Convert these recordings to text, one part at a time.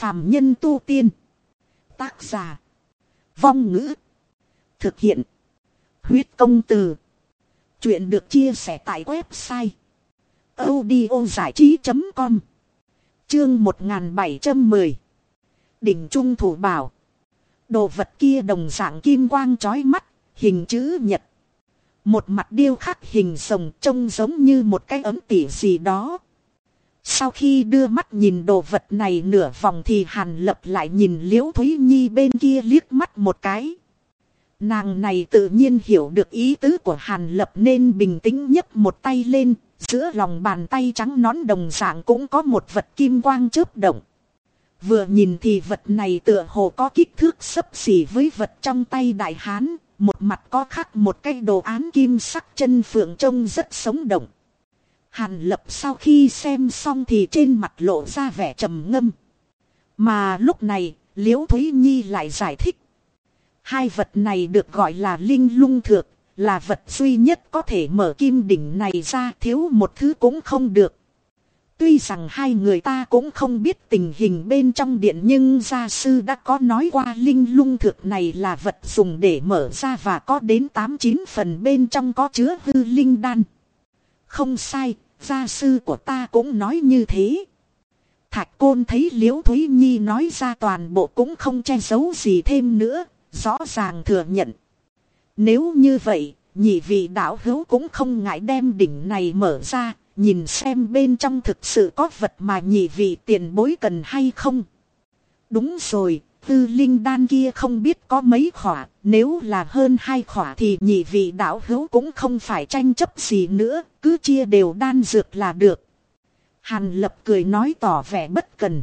phàm nhân tu tiên. Tác giả. Vong ngữ. Thực hiện. Huyết công từ. Chuyện được chia sẻ tại website. audio giải trí.com Chương 1710 Đỉnh Trung Thủ Bảo Đồ vật kia đồng dạng kim quang chói mắt, hình chữ nhật. Một mặt điêu khắc hình rồng trông giống như một cái ấm tỉ gì đó. Sau khi đưa mắt nhìn đồ vật này nửa vòng thì Hàn Lập lại nhìn Liễu Thúy Nhi bên kia liếc mắt một cái. Nàng này tự nhiên hiểu được ý tứ của Hàn Lập nên bình tĩnh nhấc một tay lên, giữa lòng bàn tay trắng nón đồng dạng cũng có một vật kim quang chớp động. Vừa nhìn thì vật này tựa hồ có kích thước sấp xỉ với vật trong tay đại hán, một mặt có khắc một cái đồ án kim sắc chân phượng trông rất sống động. Hàn lập sau khi xem xong thì trên mặt lộ ra vẻ trầm ngâm. Mà lúc này, Liễu Thúy Nhi lại giải thích. Hai vật này được gọi là linh lung thược, là vật duy nhất có thể mở kim đỉnh này ra thiếu một thứ cũng không được. Tuy rằng hai người ta cũng không biết tình hình bên trong điện nhưng gia sư đã có nói qua linh lung thực này là vật dùng để mở ra và có đến 8-9 phần bên trong có chứa hư linh đan. Không sai, gia sư của ta cũng nói như thế. Thạch côn thấy liễu Thúy Nhi nói ra toàn bộ cũng không che giấu gì thêm nữa, rõ ràng thừa nhận. Nếu như vậy, nhị vị đạo hữu cũng không ngại đem đỉnh này mở ra, nhìn xem bên trong thực sự có vật mà nhị vị tiền bối cần hay không. Đúng rồi, tư linh đan kia không biết có mấy khỏa, nếu là hơn hai khỏa thì nhị vị đạo hữu cũng không phải tranh chấp gì nữa, cứ chia đều đan dược là được. Hàn lập cười nói tỏ vẻ bất cần.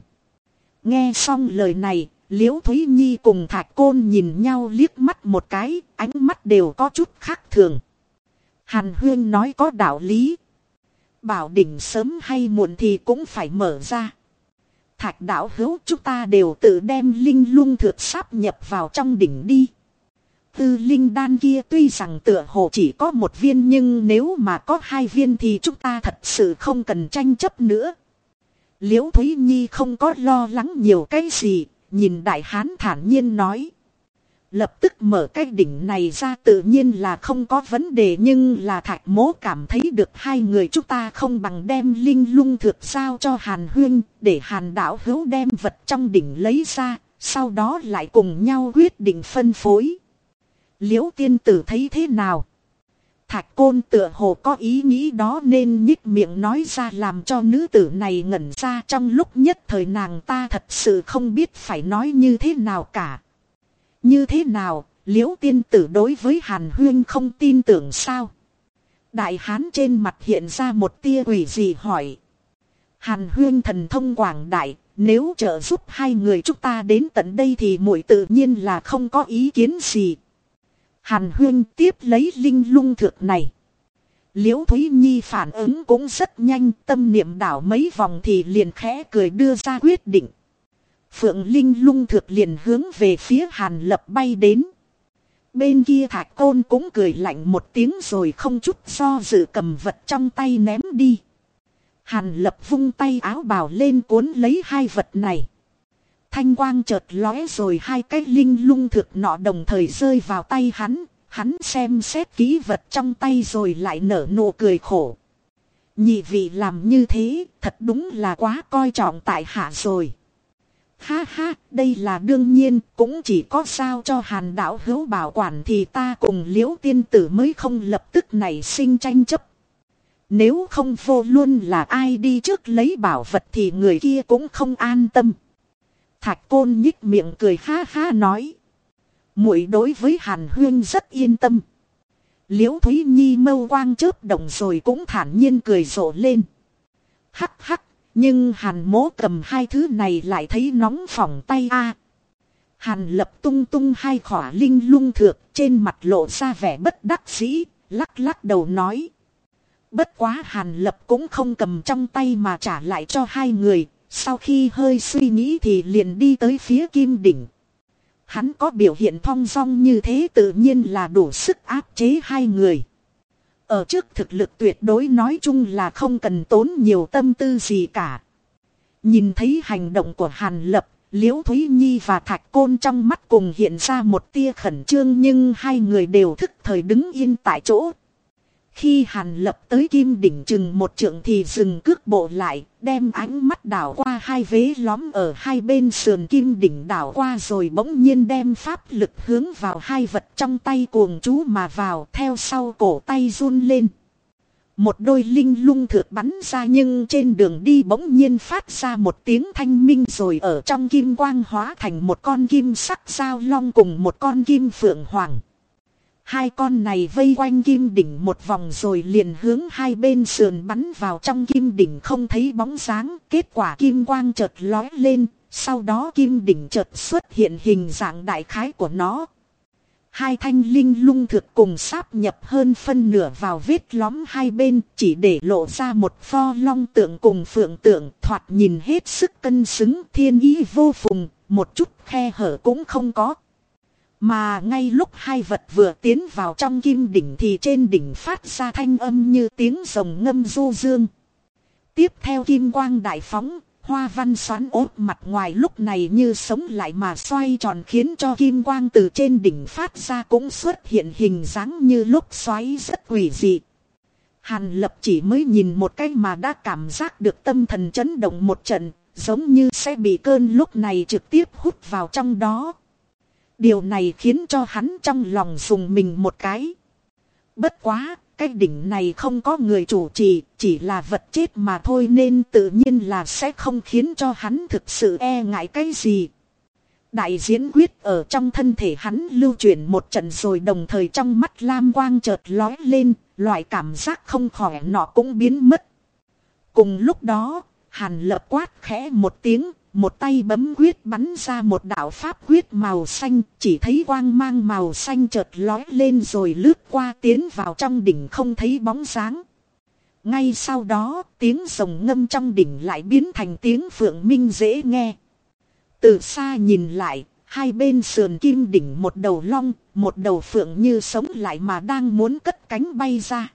Nghe xong lời này, Liễu Thúy Nhi cùng Thạch Côn nhìn nhau liếc mắt một cái, ánh mắt đều có chút khác thường. Hàn Huyên nói có đạo lý. Bảo đỉnh sớm hay muộn thì cũng phải mở ra. Thạch đạo hữu chúng ta đều tự đem linh lung thượng sáp nhập vào trong đỉnh đi. Tư linh đan kia tuy rằng tựa hồ chỉ có một viên nhưng nếu mà có hai viên thì chúng ta thật sự không cần tranh chấp nữa. Liễu Thúy Nhi không có lo lắng nhiều cái gì, nhìn đại hán thản nhiên nói. Lập tức mở cái đỉnh này ra tự nhiên là không có vấn đề nhưng là thạch mố cảm thấy được hai người chúng ta không bằng đem linh lung thực sao cho hàn huyên để hàn đạo hữu đem vật trong đỉnh lấy ra, sau đó lại cùng nhau quyết định phân phối. Liễu tiên tử thấy thế nào? Thạch côn tựa hồ có ý nghĩ đó nên nhích miệng nói ra làm cho nữ tử này ngẩn ra trong lúc nhất thời nàng ta thật sự không biết phải nói như thế nào cả. Như thế nào, liễu tiên tử đối với Hàn Huyên không tin tưởng sao? Đại hán trên mặt hiện ra một tia quỷ gì hỏi. Hàn Huyên thần thông quảng đại, nếu trợ giúp hai người chúng ta đến tận đây thì muội tự nhiên là không có ý kiến gì. Hàn Huyên tiếp lấy linh lung thược này. Liễu Thúy Nhi phản ứng cũng rất nhanh, tâm niệm đảo mấy vòng thì liền khẽ cười đưa ra quyết định. Phượng Linh lung thực liền hướng về phía Hàn Lập bay đến. Bên kia thạch côn cũng cười lạnh một tiếng rồi không chút do dự cầm vật trong tay ném đi. Hàn Lập vung tay áo bào lên cuốn lấy hai vật này. Thanh quang chợt lóe rồi hai cái linh lung thực nọ đồng thời rơi vào tay hắn. Hắn xem xét kỹ vật trong tay rồi lại nở nụ cười khổ. Nhị vị làm như thế, thật đúng là quá coi trọng tại hạ rồi. Ha ha, đây là đương nhiên, cũng chỉ có sao cho hàn đạo hữu bảo quản thì ta cùng liễu tiên tử mới không lập tức nảy sinh tranh chấp. Nếu không vô luôn là ai đi trước lấy bảo vật thì người kia cũng không an tâm. Thạch côn nhích miệng cười ha ha nói. muội đối với hàn huyên rất yên tâm. Liễu Thúy Nhi mâu quang chớp động rồi cũng thản nhiên cười rộ lên. Hắc hắc nhưng hàn mố cầm hai thứ này lại thấy nóng phỏng tay a. Hàn lập tung tung hai khỏa linh lung thượng trên mặt lộ ra vẻ bất đắc dĩ, lắc lắc đầu nói. Bất quá hàn lập cũng không cầm trong tay mà trả lại cho hai người, sau khi hơi suy nghĩ thì liền đi tới phía kim đỉnh. Hắn có biểu hiện thong dong như thế tự nhiên là đủ sức áp chế hai người. Ở trước thực lực tuyệt đối nói chung là không cần tốn nhiều tâm tư gì cả. Nhìn thấy hành động của Hàn Lập, Liễu Thúy Nhi và Thạch Côn trong mắt cùng hiện ra một tia khẩn trương nhưng hai người đều thức thời đứng yên tại chỗ. Khi Hàn lập tới kim đỉnh chừng một trượng thì dừng cước bộ lại, đem ánh mắt đảo qua hai vế lõm ở hai bên sườn kim đỉnh đảo qua rồi bỗng nhiên đem pháp lực hướng vào hai vật trong tay cuồng chú mà vào theo sau cổ tay run lên. Một đôi linh lung thượt bắn ra nhưng trên đường đi bỗng nhiên phát ra một tiếng thanh minh rồi ở trong kim quang hóa thành một con kim sắc sao long cùng một con kim phượng hoàng. Hai con này vây quanh kim đỉnh một vòng rồi liền hướng hai bên sườn bắn vào trong kim đỉnh không thấy bóng dáng. Kết quả kim quang chợt lói lên, sau đó kim đỉnh chợt xuất hiện hình dạng đại khái của nó. Hai thanh linh lung thực cùng sáp nhập hơn phân nửa vào vết lõm hai bên chỉ để lộ ra một pho long tượng cùng phượng tượng thoạt nhìn hết sức cân xứng thiên ý vô phùng, một chút khe hở cũng không có. Mà ngay lúc hai vật vừa tiến vào trong kim đỉnh thì trên đỉnh phát ra thanh âm như tiếng rồng ngâm du dương. Tiếp theo kim quang đại phóng, hoa văn xoắn ốp mặt ngoài lúc này như sống lại mà xoay tròn khiến cho kim quang từ trên đỉnh phát ra cũng xuất hiện hình dáng như lúc xoáy rất quỷ dị. Hàn lập chỉ mới nhìn một cái mà đã cảm giác được tâm thần chấn động một trận, giống như sẽ bị cơn lúc này trực tiếp hút vào trong đó. Điều này khiến cho hắn trong lòng dùng mình một cái. Bất quá, cái đỉnh này không có người chủ trì, chỉ là vật chết mà thôi nên tự nhiên là sẽ không khiến cho hắn thực sự e ngại cái gì. Đại diễn quyết ở trong thân thể hắn lưu chuyển một trận rồi đồng thời trong mắt lam quang chợt lói lên, loại cảm giác không khỏe nọ cũng biến mất. Cùng lúc đó, hàn lập quát khẽ một tiếng, một tay bấm quyết bắn ra một đạo pháp quyết màu xanh, chỉ thấy quang mang màu xanh chợt lói lên rồi lướt qua tiến vào trong đỉnh không thấy bóng dáng. Ngay sau đó, tiếng rồng ngâm trong đỉnh lại biến thành tiếng phượng minh dễ nghe. Từ xa nhìn lại, hai bên sườn kim đỉnh một đầu long, một đầu phượng như sống lại mà đang muốn cất cánh bay ra.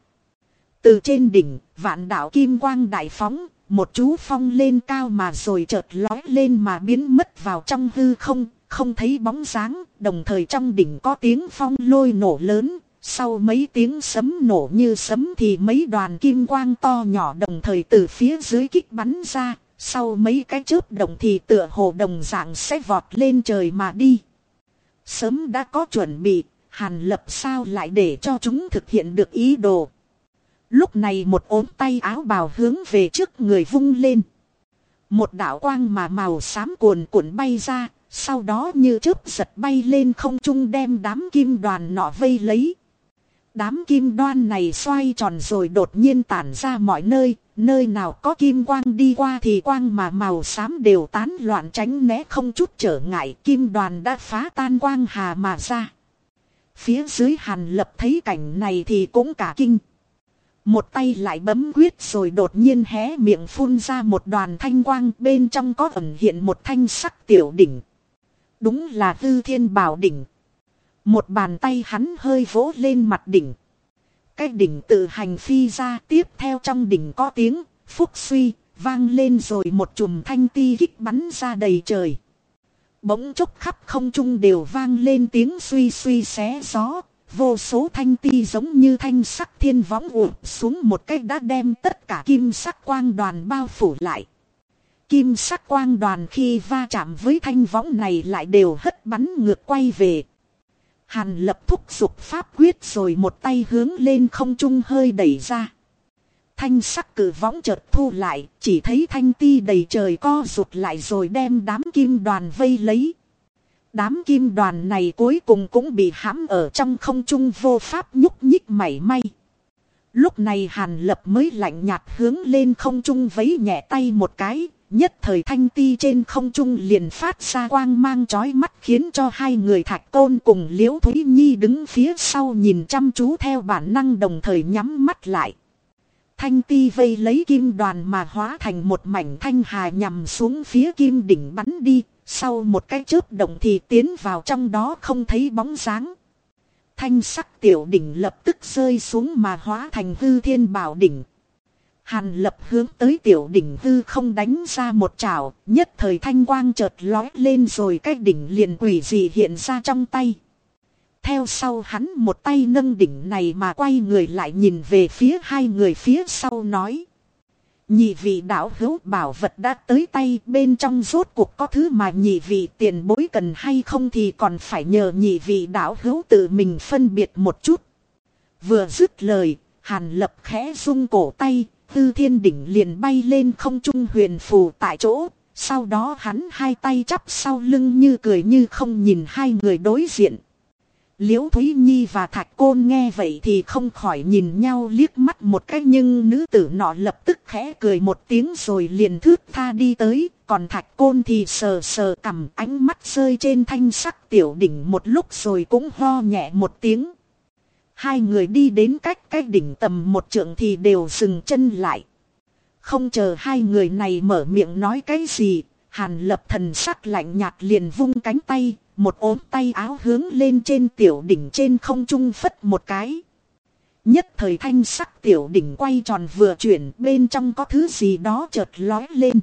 Từ trên đỉnh, vạn đạo kim quang đại phóng, một chú phong lên cao mà rồi chợt lói lên mà biến mất vào trong hư không, không thấy bóng dáng, đồng thời trong đỉnh có tiếng phong lôi nổ lớn, sau mấy tiếng sấm nổ như sấm thì mấy đoàn kim quang to nhỏ đồng thời từ phía dưới kích bắn ra, sau mấy cái chớp đồng thì tựa hồ đồng dạng sẽ vọt lên trời mà đi. Sớm đã có chuẩn bị, hàn lập sao lại để cho chúng thực hiện được ý đồ. Lúc này một ốm tay áo bào hướng về trước người vung lên. Một đạo quang mà màu xám cuồn cuộn bay ra, sau đó như chớp giật bay lên không trung đem đám kim đoàn nọ vây lấy. Đám kim đoan này xoay tròn rồi đột nhiên tản ra mọi nơi, nơi nào có kim quang đi qua thì quang mà màu xám đều tán loạn tránh né không chút trở ngại, kim đoàn đã phá tan quang hà mà ra. Phía dưới hàn lập thấy cảnh này thì cũng cả kinh. Một tay lại bấm quyết rồi đột nhiên hé miệng phun ra một đoàn thanh quang bên trong có ẩn hiện một thanh sắc tiểu đỉnh. Đúng là tư thiên bảo đỉnh. Một bàn tay hắn hơi vỗ lên mặt đỉnh. Cái đỉnh tự hành phi ra tiếp theo trong đỉnh có tiếng phúc suy vang lên rồi một chùm thanh ti kích bắn ra đầy trời. Bỗng chốc khắp không trung đều vang lên tiếng suy suy xé gió, Vô số thanh ti giống như thanh sắc thiên võng ụp xuống một cách đã đem tất cả kim sắc quang đoàn bao phủ lại. Kim sắc quang đoàn khi va chạm với thanh võng này lại đều hất bắn ngược quay về. Hàn lập thúc giục pháp quyết rồi một tay hướng lên không trung hơi đẩy ra. Thanh sắc cử võng chợt thu lại, chỉ thấy thanh ti đầy trời co rụt lại rồi đem đám kim đoàn vây lấy. Đám kim đoàn này cuối cùng cũng bị hãm ở trong không trung vô pháp nhúc nhích mảy may. Lúc này hàn lập mới lạnh nhạt hướng lên không trung vấy nhẹ tay một cái, nhất thời thanh ti trên không trung liền phát ra quang mang chói mắt khiến cho hai người thạch tôn cùng liễu thúy nhi đứng phía sau nhìn chăm chú theo bản năng đồng thời nhắm mắt lại. Thanh ti vây lấy kim đoàn mà hóa thành một mảnh thanh hà nhằm xuống phía kim đỉnh bắn đi, sau một cái chớp động thì tiến vào trong đó không thấy bóng dáng. Thanh sắc tiểu đỉnh lập tức rơi xuống mà hóa thành hư thiên bảo đỉnh. Hàn lập hướng tới tiểu đỉnh hư không đánh ra một chảo, nhất thời thanh quang chợt lói lên rồi cái đỉnh liền quỷ dị hiện ra trong tay. Theo sau hắn một tay nâng đỉnh này mà quay người lại nhìn về phía hai người phía sau nói. Nhị vị đạo hữu bảo vật đã tới tay bên trong rốt cuộc có thứ mà nhị vị tiền bối cần hay không thì còn phải nhờ nhị vị đạo hữu tự mình phân biệt một chút. Vừa dứt lời, hàn lập khẽ rung cổ tay, tư thiên đỉnh liền bay lên không trung huyền phù tại chỗ. Sau đó hắn hai tay chắp sau lưng như cười như không nhìn hai người đối diện. Liễu Thúy Nhi và Thạch Côn nghe vậy thì không khỏi nhìn nhau liếc mắt một cái nhưng nữ tử nọ lập tức khẽ cười một tiếng rồi liền thước tha đi tới, còn Thạch Côn thì sờ sờ cầm ánh mắt rơi trên thanh sắc tiểu đỉnh một lúc rồi cũng ho nhẹ một tiếng. Hai người đi đến cách cái đỉnh tầm một trượng thì đều dừng chân lại. Không chờ hai người này mở miệng nói cái gì, Hàn lập thần sắc lạnh nhạt liền vung cánh tay, một ốm tay áo hướng lên trên tiểu đỉnh trên không trung phất một cái. Nhất thời thanh sắc tiểu đỉnh quay tròn vừa chuyển bên trong có thứ gì đó chợt lói lên.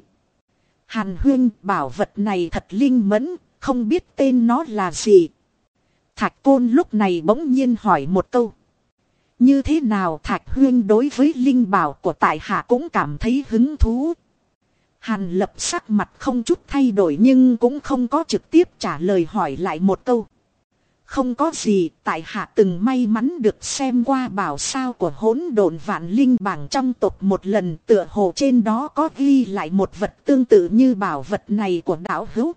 Hàn huyên bảo vật này thật linh mẫn, không biết tên nó là gì. Thạch côn lúc này bỗng nhiên hỏi một câu. Như thế nào Thạch huyên đối với linh bảo của tại hạ cũng cảm thấy hứng thú. Hàn lập sắc mặt không chút thay đổi nhưng cũng không có trực tiếp trả lời hỏi lại một câu. Không có gì, tại hạ từng may mắn được xem qua bảo sao của hỗn độn vạn linh bảng trong tộc một lần tựa hồ trên đó có ghi lại một vật tương tự như bảo vật này của đạo hữu.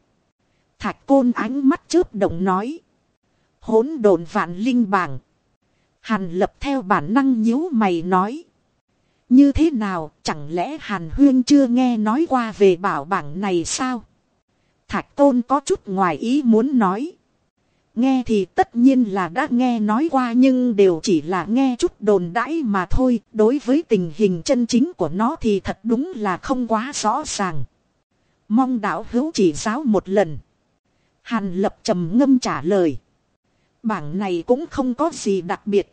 Thạch côn ánh mắt chớp động nói. Hỗn độn vạn linh bảng. Hàn lập theo bản năng nhíu mày nói. Như thế nào, chẳng lẽ Hàn Huyên chưa nghe nói qua về bảo bảng này sao? Thạch Tôn có chút ngoài ý muốn nói. Nghe thì tất nhiên là đã nghe nói qua nhưng đều chỉ là nghe chút đồn đãi mà thôi. Đối với tình hình chân chính của nó thì thật đúng là không quá rõ ràng. Mong đạo hữu chỉ giáo một lần. Hàn lập trầm ngâm trả lời. Bảng này cũng không có gì đặc biệt.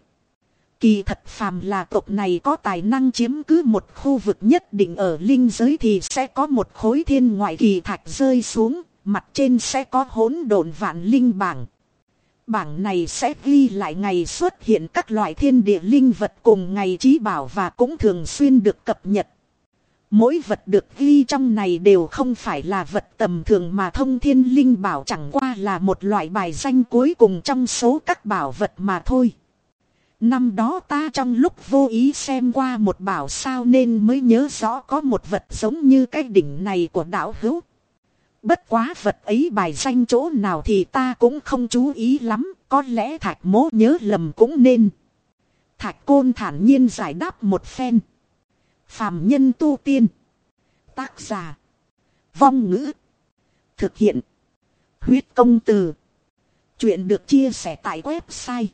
Kỳ thật phàm là tộc này có tài năng chiếm cứ một khu vực nhất định ở linh giới thì sẽ có một khối thiên ngoại kỳ thạch rơi xuống, mặt trên sẽ có hỗn độn vạn linh bảng. Bảng này sẽ ghi lại ngày xuất hiện các loại thiên địa linh vật cùng ngày trí bảo và cũng thường xuyên được cập nhật. Mỗi vật được ghi trong này đều không phải là vật tầm thường mà thông thiên linh bảo chẳng qua là một loại bài danh cuối cùng trong số các bảo vật mà thôi. Năm đó ta trong lúc vô ý xem qua một bảo sao nên mới nhớ rõ có một vật giống như cái đỉnh này của đạo hữu. Bất quá vật ấy bài danh chỗ nào thì ta cũng không chú ý lắm, có lẽ thạch mố nhớ lầm cũng nên. Thạch côn thản nhiên giải đáp một phen. Phàm nhân tu tiên. Tác giả. Vong ngữ. Thực hiện. Huyết công từ. Chuyện được chia sẻ tại website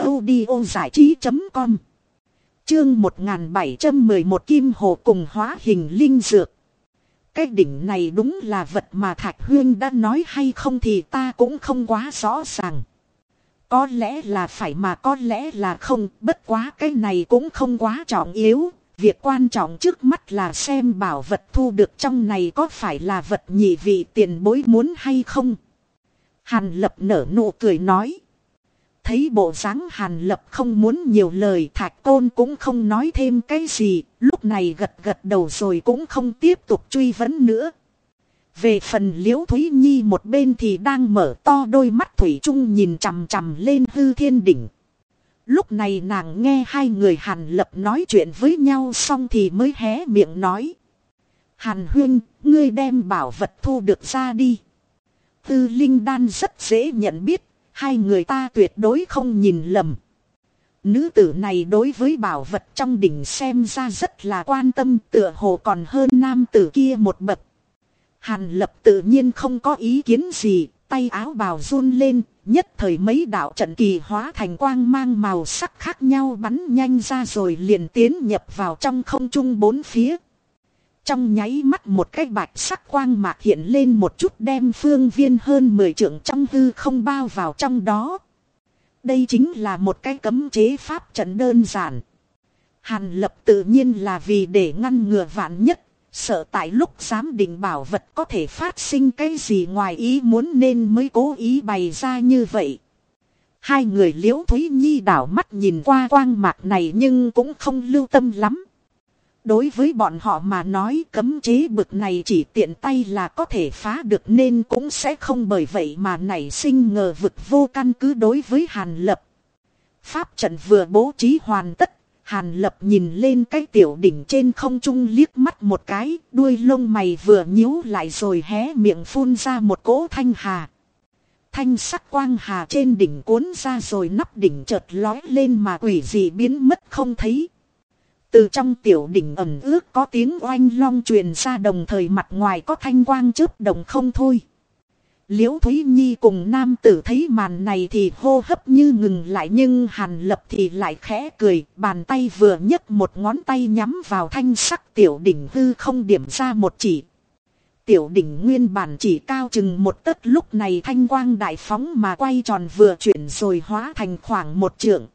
audio giải trí.com Chương 1711 Kim Hồ cùng hóa hình linh dược. Cái đỉnh này đúng là vật mà Thạch Huyên đã nói hay không thì ta cũng không quá rõ ràng. Có lẽ là phải mà có lẽ là không, bất quá cái này cũng không quá trọng yếu. Việc quan trọng trước mắt là xem bảo vật thu được trong này có phải là vật nhị vị tiền bối muốn hay không. Hàn lập nở nụ cười nói. Thấy bộ dáng hàn lập không muốn nhiều lời thạch tôn cũng không nói thêm cái gì, lúc này gật gật đầu rồi cũng không tiếp tục truy vấn nữa. Về phần liễu Thúy Nhi một bên thì đang mở to đôi mắt thủy chung nhìn chằm chằm lên hư thiên đỉnh. Lúc này nàng nghe hai người hàn lập nói chuyện với nhau xong thì mới hé miệng nói. Hàn huyên, ngươi đem bảo vật thu được ra đi. Tư linh đan rất dễ nhận biết Hai người ta tuyệt đối không nhìn lầm. Nữ tử này đối với bảo vật trong đỉnh xem ra rất là quan tâm tựa hồ còn hơn nam tử kia một bậc. Hàn lập tự nhiên không có ý kiến gì, tay áo bào run lên, nhất thời mấy đạo trận kỳ hóa thành quang mang màu sắc khác nhau bắn nhanh ra rồi liền tiến nhập vào trong không trung bốn phía. Trong nháy mắt một cái bạch sắc quang mạc hiện lên một chút đem phương viên hơn 10 trượng trong hư không bao vào trong đó. Đây chính là một cái cấm chế pháp trận đơn giản. Hàn lập tự nhiên là vì để ngăn ngừa vạn nhất, sợ tại lúc giám định bảo vật có thể phát sinh cái gì ngoài ý muốn nên mới cố ý bày ra như vậy. Hai người liễu Thúy Nhi đảo mắt nhìn qua quang mạc này nhưng cũng không lưu tâm lắm. Đối với bọn họ mà nói cấm chế bực này chỉ tiện tay là có thể phá được nên cũng sẽ không bởi vậy mà nảy sinh ngờ vực vô căn cứ đối với Hàn Lập. Pháp trận vừa bố trí hoàn tất, Hàn Lập nhìn lên cái tiểu đỉnh trên không trung liếc mắt một cái, đuôi lông mày vừa nhíu lại rồi hé miệng phun ra một cỗ thanh hà. Thanh sắc quang hà trên đỉnh cuốn ra rồi nắp đỉnh chợt lói lên mà quỷ dị biến mất không thấy. Từ trong tiểu đỉnh ẩm ước có tiếng oanh long truyền ra đồng thời mặt ngoài có thanh quang chớp đồng không thôi. Liễu Thúy Nhi cùng nam tử thấy màn này thì hô hấp như ngừng lại nhưng hàn lập thì lại khẽ cười, bàn tay vừa nhấc một ngón tay nhắm vào thanh sắc tiểu đỉnh hư không điểm ra một chỉ. Tiểu đỉnh nguyên bản chỉ cao chừng một tấc lúc này thanh quang đại phóng mà quay tròn vừa chuyển rồi hóa thành khoảng một trượng.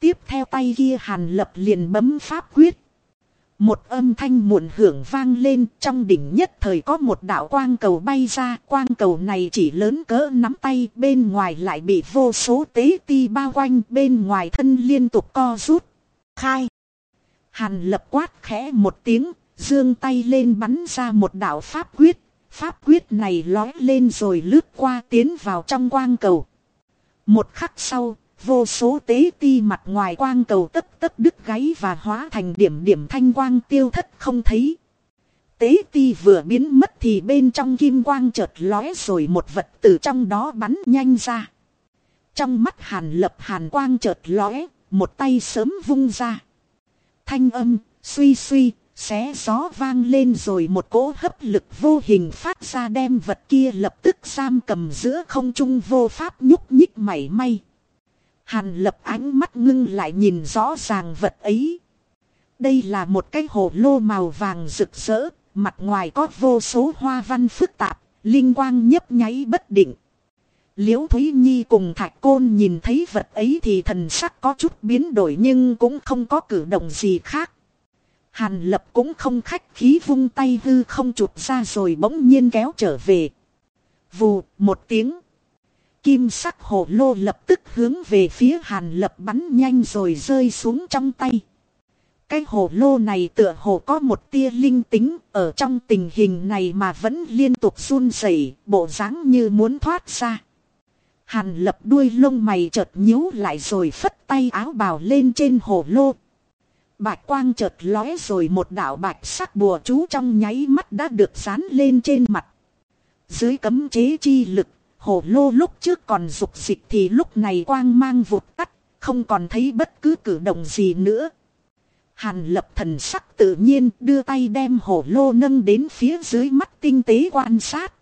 Tiếp theo tay kia hàn lập liền bấm pháp quyết. Một âm thanh muộn hưởng vang lên trong đỉnh nhất thời có một đạo quang cầu bay ra. Quang cầu này chỉ lớn cỡ nắm tay bên ngoài lại bị vô số tế ti bao quanh bên ngoài thân liên tục co rút. Khai. Hàn lập quát khẽ một tiếng, dương tay lên bắn ra một đạo pháp quyết. Pháp quyết này lói lên rồi lướt qua tiến vào trong quang cầu. Một khắc sau, Vô số tế ti mặt ngoài quang cầu tất tất đứt gáy và hóa thành điểm điểm thanh quang tiêu thất không thấy. Tế ti vừa biến mất thì bên trong kim quang chợt lóe rồi một vật từ trong đó bắn nhanh ra. Trong mắt hàn lập hàn quang chợt lóe, một tay sớm vung ra. Thanh âm, suy suy, xé gió vang lên rồi một cỗ hấp lực vô hình phát ra đem vật kia lập tức giam cầm giữa không trung vô pháp nhúc nhích mảy may. Hàn lập ánh mắt ngưng lại nhìn rõ ràng vật ấy. Đây là một cái hồ lô màu vàng rực rỡ, mặt ngoài có vô số hoa văn phức tạp, linh quang nhấp nháy bất định. Liễu Thúy Nhi cùng Thạch Côn nhìn thấy vật ấy thì thần sắc có chút biến đổi nhưng cũng không có cử động gì khác. Hàn lập cũng không khách khí vung tay hư không chụp ra rồi bỗng nhiên kéo trở về. Vù, một tiếng. Kim sắc hồ lô lập tức hướng về phía hàn lập bắn nhanh rồi rơi xuống trong tay. Cái hồ lô này tựa hồ có một tia linh tính ở trong tình hình này mà vẫn liên tục run rẩy, bộ dáng như muốn thoát ra. Hàn lập đuôi lông mày chợt nhíu lại rồi phất tay áo bào lên trên hồ lô. Bạch quang chợt lóe rồi một đạo bạch sắc bùa chú trong nháy mắt đã được dán lên trên mặt. Dưới cấm chế chi lực Hồ lô lúc trước còn dục dịch thì lúc này quang mang vụt tắt, không còn thấy bất cứ cử động gì nữa. Hàn lập thần sắc tự nhiên đưa tay đem hồ lô nâng đến phía dưới mắt tinh tế quan sát.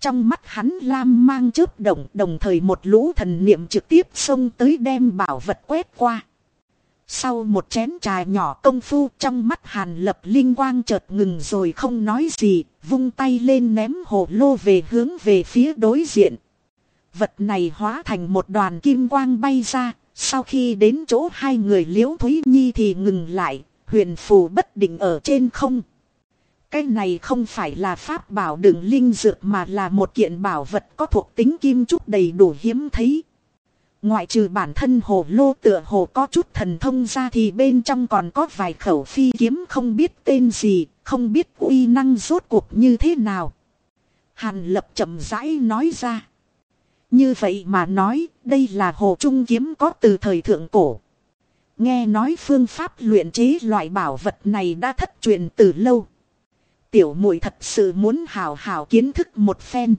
Trong mắt hắn lam mang chớp động đồng thời một lũ thần niệm trực tiếp xông tới đem bảo vật quét qua. Sau một chén trà nhỏ công phu trong mắt hàn lập linh quang chợt ngừng rồi không nói gì, vung tay lên ném hồ lô về hướng về phía đối diện. Vật này hóa thành một đoàn kim quang bay ra, sau khi đến chỗ hai người liễu Thúy Nhi thì ngừng lại, huyền phù bất định ở trên không. Cái này không phải là pháp bảo đựng linh dược mà là một kiện bảo vật có thuộc tính kim trúc đầy đủ hiếm thấy. Ngoại trừ bản thân hồ lô tựa hồ có chút thần thông ra thì bên trong còn có vài khẩu phi kiếm không biết tên gì, không biết uy năng rốt cuộc như thế nào. Hàn lập chậm rãi nói ra. Như vậy mà nói, đây là hồ trung kiếm có từ thời thượng cổ. Nghe nói phương pháp luyện chế loại bảo vật này đã thất truyền từ lâu. Tiểu muội thật sự muốn hào hào kiến thức một phen.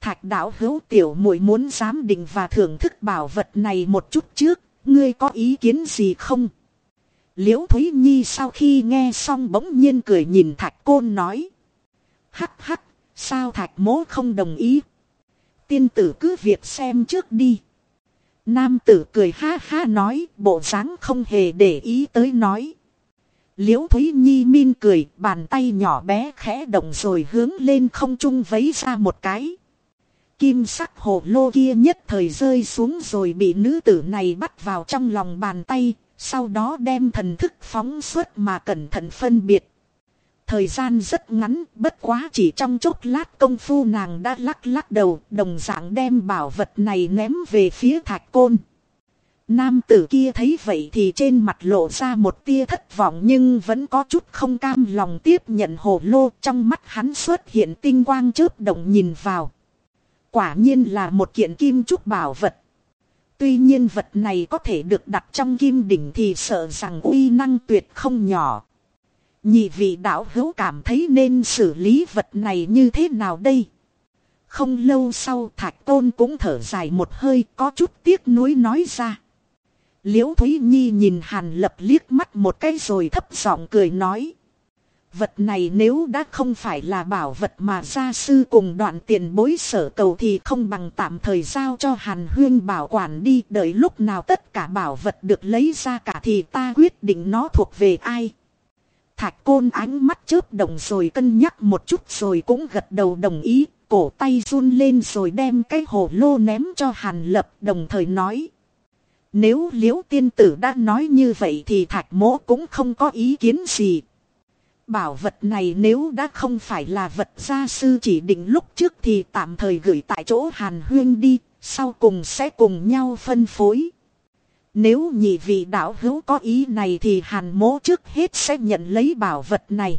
Thạch đạo hữu tiểu muội muốn giám định và thưởng thức bảo vật này một chút trước, ngươi có ý kiến gì không? Liễu Thúy Nhi sau khi nghe xong bỗng nhiên cười nhìn Thạch Côn nói. Hắc hắc, sao Thạch mố không đồng ý? Tiên tử cứ việc xem trước đi. Nam tử cười ha ha nói, bộ dáng không hề để ý tới nói. Liễu Thúy Nhi min cười, bàn tay nhỏ bé khẽ động rồi hướng lên không trung vấy ra một cái. Kim sắc hồ lô kia nhất thời rơi xuống rồi bị nữ tử này bắt vào trong lòng bàn tay, Sau đó đem thần thức phóng xuất mà cẩn thận phân biệt. Thời gian rất ngắn, bất quá chỉ trong chốc lát công phu nàng đã lắc lắc đầu, đồng dạng đem bảo vật này ném về phía thạch côn. Nam tử kia thấy vậy thì trên mặt lộ ra một tia thất vọng nhưng vẫn có chút không cam lòng tiếp nhận hồ lô trong mắt hắn xuất hiện tinh quang chớp động nhìn vào. Quả nhiên là một kiện kim trúc bảo vật. Tuy nhiên vật này có thể được đặt trong kim đỉnh thì sợ rằng uy năng tuyệt không nhỏ. Nhị vị đạo hữu cảm thấy nên xử lý vật này như thế nào đây? Không lâu sau thạch tôn cũng thở dài một hơi có chút tiếc nuối nói ra. Liễu Thúy Nhi nhìn Hàn Lập liếc mắt một cái rồi thấp giọng cười nói. Vật này nếu đã không phải là bảo vật mà gia sư cùng đoạn tiền bối sở cầu thì không bằng tạm thời giao cho Hàn Huyên bảo quản đi. Đợi lúc nào tất cả bảo vật được lấy ra cả thì ta quyết định nó thuộc về ai. Thạch côn ánh mắt chớp đồng rồi cân nhắc một chút rồi cũng gật đầu đồng ý. Cổ tay run lên rồi đem cái hồ lô ném cho Hàn Lập, đồng thời nói. Nếu liễu tiên tử đã nói như vậy thì thạch mỗ cũng không có ý kiến gì. Bảo vật này nếu đã không phải là vật gia sư chỉ định lúc trước thì tạm thời gửi tại chỗ hàn huyên đi, sau cùng sẽ cùng nhau phân phối. Nếu nhị vị đạo hữu có ý này thì hàn mỗ trước hết sẽ nhận lấy bảo vật này.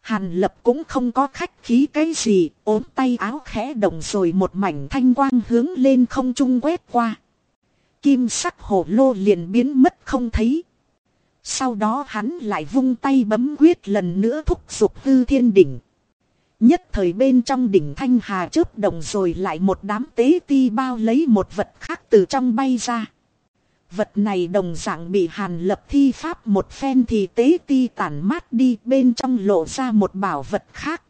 Hàn lập cũng không có khách khí cái gì, ốm tay áo khẽ động rồi một mảnh thanh quang hướng lên không trung quét qua kim sắc hồ lô liền biến mất không thấy. Sau đó hắn lại vung tay bấm quyết lần nữa thúc giục hư thiên đỉnh. Nhất thời bên trong đỉnh thanh hà chớp động rồi lại một đám tế ti bao lấy một vật khác từ trong bay ra. Vật này đồng dạng bị hàn lập thi pháp một phen thì tế ti tản mát đi bên trong lộ ra một bảo vật khác.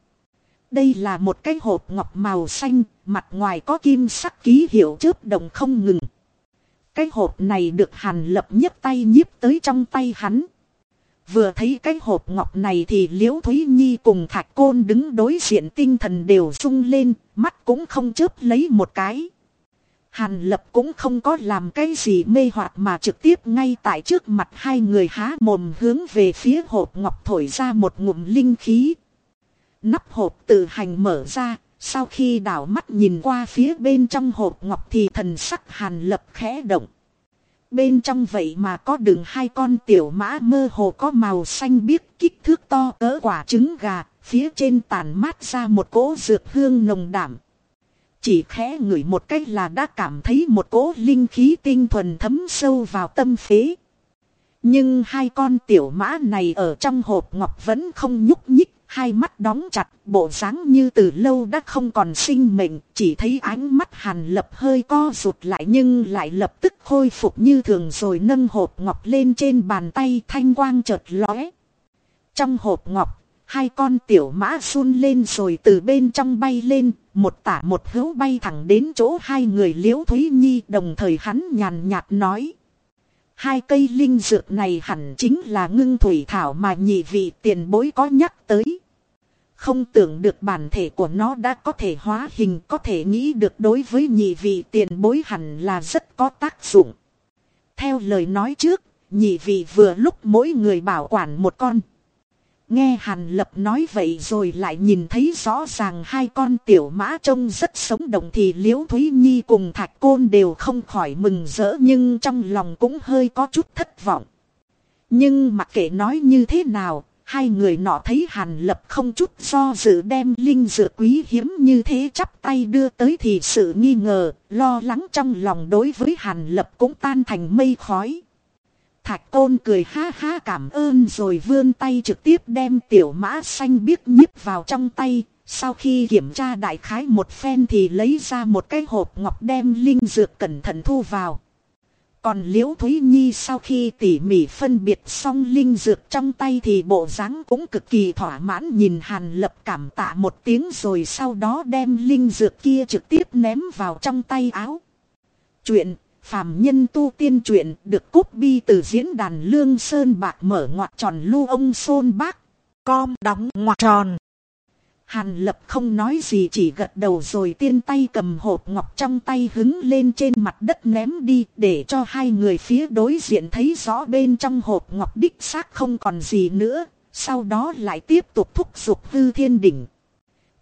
Đây là một cái hộp ngọc màu xanh, mặt ngoài có kim sắc ký hiệu chớp động không ngừng. Cái hộp này được hàn lập nhấc tay nhiếp tới trong tay hắn. Vừa thấy cái hộp ngọc này thì liễu Thúy Nhi cùng thạch côn đứng đối diện tinh thần đều sung lên, mắt cũng không chớp lấy một cái. Hàn lập cũng không có làm cái gì mê hoặc mà trực tiếp ngay tại trước mặt hai người há mồm hướng về phía hộp ngọc thổi ra một ngụm linh khí. Nắp hộp tự hành mở ra, sau khi đảo mắt nhìn qua phía bên trong hộp ngọc thì thần sắc hàn lập khẽ động. Bên trong vậy mà có đường hai con tiểu mã mơ hồ có màu xanh biếc kích thước to cỡ quả trứng gà, phía trên tàn mát ra một cỗ dược hương nồng đảm. Chỉ khẽ ngửi một cách là đã cảm thấy một cỗ linh khí tinh thuần thấm sâu vào tâm phế. Nhưng hai con tiểu mã này ở trong hộp ngọc vẫn không nhúc nhích hai mắt đóng chặt, bộ dáng như từ lâu đã không còn sinh mệnh, chỉ thấy ánh mắt hàn lập hơi co rụt lại nhưng lại lập tức khôi phục như thường rồi nâng hộp ngọc lên trên bàn tay thanh quang chợt lóe. Trong hộp ngọc, hai con tiểu mã run lên rồi từ bên trong bay lên, một tả một hữu bay thẳng đến chỗ hai người liễu Thúy Nhi đồng thời hắn nhàn nhạt nói. Hai cây linh dược này hẳn chính là ngưng thủy thảo mà nhị vị tiền bối có nhắc tới. Không tưởng được bản thể của nó đã có thể hóa hình có thể nghĩ được đối với nhị vị tiền bối hẳn là rất có tác dụng. Theo lời nói trước, nhị vị vừa lúc mỗi người bảo quản một con. Nghe Hàn Lập nói vậy rồi lại nhìn thấy rõ ràng hai con tiểu mã trông rất sống động thì Liễu Thúy Nhi cùng Thạch Côn đều không khỏi mừng rỡ nhưng trong lòng cũng hơi có chút thất vọng. Nhưng mặc kệ nói như thế nào, hai người nọ thấy Hàn Lập không chút do dự đem linh dược quý hiếm như thế chắp tay đưa tới thì sự nghi ngờ, lo lắng trong lòng đối với Hàn Lập cũng tan thành mây khói. Thạch tôn cười ha ha cảm ơn rồi vươn tay trực tiếp đem tiểu mã xanh biếc nhíp vào trong tay. Sau khi kiểm tra đại khái một phen thì lấy ra một cái hộp ngọc đem linh dược cẩn thận thu vào. Còn Liễu Thúy Nhi sau khi tỉ mỉ phân biệt xong linh dược trong tay thì bộ dáng cũng cực kỳ thỏa mãn nhìn Hàn Lập cảm tạ một tiếng rồi sau đó đem linh dược kia trực tiếp ném vào trong tay áo. Chuyện, Phàm nhân tu tiên truyện được cút bi từ diễn đàn Lương Sơn Bạc mở ngoặt tròn lưu ông Sôn Bác. Com đóng ngoặt tròn. Hàn lập không nói gì chỉ gật đầu rồi tiên tay cầm hộp ngọc trong tay hứng lên trên mặt đất ném đi để cho hai người phía đối diện thấy rõ bên trong hộp ngọc đích xác không còn gì nữa. Sau đó lại tiếp tục thúc giục hư thiên đỉnh.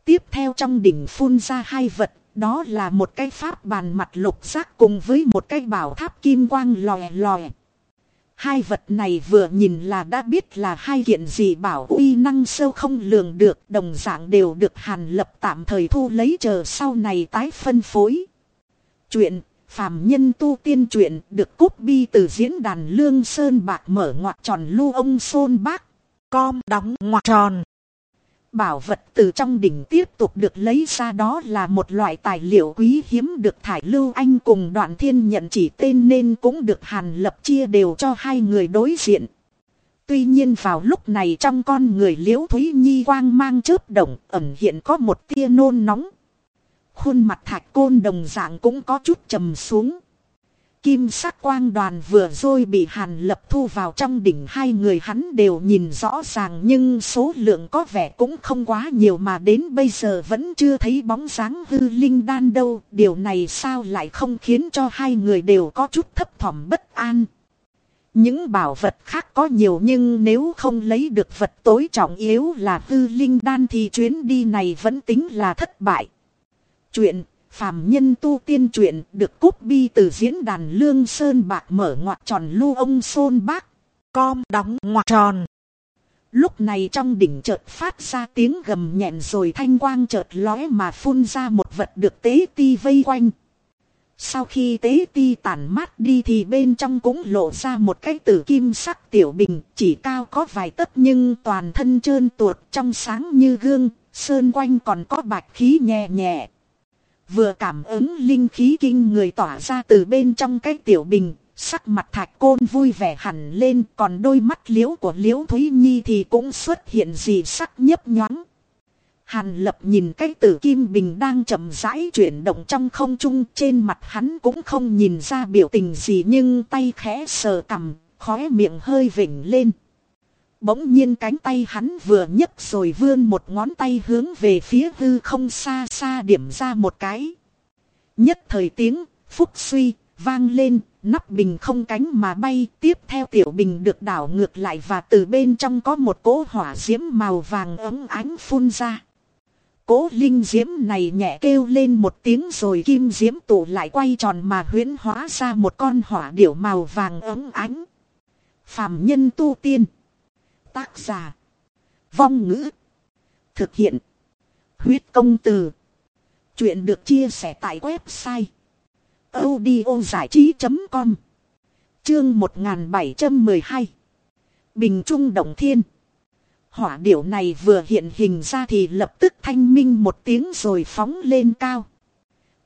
Tiếp theo trong đỉnh phun ra hai vật, đó là một cái pháp bàn mặt lục giác cùng với một cái bảo tháp kim quang lòe lòe. Hai vật này vừa nhìn là đã biết là hai kiện gì bảo uy năng sâu không lường được, đồng dạng đều được hàn lập tạm thời thu lấy chờ sau này tái phân phối. Chuyện, phàm nhân tu tiên truyện được cúp bi từ diễn đàn Lương Sơn Bạc mở ngoặt tròn lưu ông Sôn Bác. Com đóng ngoặt tròn bảo vật từ trong đỉnh tiếp tục được lấy ra đó là một loại tài liệu quý hiếm được thải lưu anh cùng đoạn thiên nhận chỉ tên nên cũng được hàn lập chia đều cho hai người đối diện. Tuy nhiên vào lúc này trong con người liễu Thúy Nhi quang mang chớp động, ẩn hiện có một tia nôn nóng. Khuôn mặt thạch côn đồng dạng cũng có chút trầm xuống. Kim sắc quang đoàn vừa rồi bị hàn lập thu vào trong đỉnh, hai người hắn đều nhìn rõ ràng, nhưng số lượng có vẻ cũng không quá nhiều mà đến bây giờ vẫn chưa thấy bóng dáng hư linh đan đâu. Điều này sao lại không khiến cho hai người đều có chút thấp thỏm bất an. Những bảo vật khác có nhiều nhưng nếu không lấy được vật tối trọng yếu là hư linh đan thì chuyến đi này vẫn tính là thất bại. Chuyện phàm nhân tu tiên truyện được cúp bi từ diễn đàn Lương Sơn Bạc mở ngoặt tròn lưu ông sơn Bác. Com đóng ngoặt tròn. Lúc này trong đỉnh chợt phát ra tiếng gầm nhẹn rồi thanh quang chợt lóe mà phun ra một vật được tế ti vây quanh. Sau khi tế ti tản mát đi thì bên trong cũng lộ ra một cái tử kim sắc tiểu bình chỉ cao có vài tấc nhưng toàn thân trơn tuột trong sáng như gương, sơn quanh còn có bạch khí nhẹ nhẹ. Vừa cảm ứng linh khí kinh người tỏa ra từ bên trong cái tiểu bình, sắc mặt thạch côn vui vẻ hẳn lên, còn đôi mắt liễu của liễu Thúy Nhi thì cũng xuất hiện gì sắc nhấp nhoáng. Hàn lập nhìn cái tử kim bình đang chậm rãi chuyển động trong không trung trên mặt hắn cũng không nhìn ra biểu tình gì nhưng tay khẽ sờ cầm, khóe miệng hơi vỉnh lên. Bỗng nhiên cánh tay hắn vừa nhấc rồi vươn một ngón tay hướng về phía hư không xa xa điểm ra một cái. Nhất thời tiếng, phúc suy, vang lên, nắp bình không cánh mà bay. Tiếp theo tiểu bình được đảo ngược lại và từ bên trong có một cỗ hỏa diễm màu vàng ấm ánh phun ra. Cố linh diễm này nhẹ kêu lên một tiếng rồi kim diễm tụ lại quay tròn mà huyễn hóa ra một con hỏa điểu màu vàng ấm ánh. Phạm nhân tu tiên. Tác giả. Vong ngữ. Thực hiện. Huyết công từ. Chuyện được chia sẻ tại website. audio trí.com Chương 1712 Bình Trung Động Thiên Hỏa điểu này vừa hiện hình ra thì lập tức thanh minh một tiếng rồi phóng lên cao.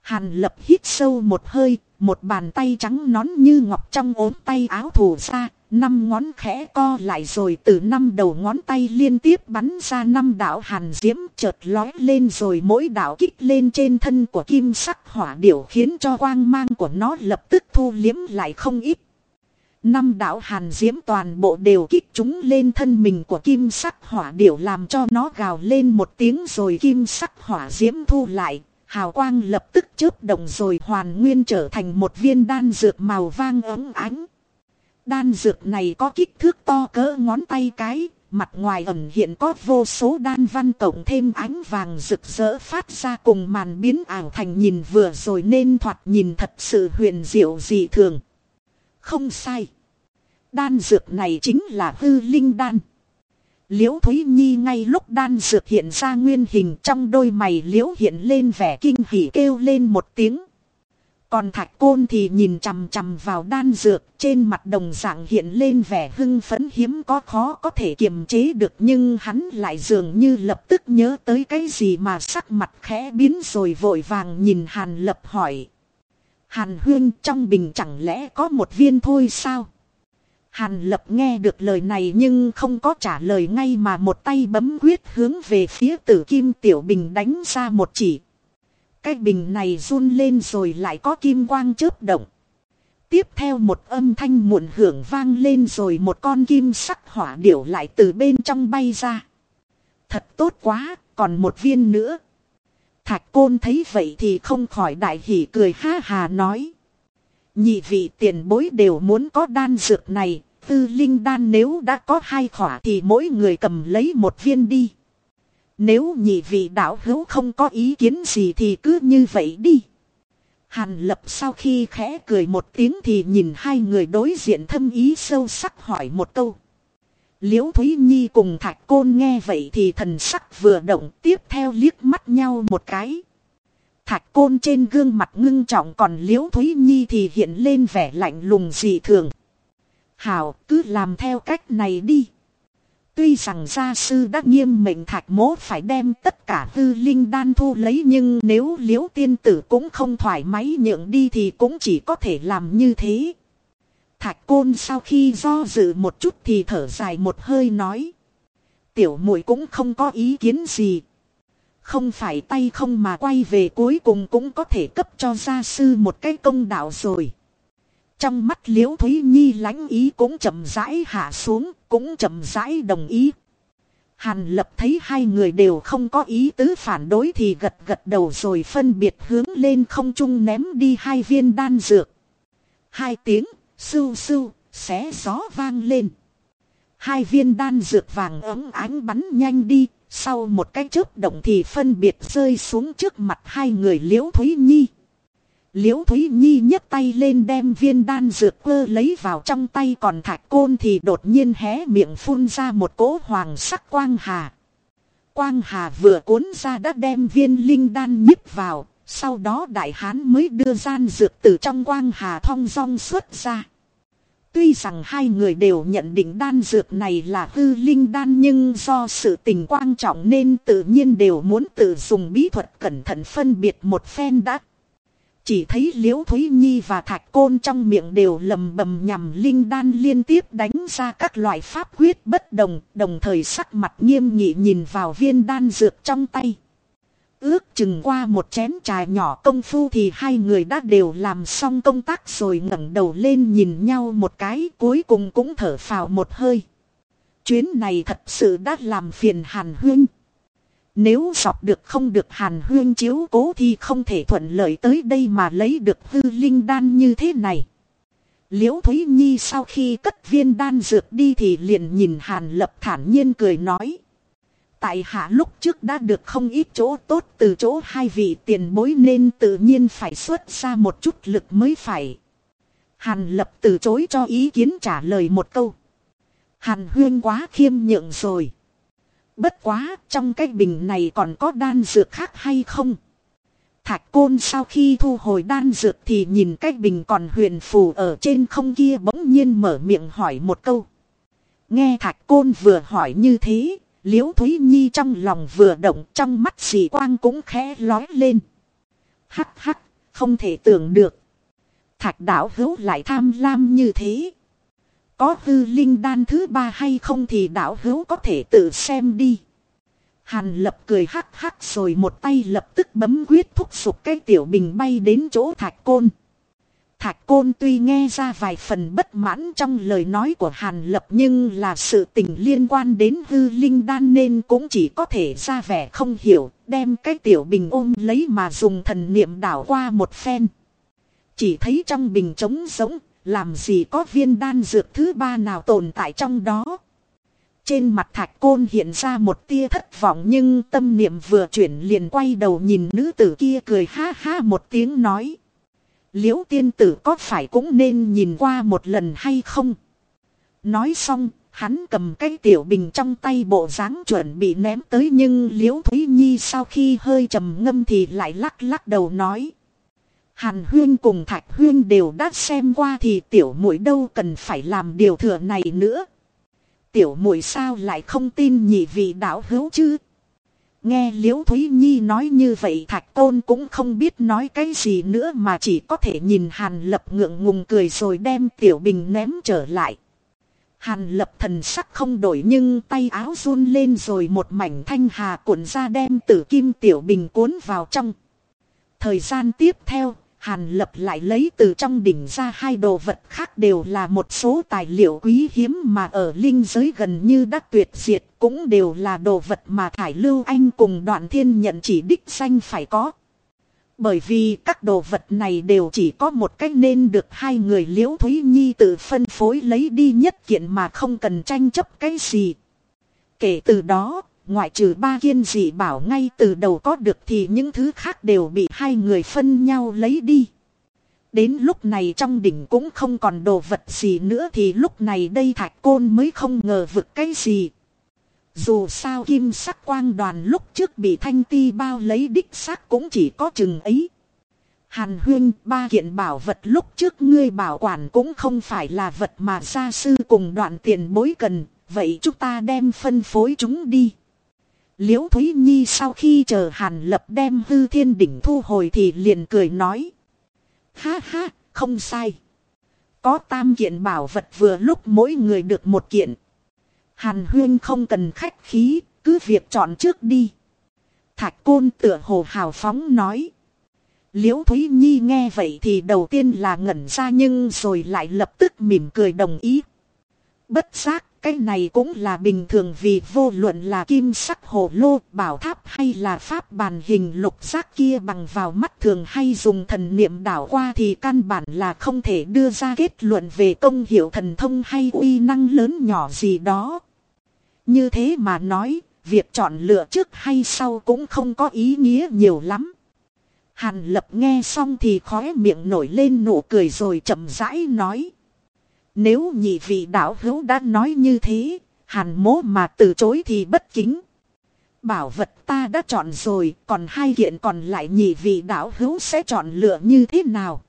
Hàn lập hít sâu một hơi, một bàn tay trắng nón như ngọc trong ốm tay áo thủ ra, năm ngón khẽ co lại rồi từ năm đầu ngón tay liên tiếp bắn ra năm đạo hàn diễm chợt lói lên rồi mỗi đạo kích lên trên thân của kim sắc hỏa điểu khiến cho quang mang của nó lập tức thu liếm lại không ít. Năm đạo hàn diễm toàn bộ đều kích chúng lên thân mình của kim sắc hỏa điểu làm cho nó gào lên một tiếng rồi kim sắc hỏa diễm thu lại. Hào quang lập tức chớp động rồi hoàn nguyên trở thành một viên đan dược màu vang ấm ánh. Đan dược này có kích thước to cỡ ngón tay cái, mặt ngoài ẩn hiện có vô số đan văn cộng thêm ánh vàng rực rỡ phát ra cùng màn biến ảo thành nhìn vừa rồi nên thoạt nhìn thật sự huyền diệu dị thường. Không sai. Đan dược này chính là hư linh đan. Liễu Thúy Nhi ngay lúc đan dược hiện ra nguyên hình trong đôi mày liễu hiện lên vẻ kinh hỉ kêu lên một tiếng. Còn thạch côn thì nhìn chằm chằm vào đan dược, trên mặt đồng dạng hiện lên vẻ hưng phấn hiếm có khó có thể kiềm chế được, nhưng hắn lại dường như lập tức nhớ tới cái gì mà sắc mặt khẽ biến rồi vội vàng nhìn hàn lập hỏi. Hàn huyên, trong bình chẳng lẽ có một viên thôi sao? Hàn lập nghe được lời này nhưng không có trả lời ngay mà một tay bấm quyết hướng về phía tử kim tiểu bình đánh ra một chỉ cái bình này run lên rồi lại có kim quang chớp động. Tiếp theo một âm thanh muộn hưởng vang lên rồi một con kim sắc hỏa điểu lại từ bên trong bay ra. Thật tốt quá, còn một viên nữa. Thạch côn thấy vậy thì không khỏi đại hỉ cười ha hà nói. Nhị vị tiền bối đều muốn có đan dược này, tư linh đan nếu đã có hai khỏa thì mỗi người cầm lấy một viên đi. Nếu nhị vị đạo hữu không có ý kiến gì thì cứ như vậy đi. Hàn lập sau khi khẽ cười một tiếng thì nhìn hai người đối diện thâm ý sâu sắc hỏi một câu. Liễu Thúy Nhi cùng Thạch Côn nghe vậy thì thần sắc vừa động tiếp theo liếc mắt nhau một cái. Thạch Côn trên gương mặt ngưng trọng còn Liễu Thúy Nhi thì hiện lên vẻ lạnh lùng dị thường. Hảo, cứ làm theo cách này đi. Tuy rằng gia sư đã nghiêm mệnh thạch mố phải đem tất cả hư linh đan thu lấy nhưng nếu liễu tiên tử cũng không thoải mái nhượng đi thì cũng chỉ có thể làm như thế. Thạch côn sau khi do dự một chút thì thở dài một hơi nói. Tiểu muội cũng không có ý kiến gì. Không phải tay không mà quay về cuối cùng cũng có thể cấp cho gia sư một cái công đạo rồi. Trong mắt liễu Thúy Nhi lãnh ý cũng chậm rãi hạ xuống, cũng chậm rãi đồng ý. Hàn lập thấy hai người đều không có ý tứ phản đối thì gật gật đầu rồi phân biệt hướng lên không trung ném đi hai viên đan dược. Hai tiếng, sưu sưu, xé gió vang lên. Hai viên đan dược vàng ấm ánh bắn nhanh đi, sau một cái chớp động thì phân biệt rơi xuống trước mặt hai người liễu Thúy Nhi. Liễu Thúy Nhi nhấc tay lên đem viên đan dược quơ lấy vào trong tay còn thạch côn thì đột nhiên hé miệng phun ra một cỗ hoàng sắc quang hà. Quang hà vừa cuốn ra đã đem viên linh đan nhíp vào, sau đó đại hán mới đưa gian dược từ trong quang hà thong dong xuất ra. Tuy rằng hai người đều nhận định đan dược này là hư linh đan nhưng do sự tình quan trọng nên tự nhiên đều muốn tự dùng bí thuật cẩn thận phân biệt một phen đã. Chỉ thấy liễu Thúy Nhi và Thạch Côn trong miệng đều lầm bầm nhằm linh đan liên tiếp đánh ra các loại pháp quyết bất đồng, đồng thời sắc mặt nghiêm nghị nhìn vào viên đan dược trong tay. Ước chừng qua một chén trà nhỏ công phu thì hai người đã đều làm xong công tác rồi ngẩng đầu lên nhìn nhau một cái cuối cùng cũng thở phào một hơi. Chuyến này thật sự đã làm phiền Hàn Huynh. Nếu dọc được không được hàn huyên chiếu cố thì không thể thuận lợi tới đây mà lấy được hư linh đan như thế này. Liễu Thúy Nhi sau khi cất viên đan dược đi thì liền nhìn hàn lập thản nhiên cười nói. Tại hạ lúc trước đã được không ít chỗ tốt từ chỗ hai vị tiền bối nên tự nhiên phải xuất ra một chút lực mới phải. Hàn lập từ chối cho ý kiến trả lời một câu. Hàn huyên quá khiêm nhượng rồi. Bất quá, trong cái bình này còn có đan dược khác hay không? Thạch côn sau khi thu hồi đan dược thì nhìn cái bình còn huyền phù ở trên không kia bỗng nhiên mở miệng hỏi một câu. Nghe thạch côn vừa hỏi như thế, liễu Thúy Nhi trong lòng vừa động trong mắt dì quang cũng khẽ lói lên. Hắc hắc, không thể tưởng được. Thạch đảo hữu lại tham lam như thế. Có hư linh đan thứ ba hay không thì đạo hữu có thể tự xem đi. Hàn lập cười hắc hắc rồi một tay lập tức bấm quyết thúc sụp cái tiểu bình bay đến chỗ thạch côn. Thạch côn tuy nghe ra vài phần bất mãn trong lời nói của Hàn Lập nhưng là sự tình liên quan đến hư linh đan nên cũng chỉ có thể ra vẻ không hiểu, đem cái tiểu bình ôm lấy mà dùng thần niệm đảo qua một phen. Chỉ thấy trong bình trống giống, làm gì có viên đan dược thứ ba nào tồn tại trong đó. Trên mặt thạch côn hiện ra một tia thất vọng nhưng tâm niệm vừa chuyển liền quay đầu nhìn nữ tử kia cười ha ha một tiếng nói. Liễu tiên tử có phải cũng nên nhìn qua một lần hay không? Nói xong, hắn cầm cái tiểu bình trong tay bộ dáng chuẩn bị ném tới nhưng liễu Thúy Nhi sau khi hơi trầm ngâm thì lại lắc lắc đầu nói. Hàn huyên cùng thạch huyên đều đã xem qua thì tiểu muội đâu cần phải làm điều thừa này nữa. Tiểu muội sao lại không tin nhị vị đạo hữu chứ? Nghe liễu Thúy Nhi nói như vậy thạch tôn cũng không biết nói cái gì nữa mà chỉ có thể nhìn hàn lập ngượng ngùng cười rồi đem tiểu bình ném trở lại. Hàn lập thần sắc không đổi nhưng tay áo run lên rồi một mảnh thanh hà cuộn ra đem tử kim tiểu bình cuốn vào trong. Thời gian tiếp theo, Hàn lập lại lấy từ trong đỉnh ra hai đồ vật khác đều là một số tài liệu quý hiếm mà ở linh giới gần như đã tuyệt diệt cũng đều là đồ vật mà Thải Lưu Anh cùng đoạn thiên nhận chỉ đích danh phải có. Bởi vì các đồ vật này đều chỉ có một cách nên được hai người liễu Thúy Nhi tự phân phối lấy đi nhất kiện mà không cần tranh chấp cái gì. Kể từ đó, ngoại trừ ba kiên dị bảo ngay từ đầu có được thì những thứ khác đều bị hai người phân nhau lấy đi. Đến lúc này trong đỉnh cũng không còn đồ vật gì nữa thì lúc này đây thạch côn mới không ngờ vực cái gì. Dù sao kim sắc quang đoàn lúc trước bị thanh ti bao lấy đích xác cũng chỉ có chừng ấy. Hàn huyên ba kiện bảo vật lúc trước ngươi bảo quản cũng không phải là vật mà gia sư cùng đoạn tiền bối cần, vậy chúng ta đem phân phối chúng đi. Liễu Thúy Nhi sau khi chờ Hàn Lập đem hư thiên đỉnh thu hồi thì liền cười nói. Ha ha, không sai. Có tam kiện bảo vật vừa lúc mỗi người được một kiện. Hàn Huyên không cần khách khí, cứ việc chọn trước đi. Thạch Côn tựa hồ hào phóng nói. Liễu Thúy Nhi nghe vậy thì đầu tiên là ngẩn ra nhưng rồi lại lập tức mỉm cười đồng ý. Bất giác cái này cũng là bình thường vì vô luận là kim sắc hồ lô, bảo tháp hay là pháp bàn hình lục giác kia bằng vào mắt thường hay dùng thần niệm đảo qua thì căn bản là không thể đưa ra kết luận về công hiệu thần thông hay uy năng lớn nhỏ gì đó. Như thế mà nói, việc chọn lựa trước hay sau cũng không có ý nghĩa nhiều lắm. Hàn lập nghe xong thì khóe miệng nổi lên nụ cười rồi chậm rãi nói. Nếu nhị vị đạo hữu đã nói như thế, hàn mố mà từ chối thì bất kính. Bảo vật ta đã chọn rồi, còn hai kiện còn lại nhị vị đạo hữu sẽ chọn lựa như thế nào?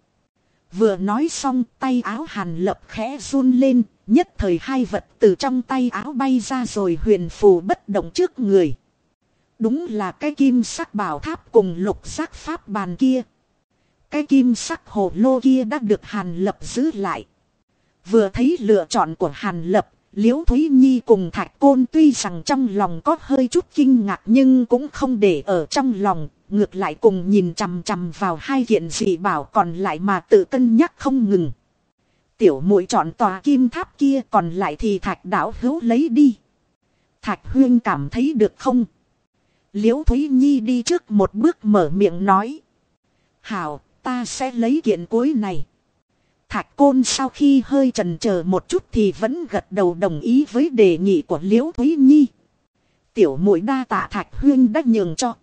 Vừa nói xong tay áo hàn lập khẽ run lên, nhất thời hai vật từ trong tay áo bay ra rồi huyền phù bất động trước người. Đúng là cái kim sắc bảo tháp cùng lục sắc pháp bàn kia. Cái kim sắc hồ lô kia đã được hàn lập giữ lại. Vừa thấy lựa chọn của Hàn Lập, Liễu Thúy Nhi cùng Thạch Côn tuy rằng trong lòng có hơi chút kinh ngạc nhưng cũng không để ở trong lòng, ngược lại cùng nhìn chằm chằm vào hai kiện dị bảo còn lại mà tự cân nhắc không ngừng. Tiểu muội chọn tòa kim tháp kia còn lại thì Thạch đảo hữu lấy đi. Thạch Huyên cảm thấy được không? Liễu Thúy Nhi đi trước một bước mở miệng nói. Hảo, ta sẽ lấy kiện cuối này. Thạch Côn sau khi hơi trần chờ một chút thì vẫn gật đầu đồng ý với đề nghị của Liễu Thúy Nhi. Tiểu mũi đa tạ Thạch Huyên đã nhường cho.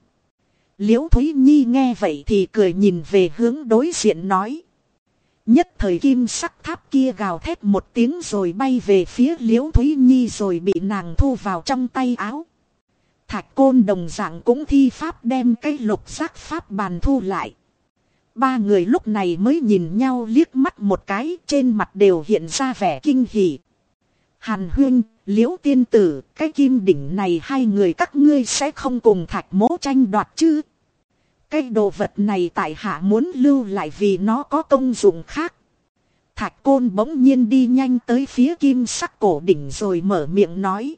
Liễu Thúy Nhi nghe vậy thì cười nhìn về hướng đối diện nói. Nhất thời kim sắc tháp kia gào thét một tiếng rồi bay về phía Liễu Thúy Nhi rồi bị nàng thu vào trong tay áo. Thạch Côn đồng dạng cũng thi pháp đem cái lục giác pháp bàn thu lại. Ba người lúc này mới nhìn nhau liếc mắt một cái trên mặt đều hiện ra vẻ kinh hỉ. Hàn huyên, liễu tiên tử, cái kim đỉnh này hai người các ngươi sẽ không cùng thạch mố tranh đoạt chứ. Cái đồ vật này tại hạ muốn lưu lại vì nó có công dụng khác. Thạch côn bỗng nhiên đi nhanh tới phía kim sắc cổ đỉnh rồi mở miệng nói.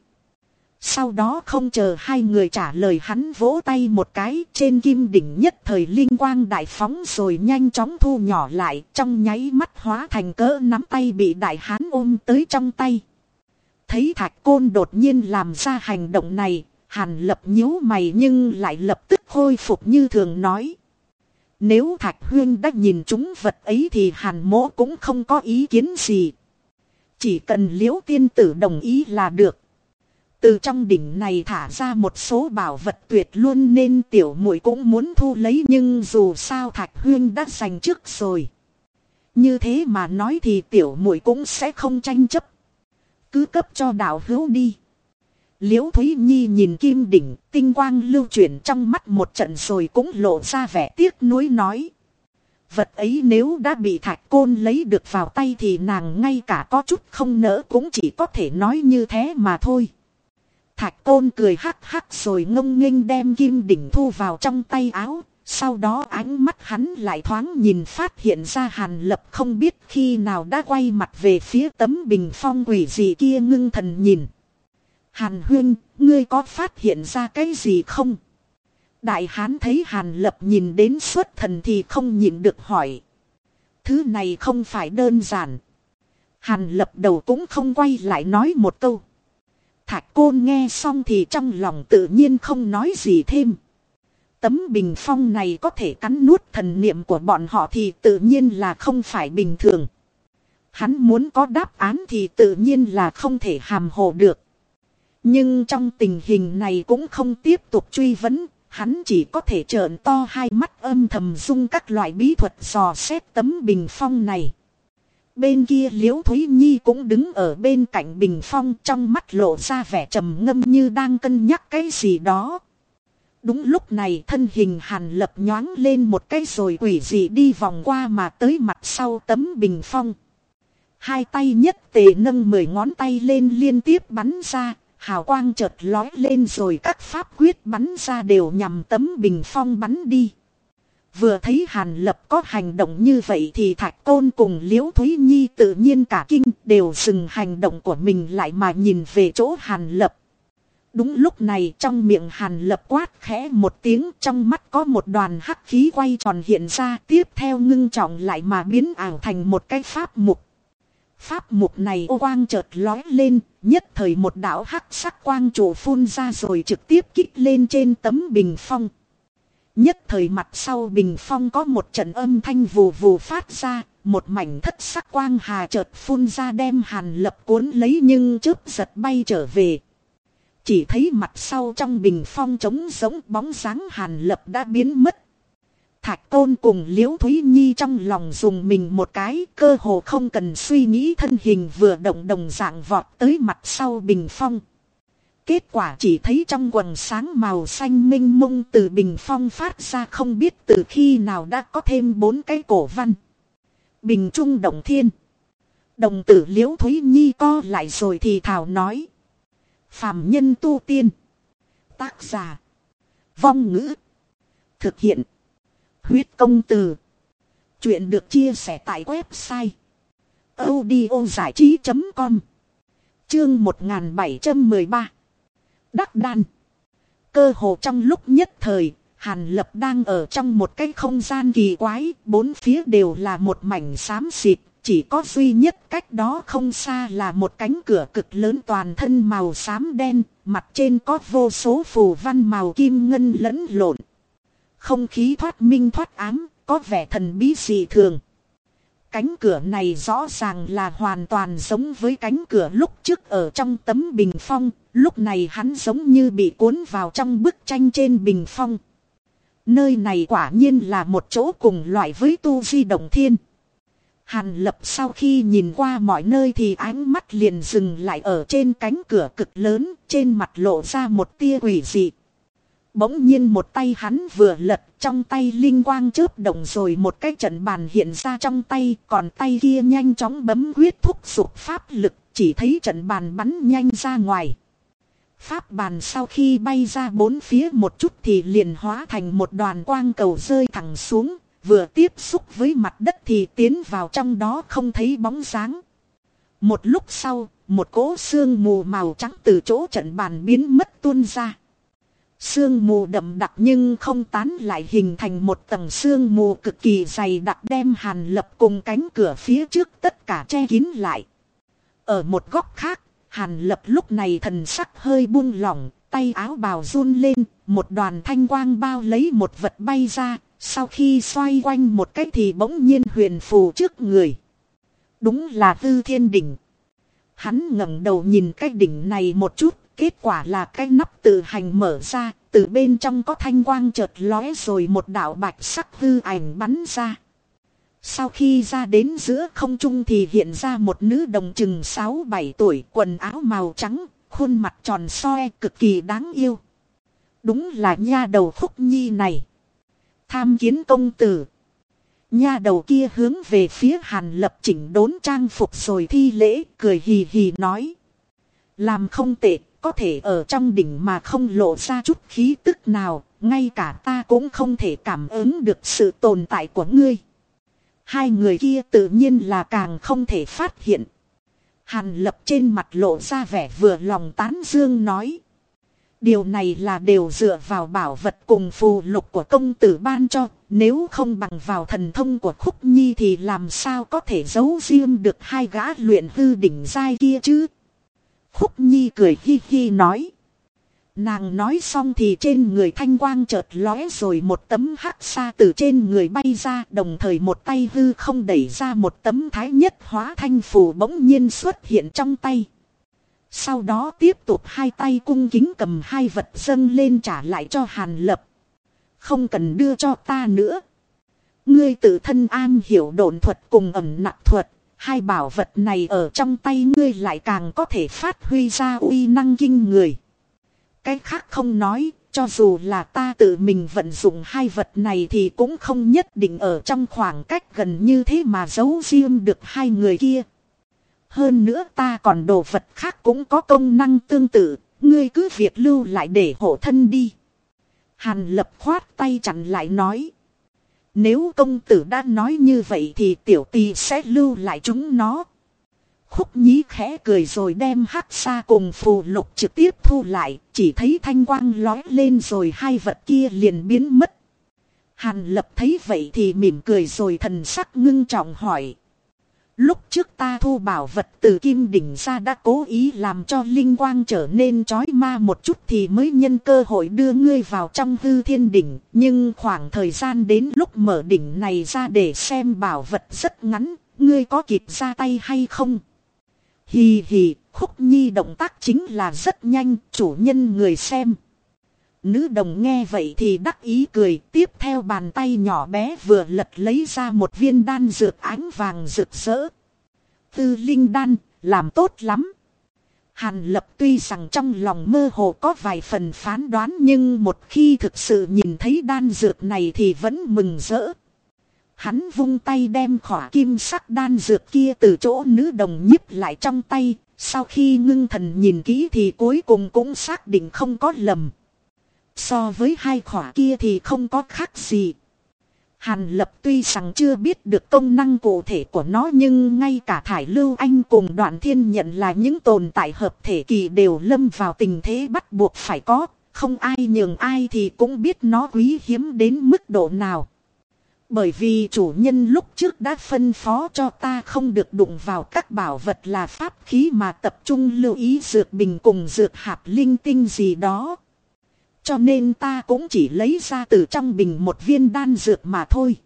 Sau đó không chờ hai người trả lời hắn vỗ tay một cái trên kim đỉnh nhất thời linh quang đại phóng rồi nhanh chóng thu nhỏ lại trong nháy mắt hóa thành cỡ nắm tay bị đại hán ôm tới trong tay. Thấy thạch côn đột nhiên làm ra hành động này, hàn lập nhíu mày nhưng lại lập tức khôi phục như thường nói. Nếu thạch huyên đã nhìn chúng vật ấy thì hàn mỗ cũng không có ý kiến gì. Chỉ cần liễu tiên tử đồng ý là được. Từ trong đỉnh này thả ra một số bảo vật tuyệt luôn nên tiểu muội cũng muốn thu lấy nhưng dù sao Thạch Huyên đã giành trước rồi. Như thế mà nói thì tiểu muội cũng sẽ không tranh chấp. Cứ cấp cho đạo hữu đi. Liễu Thúy Nhi nhìn kim đỉnh, tinh quang lưu chuyển trong mắt một trận rồi cũng lộ ra vẻ tiếc nuối nói. Vật ấy nếu đã bị thạch côn lấy được vào tay thì nàng ngay cả có chút không nỡ cũng chỉ có thể nói như thế mà thôi. Thạch tôn cười hắc hắc rồi ngông nghênh đem kim đỉnh thu vào trong tay áo. Sau đó ánh mắt hắn lại thoáng nhìn phát hiện ra hàn lập không biết khi nào đã quay mặt về phía tấm bình phong quỷ gì kia ngưng thần nhìn. Hàn huyên, ngươi có phát hiện ra cái gì không? Đại hán thấy hàn lập nhìn đến xuất thần thì không nhịn được hỏi. Thứ này không phải đơn giản. Hàn lập đầu cũng không quay lại nói một câu. Thạch côn nghe xong thì trong lòng tự nhiên không nói gì thêm. Tấm bình phong này có thể cắn nuốt thần niệm của bọn họ thì tự nhiên là không phải bình thường. Hắn muốn có đáp án thì tự nhiên là không thể hàm hồ được. Nhưng trong tình hình này cũng không tiếp tục truy vấn, hắn chỉ có thể trợn to hai mắt âm thầm dung các loại bí thuật dò xét tấm bình phong này. Bên kia liễu Thúy Nhi cũng đứng ở bên cạnh bình phong trong mắt lộ ra vẻ trầm ngâm như đang cân nhắc cái gì đó. Đúng lúc này thân hình hàn lập nhoáng lên một cái rồi quỷ dị đi vòng qua mà tới mặt sau tấm bình phong. Hai tay nhất tề nâng mười ngón tay lên liên tiếp bắn ra, hào quang chợt lói lên rồi các pháp quyết bắn ra đều nhằm tấm bình phong bắn đi. Vừa thấy Hàn Lập có hành động như vậy thì Thạch Côn cùng Liễu Thúy Nhi tự nhiên cả kinh đều dừng hành động của mình lại mà nhìn về chỗ Hàn Lập. Đúng lúc này trong miệng Hàn Lập quát khẽ một tiếng trong mắt có một đoàn hắc khí quay tròn hiện ra tiếp theo ngưng trọng lại mà biến ảo thành một cái pháp mục. Pháp mục này ô quang chợt lói lên, nhất thời một đạo hắc sắc quang trụ phun ra rồi trực tiếp kích lên trên tấm bình phong. Nhất thời mặt sau bình phong có một trận âm thanh vù vù phát ra, một mảnh thất sắc quang hà chợt phun ra đem hàn lập cuốn lấy nhưng chớp giật bay trở về. Chỉ thấy mặt sau trong bình phong trống giống bóng dáng hàn lập đã biến mất. Thạch tôn cùng liễu Thúy Nhi trong lòng dùng mình một cái cơ hồ không cần suy nghĩ thân hình vừa động đồng dạng vọt tới mặt sau bình phong. Kết quả chỉ thấy trong quần sáng màu xanh minh mông từ bình phong phát ra không biết từ khi nào đã có thêm bốn cái cổ văn. Bình trung động thiên. Đồng tử liễu Thúy Nhi co lại rồi thì thảo nói. Phạm nhân tu tiên. Tác giả. Vong ngữ. Thực hiện. Huyết công từ. Chuyện được chia sẻ tại website. audiozảichí.com Chương 1713 Đắc đan. Cơ hồ trong lúc nhất thời, Hàn Lập đang ở trong một cái không gian kỳ quái, bốn phía đều là một mảnh xám xịt, chỉ có duy nhất cách đó không xa là một cánh cửa cực lớn toàn thân màu xám đen, mặt trên có vô số phù văn màu kim ngân lẫn lộn. Không khí thoát minh thoát ám, có vẻ thần bí dị thường. Cánh cửa này rõ ràng là hoàn toàn giống với cánh cửa lúc trước ở trong tấm bình phong, lúc này hắn giống như bị cuốn vào trong bức tranh trên bình phong. Nơi này quả nhiên là một chỗ cùng loại với tu di động thiên. Hàn lập sau khi nhìn qua mọi nơi thì ánh mắt liền dừng lại ở trên cánh cửa cực lớn, trên mặt lộ ra một tia quỷ dị. Bỗng nhiên một tay hắn vừa lật trong tay linh quang chớp động rồi một cái trận bàn hiện ra trong tay còn tay kia nhanh chóng bấm huyết thúc sụp pháp lực chỉ thấy trận bàn bắn nhanh ra ngoài. Pháp bàn sau khi bay ra bốn phía một chút thì liền hóa thành một đoàn quang cầu rơi thẳng xuống, vừa tiếp xúc với mặt đất thì tiến vào trong đó không thấy bóng dáng. Một lúc sau, một cỗ xương mù màu trắng từ chỗ trận bàn biến mất tuôn ra. Sương mù đậm đặc nhưng không tán lại hình thành một tầng sương mù cực kỳ dày đặc đem hàn lập cùng cánh cửa phía trước tất cả che kín lại. Ở một góc khác, hàn lập lúc này thần sắc hơi buông lỏng, tay áo bào run lên, một đoàn thanh quang bao lấy một vật bay ra, sau khi xoay quanh một cái thì bỗng nhiên huyền phù trước người. Đúng là tư thiên đỉnh. Hắn ngẩng đầu nhìn cái đỉnh này một chút, Kết quả là cái nắp tự hành mở ra, từ bên trong có thanh quang chợt lóe rồi một đạo bạch sắc hư ảnh bắn ra. Sau khi ra đến giữa không trung thì hiện ra một nữ đồng chừng 6-7 tuổi quần áo màu trắng, khuôn mặt tròn soi cực kỳ đáng yêu. Đúng là nha đầu khúc nhi này. Tham kiến công tử. Nha đầu kia hướng về phía hàn lập chỉnh đốn trang phục rồi thi lễ cười hì hì nói. Làm không tệ có thể ở trong đỉnh mà không lộ ra chút khí tức nào, ngay cả ta cũng không thể cảm ứng được sự tồn tại của ngươi. Hai người kia tự nhiên là càng không thể phát hiện. Hàn lập trên mặt lộ ra vẻ vừa lòng tán dương nói. Điều này là đều dựa vào bảo vật cùng phù lục của công tử ban cho, nếu không bằng vào thần thông của khúc nhi thì làm sao có thể giấu riêng được hai gã luyện hư đỉnh giai kia chứ. Khúc nhi cười hi hi nói. Nàng nói xong thì trên người thanh quang chợt lóe rồi một tấm hắc xa từ trên người bay ra, đồng thời một tay hư không đẩy ra một tấm thái nhất hóa thanh phù bỗng nhiên xuất hiện trong tay. Sau đó tiếp tục hai tay cung kính cầm hai vật dâng lên trả lại cho Hàn Lập. Không cần đưa cho ta nữa. Ngươi tự thân an hiểu độn thuật cùng ẩm nặng thuật. Hai bảo vật này ở trong tay ngươi lại càng có thể phát huy ra uy năng kinh người. Cái khác không nói, cho dù là ta tự mình vận dụng hai vật này thì cũng không nhất định ở trong khoảng cách gần như thế mà giấu riêng được hai người kia. Hơn nữa ta còn đồ vật khác cũng có công năng tương tự, ngươi cứ việc lưu lại để hộ thân đi. Hàn lập khoát tay chặn lại nói. Nếu công tử đã nói như vậy thì tiểu tì sẽ lưu lại chúng nó. Khúc nhí khẽ cười rồi đem hắc xa cùng phù lục trực tiếp thu lại, chỉ thấy thanh quang lói lên rồi hai vật kia liền biến mất. Hàn lập thấy vậy thì mỉm cười rồi thần sắc ngưng trọng hỏi. Lúc trước ta thu bảo vật từ kim đỉnh ra đã cố ý làm cho linh quang trở nên chói ma một chút thì mới nhân cơ hội đưa ngươi vào trong hư thiên đỉnh. Nhưng khoảng thời gian đến lúc mở đỉnh này ra để xem bảo vật rất ngắn, ngươi có kịp ra tay hay không? Hì hì, khúc nhi động tác chính là rất nhanh, chủ nhân người xem. Nữ đồng nghe vậy thì đắc ý cười, tiếp theo bàn tay nhỏ bé vừa lật lấy ra một viên đan dược ánh vàng rực rỡ. Tư linh đan, làm tốt lắm. Hàn lập tuy rằng trong lòng mơ hồ có vài phần phán đoán nhưng một khi thực sự nhìn thấy đan dược này thì vẫn mừng rỡ. Hắn vung tay đem khỏa kim sắc đan dược kia từ chỗ nữ đồng nhíp lại trong tay, sau khi ngưng thần nhìn kỹ thì cuối cùng cũng xác định không có lầm. So với hai khỏa kia thì không có khác gì. Hàn lập tuy rằng chưa biết được công năng cụ thể của nó nhưng ngay cả Thải Lưu Anh cùng đoạn thiên nhận là những tồn tại hợp thể kỳ đều lâm vào tình thế bắt buộc phải có, không ai nhường ai thì cũng biết nó quý hiếm đến mức độ nào. Bởi vì chủ nhân lúc trước đã phân phó cho ta không được đụng vào các bảo vật là pháp khí mà tập trung lưu ý dược bình cùng dược hạp linh tinh gì đó. Cho nên ta cũng chỉ lấy ra từ trong bình một viên đan dược mà thôi.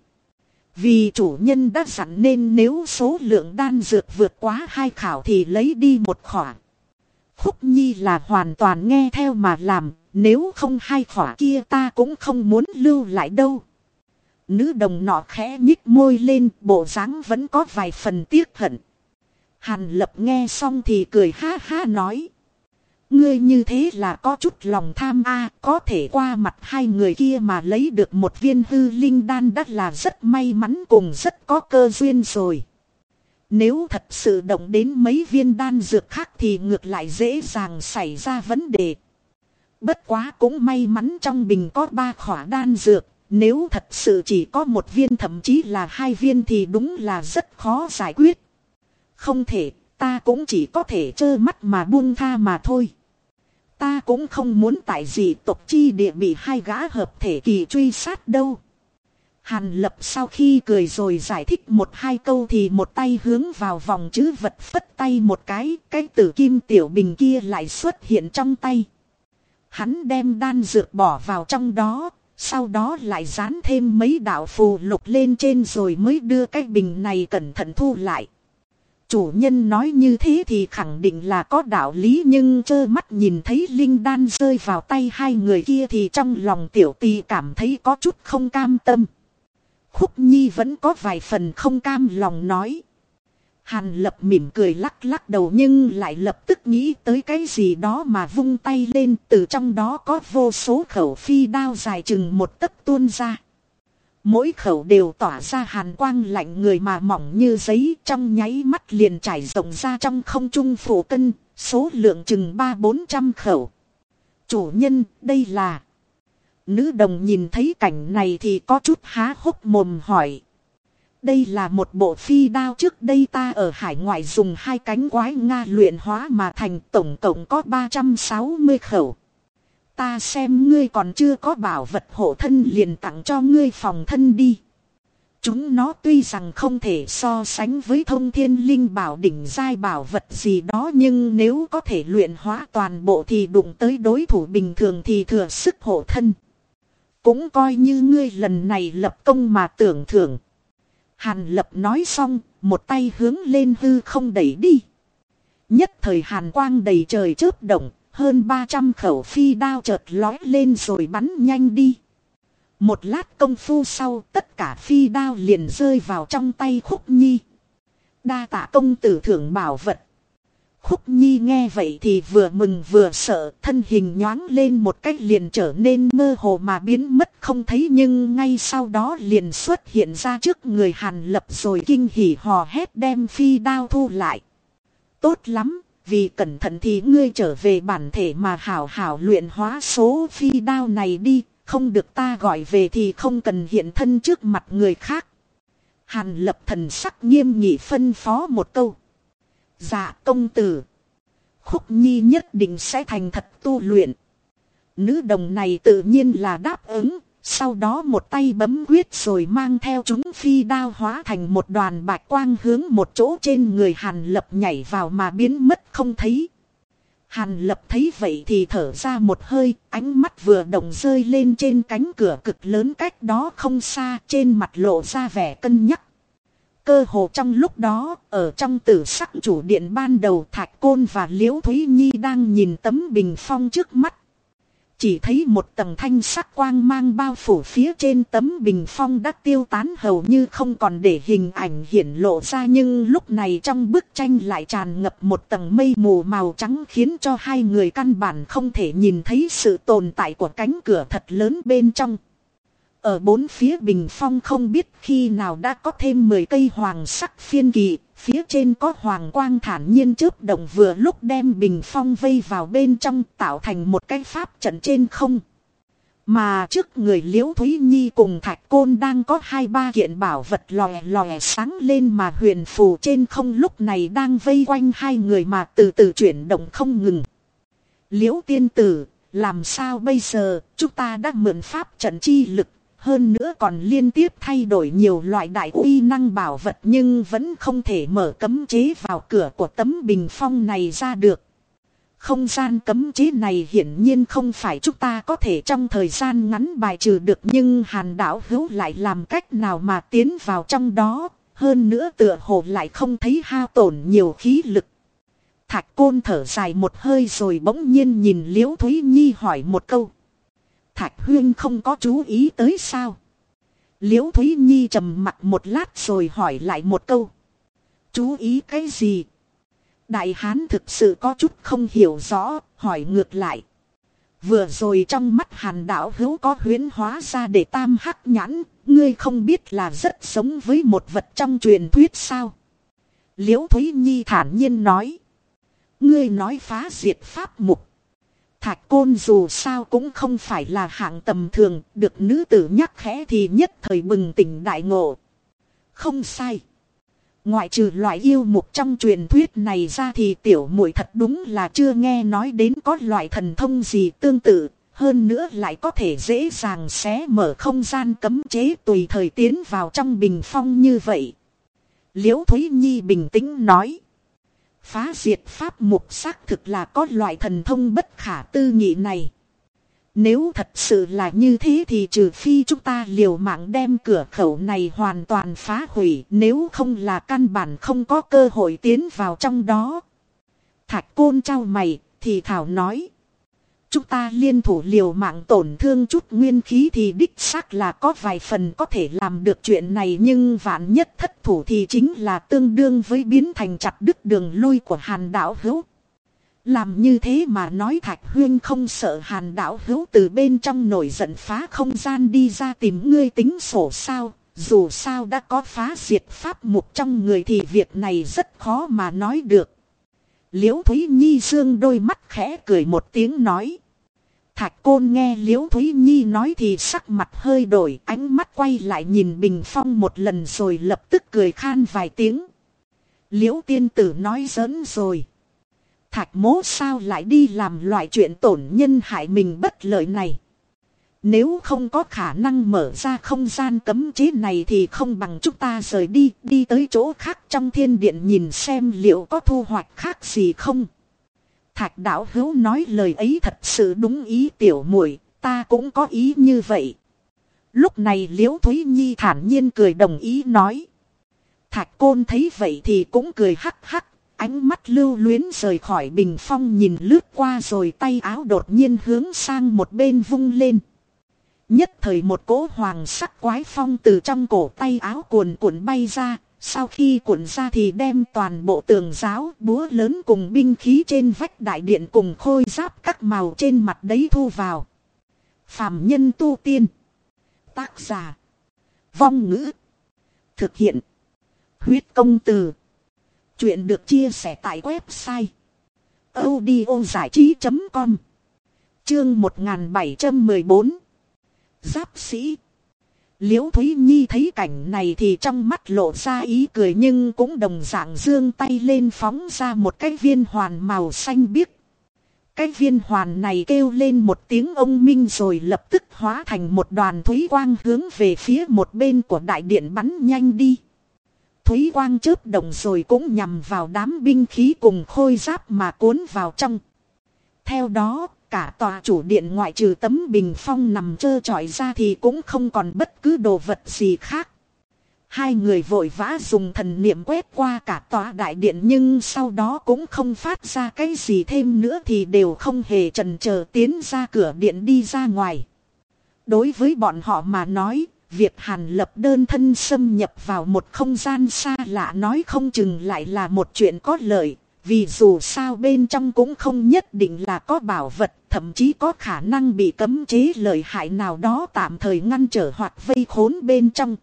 Vì chủ nhân đã dặn nên nếu số lượng đan dược vượt quá hai khảo thì lấy đi một khỏa. Khúc Nhi là hoàn toàn nghe theo mà làm, nếu không hai khỏa kia ta cũng không muốn lưu lại đâu. Nữ đồng nọ khẽ nhích môi lên, bộ dáng vẫn có vài phần tiếc hận. Hàn lập nghe xong thì cười ha ha nói. Ngươi như thế là có chút lòng tham a có thể qua mặt hai người kia mà lấy được một viên hư linh đan đắt là rất may mắn cùng rất có cơ duyên rồi. Nếu thật sự động đến mấy viên đan dược khác thì ngược lại dễ dàng xảy ra vấn đề. Bất quá cũng may mắn trong bình có ba khỏa đan dược, nếu thật sự chỉ có một viên thậm chí là hai viên thì đúng là rất khó giải quyết. Không thể, ta cũng chỉ có thể trơ mắt mà buông tha mà thôi. Ta cũng không muốn tại gì tộc chi địa bị hai gã hợp thể kỳ truy sát đâu. Hàn lập sau khi cười rồi giải thích một hai câu thì một tay hướng vào vòng chữ vật phất tay một cái, cái tử kim tiểu bình kia lại xuất hiện trong tay. Hắn đem đan dược bỏ vào trong đó, sau đó lại dán thêm mấy đạo phù lục lên trên rồi mới đưa cái bình này cẩn thận thu lại. Chủ nhân nói như thế thì khẳng định là có đạo lý nhưng trơ mắt nhìn thấy linh đan rơi vào tay hai người kia thì trong lòng tiểu tì cảm thấy có chút không cam tâm. Khúc Nhi vẫn có vài phần không cam lòng nói. Hàn lập mỉm cười lắc lắc đầu nhưng lại lập tức nghĩ tới cái gì đó mà vung tay lên từ trong đó có vô số khẩu phi đao dài chừng một tấc tuôn ra. Mỗi khẩu đều tỏa ra hàn quang lạnh người mà mỏng như giấy trong nháy mắt liền trải rộng ra trong không trung phủ cân, số lượng chừng ba bốn trăm khẩu. Chủ nhân, đây là... Nữ đồng nhìn thấy cảnh này thì có chút há hốc mồm hỏi. Đây là một bộ phi đao trước đây ta ở hải ngoại dùng hai cánh quái Nga luyện hóa mà thành tổng cộng có 360 khẩu. Ta xem ngươi còn chưa có bảo vật hộ thân liền tặng cho ngươi phòng thân đi. Chúng nó tuy rằng không thể so sánh với thông thiên linh bảo đỉnh giai bảo vật gì đó nhưng nếu có thể luyện hóa toàn bộ thì đụng tới đối thủ bình thường thì thừa sức hộ thân. Cũng coi như ngươi lần này lập công mà tưởng thưởng. Hàn lập nói xong, một tay hướng lên hư không đẩy đi. Nhất thời hàn quang đầy trời chớp động, hơn 300 khẩu phi đao chợt lói lên rồi bắn nhanh đi. Một lát công phu sau tất cả phi đao liền rơi vào trong tay khúc nhi. Đa tạ công tử thưởng bảo vật. Khúc nhi nghe vậy thì vừa mừng vừa sợ, thân hình nhoáng lên một cách liền trở nên mơ hồ mà biến mất không thấy nhưng ngay sau đó liền xuất hiện ra trước người hàn lập rồi kinh hỉ hò hét đem phi đao thu lại. Tốt lắm, vì cẩn thận thì ngươi trở về bản thể mà hảo hảo luyện hóa số phi đao này đi, không được ta gọi về thì không cần hiện thân trước mặt người khác. Hàn lập thần sắc nghiêm nghị phân phó một câu. Dạ công tử. Khúc nhi nhất định sẽ thành thật tu luyện. Nữ đồng này tự nhiên là đáp ứng. Sau đó một tay bấm quyết rồi mang theo chúng phi đao hóa thành một đoàn bạch quang hướng một chỗ trên người hàn lập nhảy vào mà biến mất không thấy. Hàn lập thấy vậy thì thở ra một hơi, ánh mắt vừa động rơi lên trên cánh cửa cực lớn cách đó không xa, trên mặt lộ ra vẻ cân nhắc. Cơ hồ trong lúc đó, ở trong tử sắc chủ điện ban đầu Thạch Côn và Liễu Thúy Nhi đang nhìn tấm bình phong trước mắt. Chỉ thấy một tầng thanh sắc quang mang bao phủ phía trên tấm bình phong đã tiêu tán hầu như không còn để hình ảnh hiển lộ ra nhưng lúc này trong bức tranh lại tràn ngập một tầng mây mù màu trắng khiến cho hai người căn bản không thể nhìn thấy sự tồn tại của cánh cửa thật lớn bên trong. Ở bốn phía bình phong không biết khi nào đã có thêm 10 cây hoàng sắc phiên kỳ, phía trên có hoàng quang thản nhiên chớp động vừa lúc đem bình phong vây vào bên trong tạo thành một cái pháp trận trên không. Mà trước người Liễu Thúy Nhi cùng Thạch Côn đang có hai ba kiện bảo vật lòe lòe sáng lên mà huyền phù trên không lúc này đang vây quanh hai người mà từ từ chuyển động không ngừng. Liễu tiên tử, làm sao bây giờ, chúng ta đã mượn pháp trận chi lực, hơn nữa còn liên tiếp thay đổi nhiều loại đại uy năng bảo vật nhưng vẫn không thể mở cấm chế vào cửa của tấm bình phong này ra được. Không gian cấm chế này hiển nhiên không phải chúng ta có thể trong thời gian ngắn bài trừ được nhưng hàn đảo hữu lại làm cách nào mà tiến vào trong đó, hơn nữa tựa hồ lại không thấy hao tổn nhiều khí lực. Thạch côn thở dài một hơi rồi bỗng nhiên nhìn Liễu Thúy Nhi hỏi một câu. Thạch Huyên không có chú ý tới sao. Liễu Thúy Nhi trầm mặt một lát rồi hỏi lại một câu. Chú ý cái gì? Đại Hán thực sự có chút không hiểu rõ, hỏi ngược lại. Vừa rồi trong mắt hàn đạo hữu có huyến hóa ra để tam hắc nhãn, ngươi không biết là rất giống với một vật trong truyền thuyết sao. Liễu Thúy Nhi thản nhiên nói. Ngươi nói phá diệt pháp mục. Thạch côn dù sao cũng không phải là hạng tầm thường, được nữ tử nhắc khẽ thì nhất thời bừng tỉnh đại ngộ. Không sai. Ngoại trừ loại yêu mục trong truyền thuyết này ra thì tiểu muội thật đúng là chưa nghe nói đến có loại thần thông gì tương tự, hơn nữa lại có thể dễ dàng xé mở không gian cấm chế tùy thời tiến vào trong bình phong như vậy. Liễu Thúy Nhi bình tĩnh nói. Phá diệt pháp mục xác thực là có loại thần thông bất khả tư nghị này. Nếu thật sự là như thế thì trừ phi chúng ta liều mạng đem cửa khẩu này hoàn toàn phá hủy, nếu không là căn bản không có cơ hội tiến vào trong đó. Thạch côn trao mày, thì thảo nói. Chúng ta liên thủ liều mạng tổn thương chút nguyên khí thì đích xác là có vài phần có thể làm được chuyện này, nhưng vạn nhất thất thủ thì chính là tương đương với biến thành chặt đứt đường lui của hàn đảo hữu. Làm như thế mà nói Thạch Huyên không sợ hàn đảo hữu từ bên trong nổi giận phá không gian đi ra tìm ngươi tính sổ sao. Dù sao đã có phá diệt pháp mục trong người thì việc này rất khó mà nói được. Liễu Thúy Nhi dương đôi mắt khẽ cười một tiếng nói. Thạch côn nghe Liễu Thúy Nhi nói thì sắc mặt hơi đổi, ánh mắt quay lại nhìn Bình Phong một lần rồi lập tức cười khan vài tiếng. Liễu tiên tử nói giỡn rồi. Thạch mố sao lại đi làm loại chuyện tổn nhân hại mình bất lợi này. Nếu không có khả năng mở ra không gian cấm chế này thì không bằng chúng ta rời đi, đi tới chỗ khác trong thiên điện nhìn xem liệu có thu hoạch khác gì không. Thạch đạo hữu nói lời ấy thật sự đúng ý tiểu muội ta cũng có ý như vậy. Lúc này liễu Thúy Nhi thản nhiên cười đồng ý nói. Thạch côn thấy vậy thì cũng cười hắc hắc, ánh mắt lưu luyến rời khỏi bình phong nhìn lướt qua rồi tay áo đột nhiên hướng sang một bên vung lên. Nhất thời một cỗ hoàng sắc quái phong từ trong cổ tay áo cuồn cuộn bay ra, sau khi cuộn ra thì đem toàn bộ tường giáo, búa lớn cùng binh khí trên vách đại điện cùng khôi giáp các màu trên mặt đấy thu vào. Phạm nhân tu tiên. Tác giả. Vong ngữ. Thực hiện. Huyết công từ. Chuyện được chia sẻ tại website. audio trí.com Chương 1714 Giáp sĩ Liễu Thúy Nhi thấy cảnh này thì trong mắt lộ ra ý cười nhưng cũng đồng dạng dương tay lên phóng ra một cái viên hoàn màu xanh biếc. Cái viên hoàn này kêu lên một tiếng ông minh rồi lập tức hóa thành một đoàn thúy quang hướng về phía một bên của đại điện bắn nhanh đi. Thúy quang chớp động rồi cũng nhằm vào đám binh khí cùng khôi giáp mà cuốn vào trong. Theo đó, cả tòa chủ điện ngoại trừ tấm bình phong nằm trơ trọi ra thì cũng không còn bất cứ đồ vật gì khác. Hai người vội vã dùng thần niệm quét qua cả tòa đại điện nhưng sau đó cũng không phát ra cái gì thêm nữa thì đều không hề trần chờ tiến ra cửa điện đi ra ngoài. Đối với bọn họ mà nói, việc hàn lập đơn thân xâm nhập vào một không gian xa lạ nói không chừng lại là một chuyện có lợi, vì dù sao bên trong cũng không nhất định là có bảo vật, thậm chí có khả năng bị cấm chế lợi hại nào đó tạm thời ngăn trở hoặc vây khốn bên trong.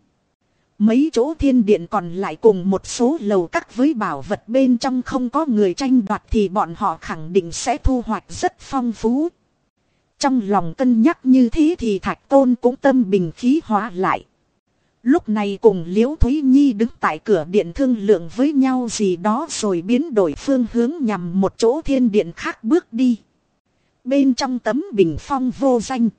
Mấy chỗ thiên điện còn lại cùng một số lầu các với bảo vật bên trong không có người tranh đoạt thì bọn họ khẳng định sẽ thu hoạch rất phong phú. Trong lòng cân nhắc như thế thì thạch tôn cũng tâm bình khí hóa lại. Lúc này cùng Liễu Thúy Nhi đứng tại cửa điện thương lượng với nhau gì đó rồi biến đổi phương hướng nhằm một chỗ thiên điện khác bước đi. Bên trong tấm bình phong vô danh.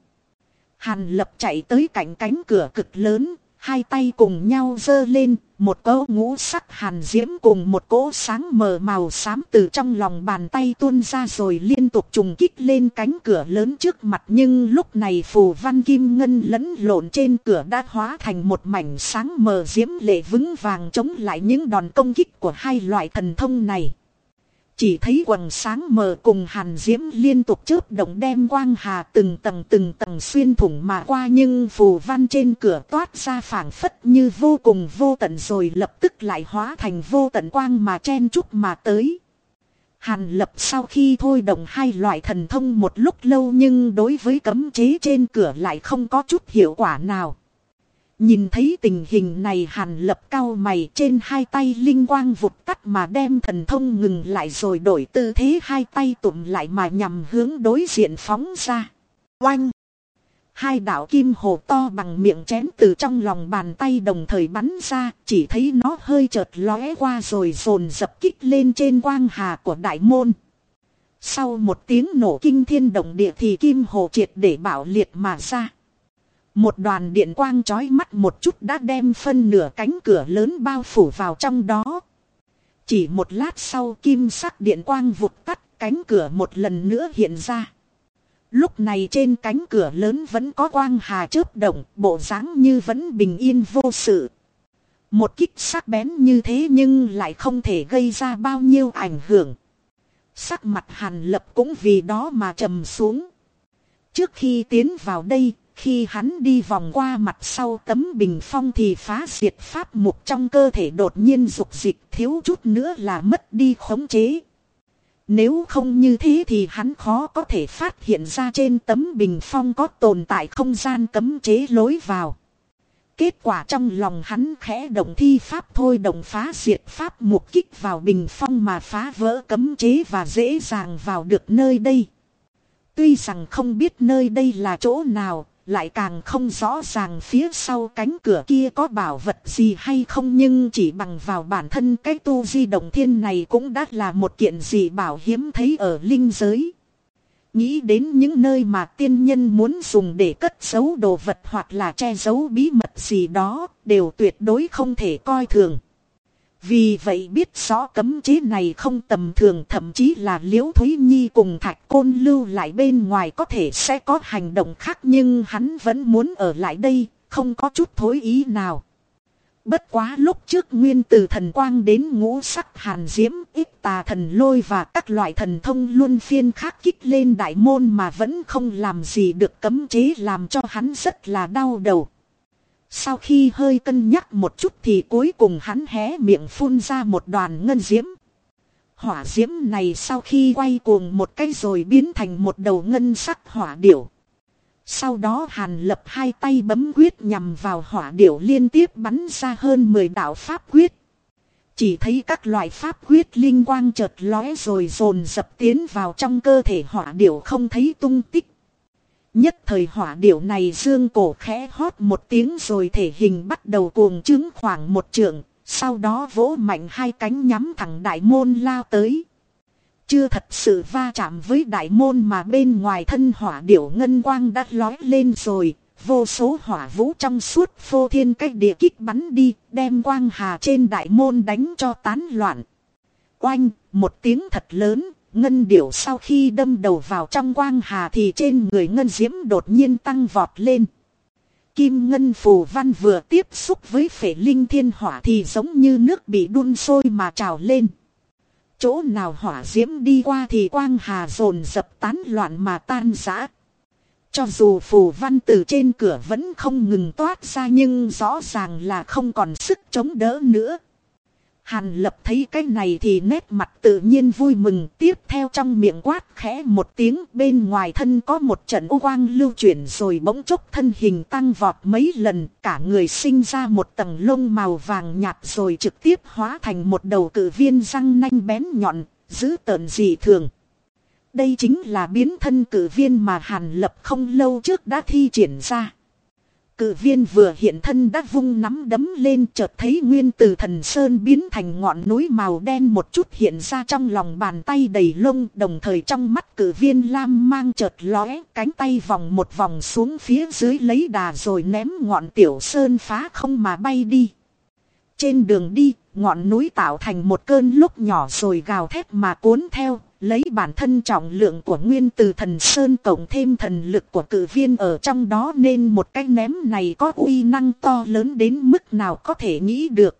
Hàn lập chạy tới cạnh cánh cửa cực lớn, hai tay cùng nhau giơ lên, một cỗ ngũ sắc hàn diễm cùng một cỗ sáng mờ màu xám từ trong lòng bàn tay tuôn ra rồi liên tục trùng kích lên cánh cửa lớn trước mặt nhưng lúc này phù văn kim ngân lẫn lộn trên cửa đã hóa thành một mảnh sáng mờ diễm lệ vững vàng chống lại những đòn công kích của hai loại thần thông này. Chỉ thấy quần sáng mờ cùng hàn diễm liên tục chớp động đem quang hà từng tầng từng tầng xuyên thủng mà qua nhưng phù văn trên cửa toát ra phảng phất như vô cùng vô tận rồi lập tức lại hóa thành vô tận quang mà chen chúc mà tới. Hàn lập sau khi thôi động hai loại thần thông một lúc lâu nhưng đối với cấm chế trên cửa lại không có chút hiệu quả nào. Nhìn thấy tình hình này hàn lập cao mày trên hai tay linh quang vụt tắt mà đem thần thông ngừng lại rồi đổi tư thế hai tay tụm lại mà nhằm hướng đối diện phóng ra. Oanh! Hai đạo kim hồ to bằng miệng chén từ trong lòng bàn tay đồng thời bắn ra, chỉ thấy nó hơi chợt lóe qua rồi dồn dập kích lên trên quang hà của đại môn. Sau một tiếng nổ kinh thiên động địa thì kim hồ triệt để bảo liệt mà ra. Một đoàn điện quang chói mắt một chút đã đem phân nửa cánh cửa lớn bao phủ vào trong đó. Chỉ một lát sau kim sắc điện quang vụt tắt cánh cửa một lần nữa hiện ra. Lúc này trên cánh cửa lớn vẫn có quang hà chớp động, bộ dáng như vẫn bình yên vô sự. Một kích sắc bén như thế nhưng lại không thể gây ra bao nhiêu ảnh hưởng. Sắc mặt hàn lập cũng vì đó mà trầm xuống. Trước khi tiến vào đây, khi hắn đi vòng qua mặt sau tấm bình phong thì phá diệt pháp mục trong cơ thể đột nhiên dục dịch thiếu chút nữa là mất đi khống chế. Nếu không như thế thì hắn khó có thể phát hiện ra trên tấm bình phong có tồn tại không gian cấm chế lối vào. Kết quả trong lòng hắn khẽ động thi pháp thôi động phá diệt pháp mục kích vào bình phong mà phá vỡ cấm chế và dễ dàng vào được nơi đây. Tuy rằng không biết nơi đây là chỗ nào, lại càng không rõ ràng phía sau cánh cửa kia có bảo vật gì hay không nhưng chỉ bằng vào bản thân cái tu di động thiên này cũng đã là một kiện gì bảo hiếm thấy ở linh giới. Nghĩ đến những nơi mà tiên nhân muốn dùng để cất giấu đồ vật hoặc là che giấu bí mật gì đó, đều tuyệt đối không thể coi thường. Vì vậy biết rõ cấm chế này không tầm thường thậm chí là Liễu Thúy Nhi cùng Thạch Côn lưu lại bên ngoài có thể sẽ có hành động khác nhưng hắn vẫn muốn ở lại đây, không có chút thối ý nào. Bất quá lúc trước nguyên từ thần quang đến ngũ sắc hàn diễm ít tà thần lôi và các loại thần thông luân phiên khác kích lên đại môn mà vẫn không làm gì được cấm chế làm cho hắn rất là đau đầu. Sau khi hơi cân nhắc một chút thì cuối cùng hắn hé miệng phun ra một đoàn ngân diễm. Hỏa diễm này sau khi quay cuồng một cái rồi biến thành một đầu ngân sắc hỏa điểu. Sau đó hàn lập hai tay bấm quyết nhằm vào hỏa điểu liên tiếp bắn ra hơn 10 đạo pháp quyết. Chỉ thấy các loại pháp quyết linh quang chợt lóe rồi dồn dập tiến vào trong cơ thể hỏa điểu không thấy tung tích. Nhất thời hỏa điểu này dương cổ khẽ hót một tiếng rồi thể hình bắt đầu cuồng trứng khoảng một trượng, sau đó vỗ mạnh hai cánh nhắm thẳng đại môn lao tới. Chưa thật sự va chạm với đại môn mà bên ngoài thân hỏa điểu ngân quang đã lói lên rồi, vô số hỏa vũ trong suốt phô thiên cách địa kích bắn đi, đem quang hà trên đại môn đánh cho tán loạn. Oanh, một tiếng thật lớn, ngân điểu sau khi đâm đầu vào trong quang hà thì trên người ngân diễm đột nhiên tăng vọt lên. Kim ngân phù văn vừa tiếp xúc với phể linh thiên hỏa thì giống như nước bị đun sôi mà trào lên. Chỗ nào hỏa diễm đi qua thì quang hà rồn dập tán loạn mà tan rã. Cho dù phù văn từ trên cửa vẫn không ngừng toát ra nhưng rõ ràng là không còn sức chống đỡ nữa. Hàn lập thấy cái này thì nét mặt tự nhiên vui mừng tiếp theo trong miệng quát khẽ một tiếng bên ngoài thân có một trận ô quang lưu chuyển rồi bỗng chốc thân hình tăng vọt mấy lần cả người sinh ra một tầng lông màu vàng nhạt rồi trực tiếp hóa thành một đầu cử viên răng nanh bén nhọn, giữ tợn dị thường. Đây chính là biến thân cử viên mà Hàn lập không lâu trước đã thi triển ra. Cự viên vừa hiện thân đã vung nắm đấm lên chợt thấy nguyên từ thần sơn biến thành ngọn núi màu đen một chút hiện ra trong lòng bàn tay đầy lông đồng thời trong mắt cự viên lam mang chợt lóe cánh tay vòng một vòng xuống phía dưới lấy đà rồi ném ngọn tiểu sơn phá không mà bay đi. Trên đường đi, ngọn núi tạo thành một cơn lúc nhỏ rồi gào thét mà cuốn theo, Lấy bản thân trọng lượng của nguyên từ thần Sơn cộng thêm thần lực của cử viên ở trong đó nên một cái ném này có uy năng to lớn đến mức nào có thể nghĩ được.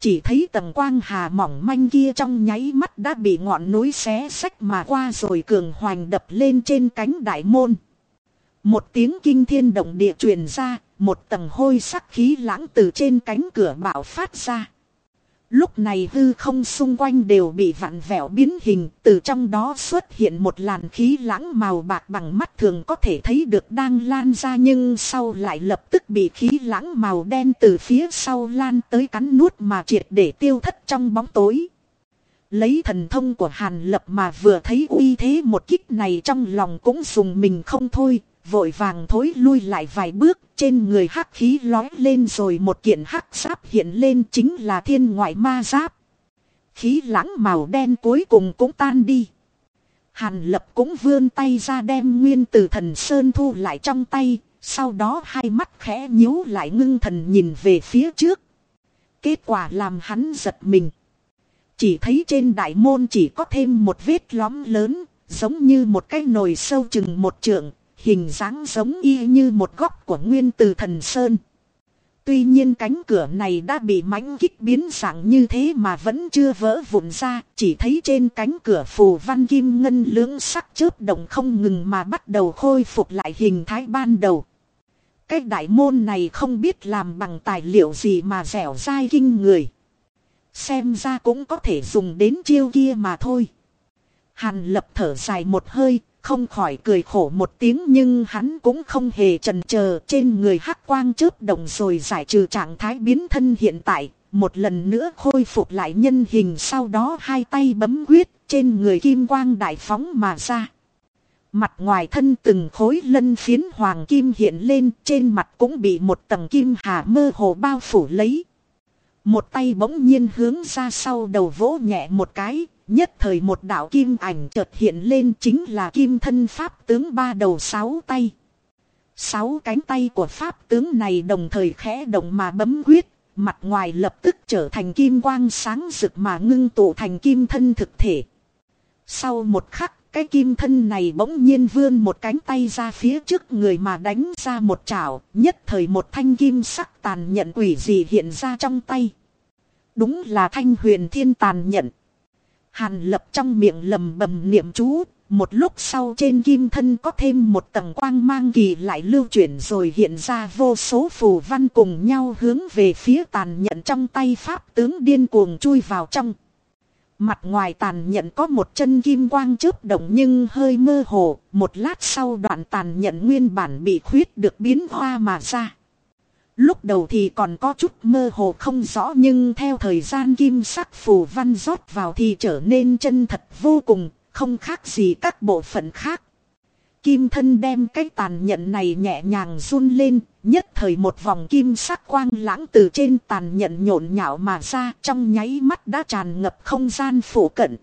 Chỉ thấy tầng quang hà mỏng manh kia trong nháy mắt đã bị ngọn núi xé sách mà qua rồi cường hoành đập lên trên cánh đại môn. Một tiếng kinh thiên động địa truyền ra, một tầng hôi sắc khí lãng từ trên cánh cửa bạo phát ra. Lúc này hư không xung quanh đều bị vặn vẹo biến hình, từ trong đó xuất hiện một làn khí lãng màu bạc bằng mắt thường có thể thấy được đang lan ra nhưng sau lại lập tức bị khí lãng màu đen từ phía sau lan tới cắn nuốt mà triệt để tiêu thất trong bóng tối. Lấy thần thông của Hàn Lập mà vừa thấy uy thế một kích này trong lòng cũng dùng mình không thôi, vội vàng thối lui lại vài bước, trên người hắc khí lói lên rồi một kiện hắc giáp hiện lên chính là thiên ngoại ma giáp. Khí lãng màu đen cuối cùng cũng tan đi. Hàn lập cũng vươn tay ra đem nguyên từ thần sơn thu lại trong tay, sau đó hai mắt khẽ nhíu lại ngưng thần nhìn về phía trước. Kết quả làm hắn giật mình. Chỉ thấy trên đại môn chỉ có thêm một vết lõm lớn, giống như một cái nồi sâu chừng một trượng, hình dáng giống y như một góc của nguyên từ thần sơn. Tuy nhiên cánh cửa này đã bị mãnh kích biến dạng như thế mà vẫn chưa vỡ vụn ra, chỉ thấy trên cánh cửa phù văn kim ngân lưỡng sắc chớp động không ngừng mà bắt đầu khôi phục lại hình thái ban đầu. Cái đại môn này không biết làm bằng tài liệu gì mà dẻo dai kinh người. Xem ra cũng có thể dùng đến chiêu kia mà thôi. Hàn lập thở dài một hơi, không khỏi cười khổ một tiếng nhưng hắn cũng không hề trần chờ trên người hắc quang chớp động rồi giải trừ trạng thái biến thân hiện tại, một lần nữa khôi phục lại nhân hình sau đó hai tay bấm quyết trên người kim quang đại phóng mà ra. Mặt ngoài thân từng khối lân phiến hoàng kim hiện lên trên mặt cũng bị một tầng kim hà mơ hồ bao phủ lấy. Một tay bỗng nhiên hướng ra sau đầu vỗ nhẹ một cái, nhất thời một đạo kim ảnh chợt hiện lên chính là kim thân pháp tướng ba đầu sáu tay. Sáu cánh tay của pháp tướng này đồng thời khẽ động mà bấm quyết, mặt ngoài lập tức trở thành kim quang sáng rực mà ngưng tụ thành kim thân thực thể. Sau một khắc, cái kim thân này bỗng nhiên vươn một cánh tay ra phía trước người mà đánh ra một chảo, nhất thời một thanh kim sắc tàn nhận quỷ gì hiện ra trong tay. Đúng là thanh huyền thiên tàn nhận. Hàn lập trong miệng lầm bầm niệm chú, một lúc sau trên kim thân có thêm một tầng quang mang kỳ lại lưu chuyển rồi hiện ra vô số phù văn cùng nhau hướng về phía tàn nhận trong tay pháp tướng điên cuồng chui vào trong. Mặt ngoài tàn nhận có một chân kim quang chớp động nhưng hơi mơ hồ, một lát sau đoạn tàn nhận nguyên bản bị khuyết được biến hoa mà ra. Lúc đầu thì còn có chút mơ hồ không rõ nhưng theo thời gian kim sắc phù văn rót vào thì trở nên chân thật vô cùng, không khác gì các bộ phận khác. Kim thân đem cái tàn nhận này nhẹ nhàng run lên, nhất thời một vòng kim sắc quang lãng từ trên tàn nhận nhộn nhạo mà ra trong nháy mắt đã tràn ngập không gian phủ cận.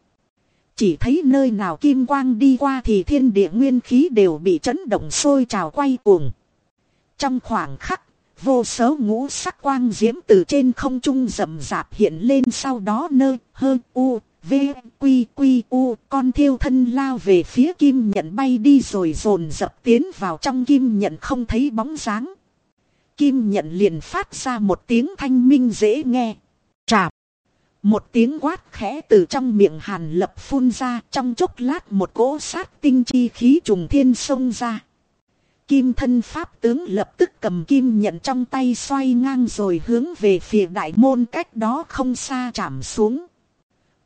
Chỉ thấy nơi nào kim quang đi qua thì thiên địa nguyên khí đều bị chấn động sôi trào quay cuồng. Trong khoảng khắc, vô số ngũ sắc quang diễm từ trên không trung rậm rạp hiện lên sau đó nơi hơ u V, quy, quy, u, con thiêu thân lao về phía kim nhận bay đi rồi dồn dập tiến vào trong kim nhận không thấy bóng dáng. Kim nhận liền phát ra một tiếng thanh minh dễ nghe. Trạp. Một tiếng quát khẽ từ trong miệng hàn lập phun ra trong chốc lát một cỗ sát tinh chi khí trùng thiên sông ra. Kim thân pháp tướng lập tức cầm kim nhận trong tay xoay ngang rồi hướng về phía đại môn cách đó không xa chạm xuống.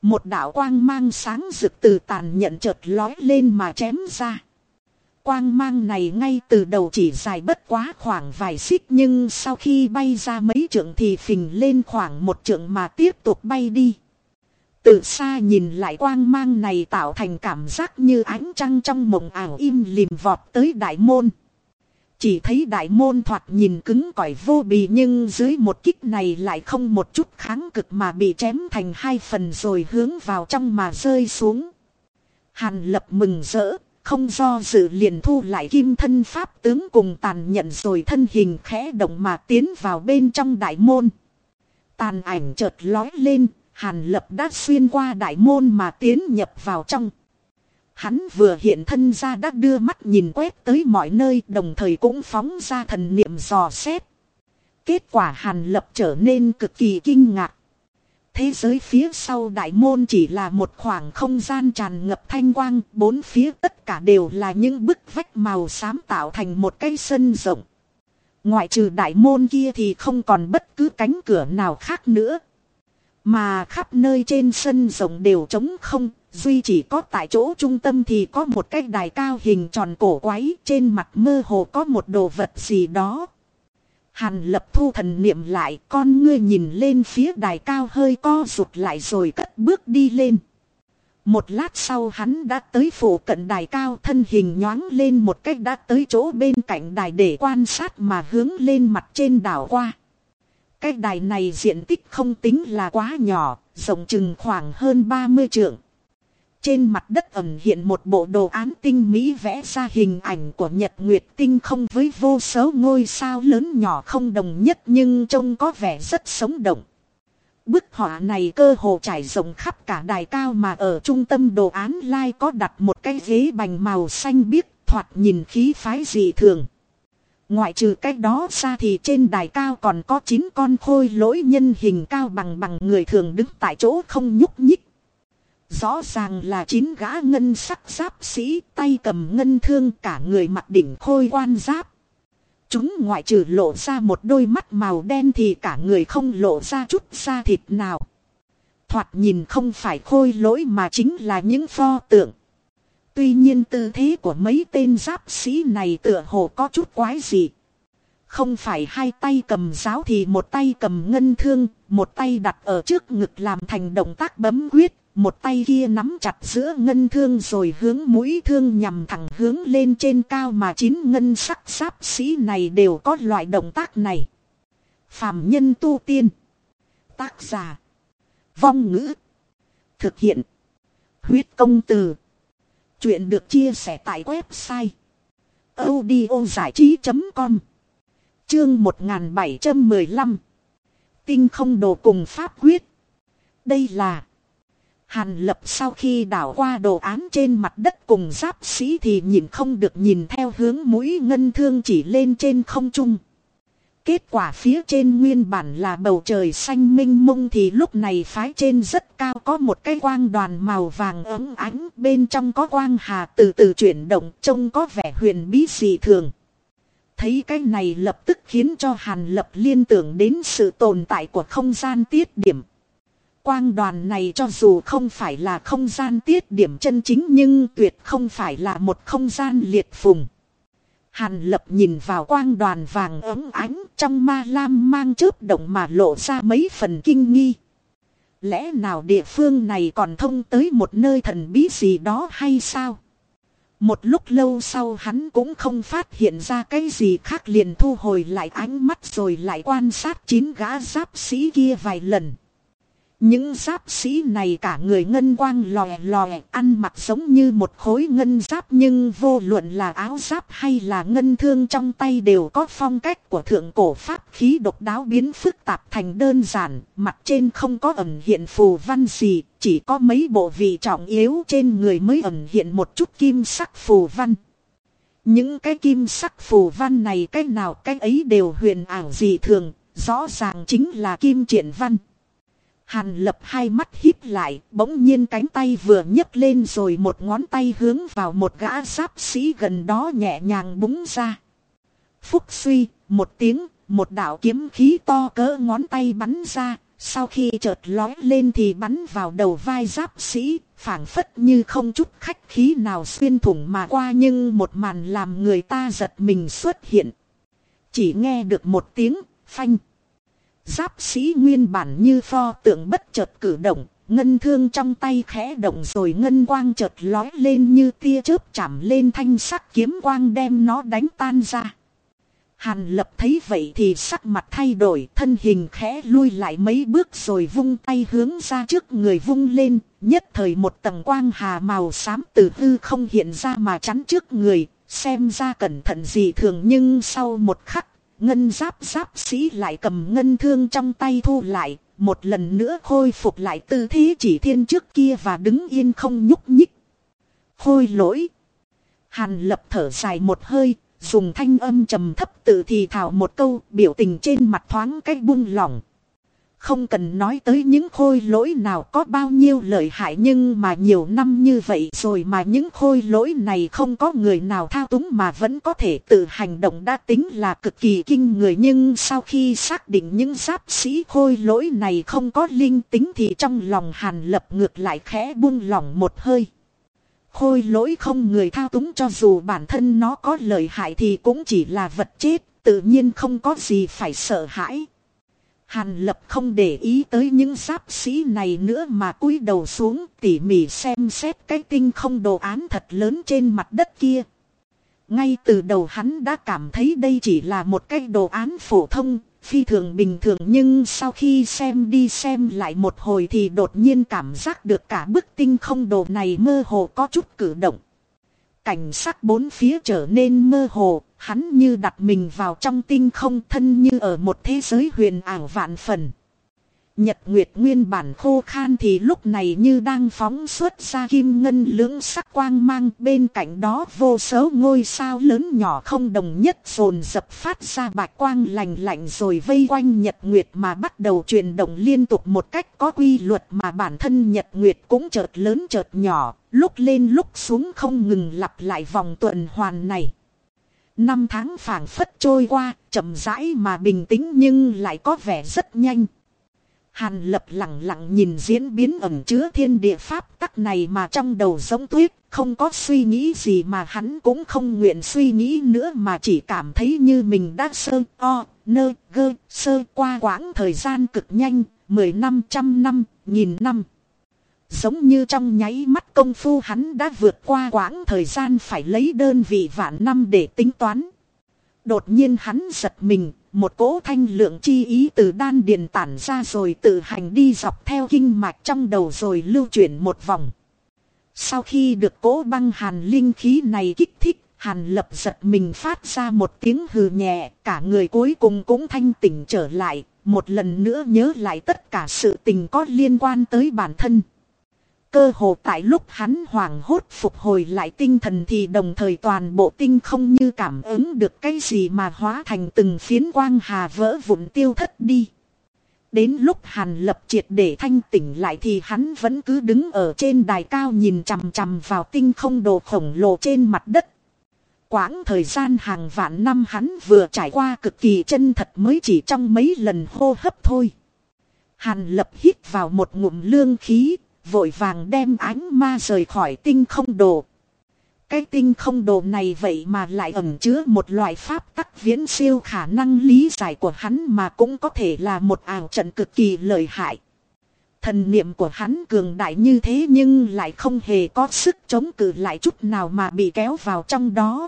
Một đạo quang mang sáng rực từ tàn nhận chợt lói lên mà chém ra. Quang mang này ngay từ đầu chỉ dài bất quá khoảng vài xích nhưng sau khi bay ra mấy trượng thì phình lên khoảng một trượng mà tiếp tục bay đi. Từ xa nhìn lại quang mang này tạo thành cảm giác như ánh trăng trong mộng ảo im lìm vọt tới đại môn. Chỉ thấy đại môn thoạt nhìn cứng cỏi vô bì nhưng dưới một kích này lại không một chút kháng cực mà bị chém thành hai phần rồi hướng vào trong mà rơi xuống. Hàn lập mừng rỡ, không do dự liền thu lại kim thân pháp tướng cùng tàn nhận rồi thân hình khẽ động mà tiến vào bên trong đại môn. Tàn ảnh chợt lói lên, hàn lập đã xuyên qua đại môn mà tiến nhập vào trong. Hắn vừa hiện thân ra đã đưa mắt nhìn quét tới mọi nơi đồng thời cũng phóng ra thần niệm dò xét. Kết quả hàn lập trở nên cực kỳ kinh ngạc. Thế giới phía sau đại môn chỉ là một khoảng không gian tràn ngập thanh quang, bốn phía tất cả đều là những bức vách màu xám tạo thành một cái sân rộng. Ngoại trừ đại môn kia thì không còn bất cứ cánh cửa nào khác nữa. Mà khắp nơi trên sân rộng đều trống không, Duy chỉ có tại chỗ trung tâm thì có một cái đài cao hình tròn cổ quái trên mặt mơ hồ có một đồ vật gì đó. Hàn lập thu thần niệm lại con ngươi nhìn lên phía đài cao hơi co rụt lại rồi cất bước đi lên. Một lát sau hắn đã tới phủ cận đài cao thân hình nhoáng lên một cách đã tới chỗ bên cạnh đài để quan sát mà hướng lên mặt trên đảo qua. Cái đài này diện tích không tính là quá nhỏ, rộng chừng khoảng hơn 30 trượng. Trên mặt đất ẩn hiện một bộ đồ án tinh mỹ vẽ ra hình ảnh của Nhật Nguyệt tinh không với vô số ngôi sao lớn nhỏ không đồng nhất nhưng trông có vẻ rất sống động. Bức họa này cơ hồ trải rộng khắp cả đài cao mà ở trung tâm đồ án lai có đặt một cái ghế bành màu xanh biếc thoạt nhìn khí phái dị thường. Ngoại trừ cái đó ra thì trên đài cao còn có 9 con khôi lỗi nhân hình cao bằng bằng người thường đứng tại chỗ không nhúc nhích. Rõ ràng là chín gã ngân sắc giáp sĩ tay cầm ngân thương cả người mặt đỉnh khôi quan giáp. Chúng ngoại trừ lộ ra một đôi mắt màu đen thì cả người không lộ ra chút da thịt nào. Thoạt nhìn không phải khôi lỗi mà chính là những pho tượng. Tuy nhiên tư thế của mấy tên giáp sĩ này tựa hồ có chút quái gì. Không phải hai tay cầm giáo thì một tay cầm ngân thương, một tay đặt ở trước ngực làm thành động tác bấm quyết, một tay kia nắm chặt giữa ngân thương rồi hướng mũi thương nhằm thẳng hướng lên trên cao mà chín ngân sắc giáp sĩ này đều có loại động tác này. Phạm nhân tu tiên. Tác giả. Vong ngữ. Thực hiện. Huyết công từ. Chuyện được chia sẻ tại website. audiozảichí.com Chương 1715 Tinh không đồ cùng pháp quyết. Đây là Hàn lập sau khi đảo qua đồ án trên mặt đất cùng giáp sĩ thì nhìn không được nhìn theo hướng mũi ngân thương chỉ lên trên không trung. Kết quả phía trên nguyên bản là bầu trời xanh minh mông thì lúc này phái trên rất cao có một cái quang đoàn màu vàng ấm ánh bên trong có quang hà từ từ chuyển động, trông có vẻ huyền bí dị thường. Thấy cái này lập tức khiến cho Hàn Lập liên tưởng đến sự tồn tại của không gian tiết điểm. Quang đoàn này cho dù không phải là không gian tiết điểm chân chính nhưng tuyệt không phải là một không gian liệt phùng. Hàn lập nhìn vào quang đoàn vàng ấm ánh trong ma lam mang chớp động mà lộ ra mấy phần kinh nghi. Lẽ nào địa phương này còn thông tới một nơi thần bí gì đó hay sao? Một lúc lâu sau hắn cũng không phát hiện ra cái gì khác liền thu hồi lại ánh mắt rồi lại quan sát chín gã giáp sĩ kia vài lần. Những giáp sĩ này cả người ngân quang lòe lòe ăn mặc giống như một khối ngân giáp nhưng vô luận là áo giáp hay là ngân thương trong tay đều có phong cách của thượng cổ pháp khí độc đáo biến phức tạp thành đơn giản, mặt trên không có ẩn hiện phù văn gì, chỉ có mấy bộ vị trọng yếu trên người mới ẩn hiện một chút kim sắc phù văn. Những cái kim sắc phù văn này cái nào cái ấy đều huyền ảo dị thường, rõ ràng chính là kim triển văn. Hàn lập hai mắt híp lại, bỗng nhiên cánh tay vừa nhấc lên rồi một ngón tay hướng vào một gã giáp sĩ gần đó nhẹ nhàng búng ra. Phúc suy, một tiếng, một đạo kiếm khí to cỡ ngón tay bắn ra, sau khi chợt lói lên thì bắn vào đầu vai giáp sĩ, phảng phất như không chút khách khí nào xuyên thủng mà qua nhưng một màn làm người ta giật mình xuất hiện. Chỉ nghe được một tiếng, phanh. Giáp sĩ nguyên bản như pho tượng bất chợt cử động, ngân thương trong tay khẽ động rồi ngân quang chợt lói lên như tia chớp chạm lên thanh sắc kiếm quang đem nó đánh tan ra. Hàn lập thấy vậy thì sắc mặt thay đổi, thân hình khẽ lui lại mấy bước rồi vung tay hướng ra trước người vung lên, nhất thời một tầng quang hà màu xám từ hư không hiện ra mà chắn trước người, xem ra cẩn thận gì thường nhưng sau một khắc Ngân giáp giáp sĩ lại cầm ngân thương trong tay thu lại, một lần nữa khôi phục lại tư thế chỉ thiên trước kia và đứng yên không nhúc nhích. Khôi lỗi. Hàn lập thở dài một hơi, dùng thanh âm trầm thấp tự thì thảo một câu, biểu tình trên mặt thoáng cách buông lỏng. Không cần nói tới những khôi lỗi nào có bao nhiêu lợi hại nhưng mà nhiều năm như vậy rồi mà những khôi lỗi này không có người nào thao túng mà vẫn có thể tự hành động đã tính là cực kỳ kinh người nhưng sau khi xác định những giáp sĩ khôi lỗi này không có linh tính thì trong lòng hàn lập ngược lại khẽ buông lỏng một hơi. Khôi lỗi không người thao túng cho dù bản thân nó có lợi hại thì cũng chỉ là vật chết, tự nhiên không có gì phải sợ hãi. Hàn lập không để ý tới những giáp sĩ này nữa mà cúi đầu xuống tỉ mỉ xem xét cái tinh không đồ án thật lớn trên mặt đất kia. Ngay từ đầu hắn đã cảm thấy đây chỉ là một cái đồ án phổ thông, phi thường bình thường nhưng sau khi xem đi xem lại một hồi thì đột nhiên cảm giác được cả bức tinh không đồ này mơ hồ có chút cử động. Cảnh sắc bốn phía trở nên mơ hồ, hắn như đặt mình vào trong tinh không thân như ở một thế giới huyền ảo vạn phần. Nhật Nguyệt nguyên bản khô khan thì lúc này như đang phóng xuất ra kim ngân lưỡng sắc quang mang bên cạnh đó vô số ngôi sao lớn nhỏ không đồng nhất rồn dập phát ra bạch quang lành lạnh rồi vây quanh Nhật Nguyệt mà bắt đầu chuyển động liên tục một cách có quy luật mà bản thân Nhật Nguyệt cũng chợt lớn chợt nhỏ, lúc lên lúc xuống không ngừng lặp lại vòng tuần hoàn này. Năm tháng phảng phất trôi qua, chậm rãi mà bình tĩnh nhưng lại có vẻ rất nhanh. Hàn lập lặng lặng nhìn diễn biến ẩn chứa thiên địa pháp tắc này mà trong đầu giống tuyết, không có suy nghĩ gì mà hắn cũng không nguyện suy nghĩ nữa mà chỉ cảm thấy như mình đã sơ o, nơ, gơ, sơ qua quãng thời gian cực nhanh, mười năm trăm năm, nghìn năm. Giống như trong nháy mắt công phu hắn đã vượt qua quãng thời gian phải lấy đơn vị vạn năm để tính toán. Đột nhiên hắn giật mình, một cỗ thanh lượng chi ý từ đan điền tản ra rồi tự hành đi dọc theo kinh mạch trong đầu rồi lưu chuyển một vòng. Sau khi được cỗ băng hàn linh khí này kích thích, hàn lập giật mình phát ra một tiếng hừ nhẹ, cả người cuối cùng cũng thanh tỉnh trở lại, một lần nữa nhớ lại tất cả sự tình có liên quan tới bản thân. Cơ hồ tại lúc hắn hoảng hốt phục hồi lại tinh thần thì đồng thời toàn bộ tinh không như cảm ứng được cái gì mà hóa thành từng phiến quang hà vỡ vụn tiêu thất đi. Đến lúc hàn lập triệt để thanh tỉnh lại thì hắn vẫn cứ đứng ở trên đài cao nhìn chằm chằm vào tinh không đồ khổng lồ trên mặt đất. Quãng thời gian hàng vạn năm hắn vừa trải qua cực kỳ chân thật mới chỉ trong mấy lần hô hấp thôi. Hàn lập hít vào một ngụm lương khí, vội vàng đem ánh ma rời khỏi tinh không đồ. Cái tinh không đồ này vậy mà lại ẩn chứa một loại pháp tắc viễn siêu khả năng lý giải của hắn mà cũng có thể là một ảo trận cực kỳ lợi hại. Thần niệm của hắn cường đại như thế nhưng lại không hề có sức chống cự lại chút nào mà bị kéo vào trong đó.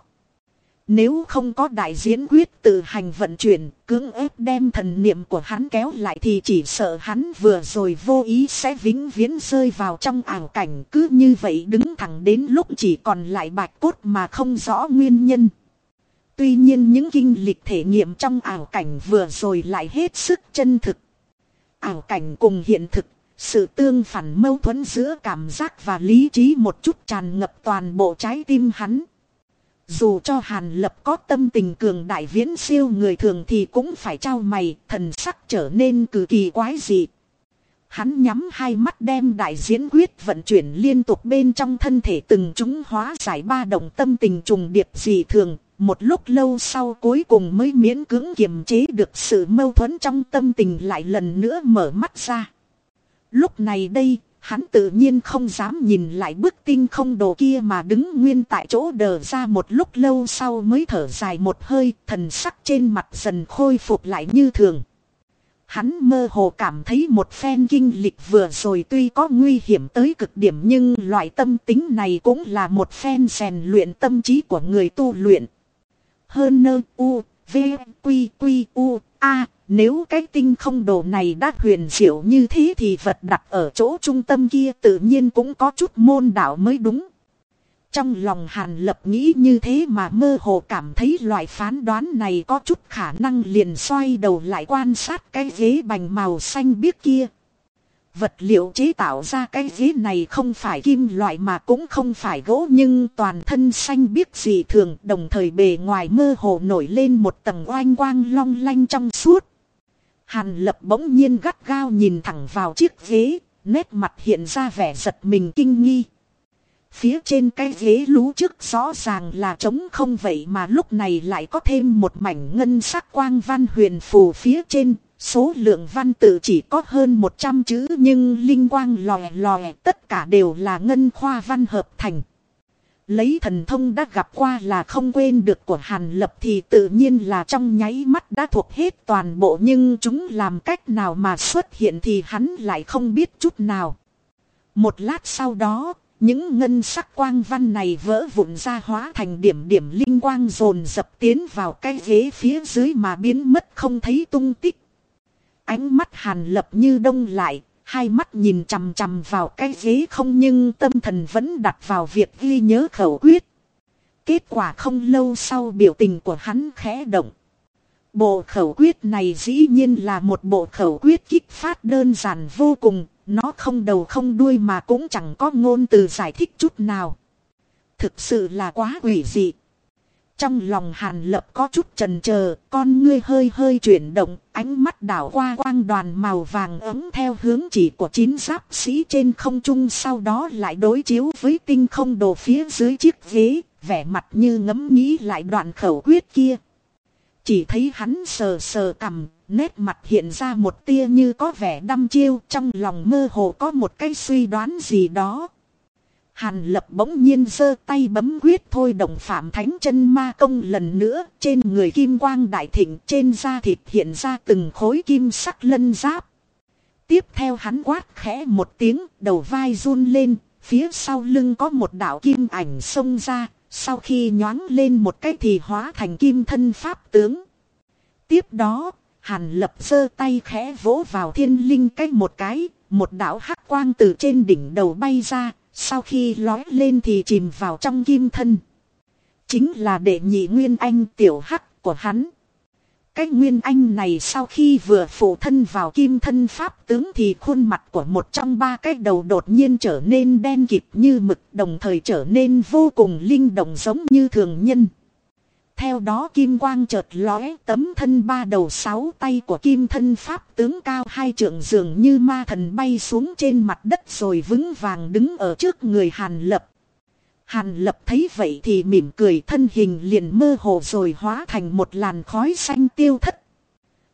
Nếu không có đại diễn quyết tự hành vận chuyển, cưỡng ép đem thần niệm của hắn kéo lại thì chỉ sợ hắn vừa rồi vô ý sẽ vĩnh viễn rơi vào trong ảo cảnh cứ như vậy đứng thẳng đến lúc chỉ còn lại bạch cốt mà không rõ nguyên nhân. Tuy nhiên những kinh lịch thể nghiệm trong ảo cảnh vừa rồi lại hết sức chân thực. Ảo cảnh cùng hiện thực, sự tương phản mâu thuẫn giữa cảm giác và lý trí một chút tràn ngập toàn bộ trái tim hắn. Dù cho Hàn Lập có tâm tình cường đại viễn siêu người thường thì cũng phải trao mày, thần sắc trở nên cực kỳ quái dị. Hắn nhắm hai mắt đem đại diễn quyết vận chuyển liên tục bên trong thân thể từng chúng hóa giải ba động tâm tình trùng điệp dị thường. Một lúc lâu sau cuối cùng mới miễn cưỡng kiềm chế được sự mâu thuẫn trong tâm tình lại lần nữa mở mắt ra. Lúc này đây, Hắn tự nhiên không dám nhìn lại bức tinh không đồ kia mà đứng nguyên tại chỗ đờ ra một lúc lâu sau mới thở dài một hơi, thần sắc trên mặt dần khôi phục lại như thường. Hắn mơ hồ cảm thấy một phen kinh lịch vừa rồi tuy có nguy hiểm tới cực điểm nhưng loại tâm tính này cũng là một phen rèn luyện tâm trí của người tu luyện. Hơn nơ u, v, quy quy u, a, nếu cái tinh không đồ này đã huyền diệu như thế thì vật đặt ở chỗ trung tâm kia tự nhiên cũng có chút môn đạo mới đúng. Trong lòng Hàn Lập nghĩ như thế mà mơ hồ cảm thấy loại phán đoán này có chút khả năng liền xoay đầu lại quan sát cái ghế bành màu xanh biếc kia. Vật liệu chế tạo ra cái ghế này không phải kim loại mà cũng không phải gỗ nhưng toàn thân xanh biếc dị thường, đồng thời bề ngoài mơ hồ nổi lên một tầng oanh quang long lanh trong suốt. Hàn lập bỗng nhiên gắt gao nhìn thẳng vào chiếc ghế, nét mặt hiện ra vẻ giật mình kinh nghi. Phía trên cái ghế lú trước rõ ràng là trống không vậy mà lúc này lại có thêm một mảnh ngân sắc quang văn huyền phù phía trên. Số lượng văn tự chỉ có hơn 100 chữ nhưng linh quang lòe lòe tất cả đều là ngân khoa văn hợp thành. Lấy thần thông đã gặp qua là không quên được của Hàn Lập thì tự nhiên là trong nháy mắt đã thuộc hết toàn bộ nhưng chúng làm cách nào mà xuất hiện thì hắn lại không biết chút nào. Một lát sau đó, những ngân sắc quang văn này vỡ vụn ra hóa thành điểm điểm linh quang dồn dập tiến vào cái ghế phía dưới mà biến mất không thấy tung tích. Ánh mắt Hàn Lập như đông lại, hai mắt nhìn chằm chằm vào cái ghế không nhưng tâm thần vẫn đặt vào việc ghi nhớ khẩu quyết. Kết quả không lâu sau biểu tình của hắn khẽ động. Bộ khẩu quyết này dĩ nhiên là một bộ khẩu quyết kích phát đơn giản vô cùng, nó không đầu không đuôi mà cũng chẳng có ngôn từ giải thích chút nào. Thực sự là quá quỷ dị. Trong lòng hàn lập có chút trần chờ con ngươi hơi hơi chuyển động, ánh mắt đảo qua quang đoàn màu vàng ấm theo hướng chỉ của chín giáp sĩ trên không trung sau đó lại đối chiếu với tinh không đồ phía dưới chiếc ghế, vẻ mặt như ngẫm nghĩ lại đoạn khẩu quyết kia. Chỉ thấy hắn sờ sờ cầm, nét mặt hiện ra một tia như có vẻ đăm chiêu trong lòng mơ hồ có một cái suy đoán gì đó. Hàn lập bỗng nhiên giơ tay bấm quyết thôi động phạm thánh chân ma công lần nữa trên người kim quang đại thịnh, trên da thịt hiện ra từng khối kim sắc lân giáp. Tiếp theo hắn quát khẽ một tiếng, đầu vai run lên, phía sau lưng có một đạo kim ảnh xông ra, sau khi nhoáng lên một cái thì hóa thành kim thân pháp tướng. Tiếp đó, hàn lập giơ tay khẽ vỗ vào thiên linh cách một cái, một đạo hắc quang từ trên đỉnh đầu bay ra sau khi lói lên thì chìm vào trong kim thân. Chính là đệ nhị nguyên anh tiểu hắc của hắn. Cái nguyên anh này sau khi vừa phụ thân vào kim thân pháp tướng thì khuôn mặt của một trong ba cái đầu đột nhiên trở nên đen kịt như mực, đồng thời trở nên vô cùng linh động giống như thường nhân. Theo đó kim quang chợt lóe tấm thân ba đầu sáu tay của kim thân pháp tướng cao hai trượng dường như ma thần bay xuống trên mặt đất rồi vững vàng đứng ở trước người Hàn Lập. Hàn Lập thấy vậy thì mỉm cười thân hình liền mơ hồ rồi hóa thành một làn khói xanh tiêu thất.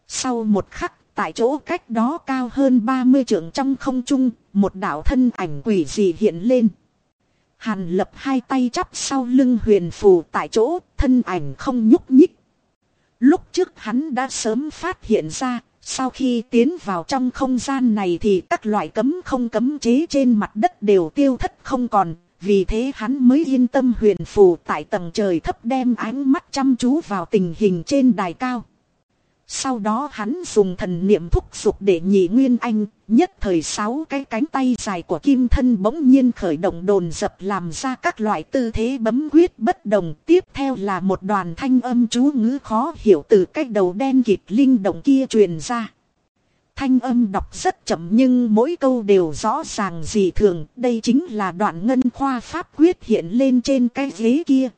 Sau một khắc, tại chỗ cách đó cao hơn 30 trượng trong không trung, một đạo thân ảnh quỷ dị hiện lên. Hàn lập hai tay chắp sau lưng huyền phù tại chỗ, thân ảnh không nhúc nhích. Lúc trước hắn đã sớm phát hiện ra, sau khi tiến vào trong không gian này thì các loại cấm không cấm chế trên mặt đất đều tiêu thất không còn. Vì thế hắn mới yên tâm huyền phù tại tầng trời thấp đem ánh mắt chăm chú vào tình hình trên đài cao. Sau đó hắn dùng thần niệm thúc giục để nhị nguyên anh, nhất thời sáu cái cánh tay dài của kim thân bỗng nhiên khởi động đồn dập làm ra các loại tư thế bấm quyết bất đồng. Tiếp theo là một đoàn thanh âm chú ngữ khó hiểu từ cách đầu đen kịt linh động kia truyền ra. Thanh âm đọc rất chậm nhưng mỗi câu đều rõ ràng dị thường. Đây chính là đoạn ngân khoa pháp quyết hiện lên trên cái ghế kia.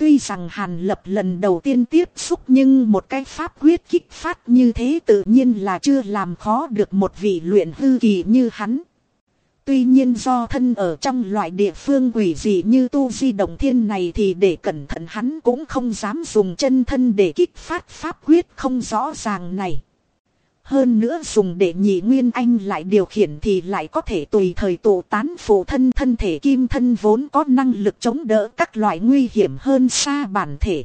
Tuy rằng Hàn Lập lần đầu tiên tiếp xúc nhưng một cái pháp quyết kích phát như thế tự nhiên là chưa làm khó được một vị luyện hư kỳ như hắn. Tuy nhiên do thân ở trong loại địa phương quỷ dị như tu di động thiên này thì để cẩn thận hắn cũng không dám dùng chân thân để kích phát pháp quyết không rõ ràng này. Hơn nữa dùng để nhị nguyên anh lại điều khiển thì lại có thể tùy thời tụ tán phụ thân thân thể kim thân vốn có năng lực chống đỡ các loại nguy hiểm hơn xa bản thể.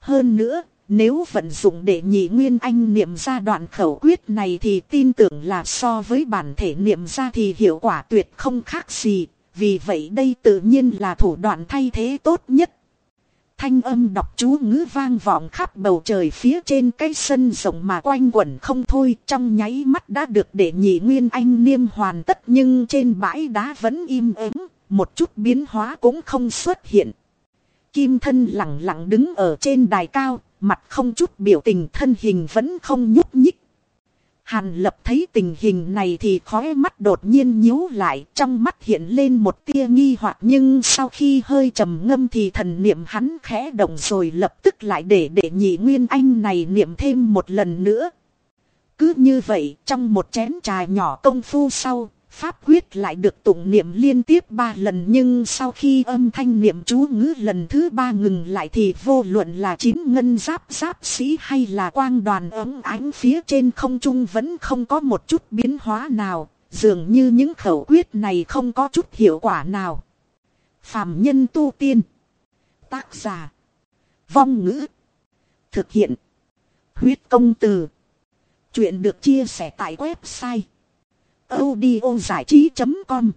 Hơn nữa, nếu vận dụng để nhị nguyên anh niệm ra đoạn khẩu quyết này thì tin tưởng là so với bản thể niệm ra thì hiệu quả tuyệt không khác gì. Vì vậy đây tự nhiên là thủ đoạn thay thế tốt nhất thanh âm đọc chú ngữ vang vọng khắp bầu trời phía trên cái sân rộng mà quanh quẩn không thôi trong nháy mắt đã được để nhị nguyên anh niêm hoàn tất nhưng trên bãi đá vẫn im ắng một chút biến hóa cũng không xuất hiện. Kim thân lặng lặng đứng ở trên đài cao, mặt không chút biểu tình thân hình vẫn không nhúc nhích. Hàn lập thấy tình hình này thì khóe mắt đột nhiên nhíu lại, trong mắt hiện lên một tia nghi hoặc nhưng sau khi hơi trầm ngâm thì thần niệm hắn khẽ động rồi lập tức lại để để nhị nguyên anh này niệm thêm một lần nữa. Cứ như vậy, trong một chén trà nhỏ công phu sau, Pháp quyết lại được tụng niệm liên tiếp ba lần nhưng sau khi âm thanh niệm chú ngữ lần thứ ba ngừng lại thì vô luận là chín ngân giáp giáp sĩ hay là quang đoàn ấm ánh phía trên không trung vẫn không có một chút biến hóa nào, dường như những khẩu quyết này không có chút hiệu quả nào. Phạm nhân tu tiên Tác giả Vong ngữ Thực hiện Huyết công từ Chuyện được chia sẻ tại website audio giải trí.com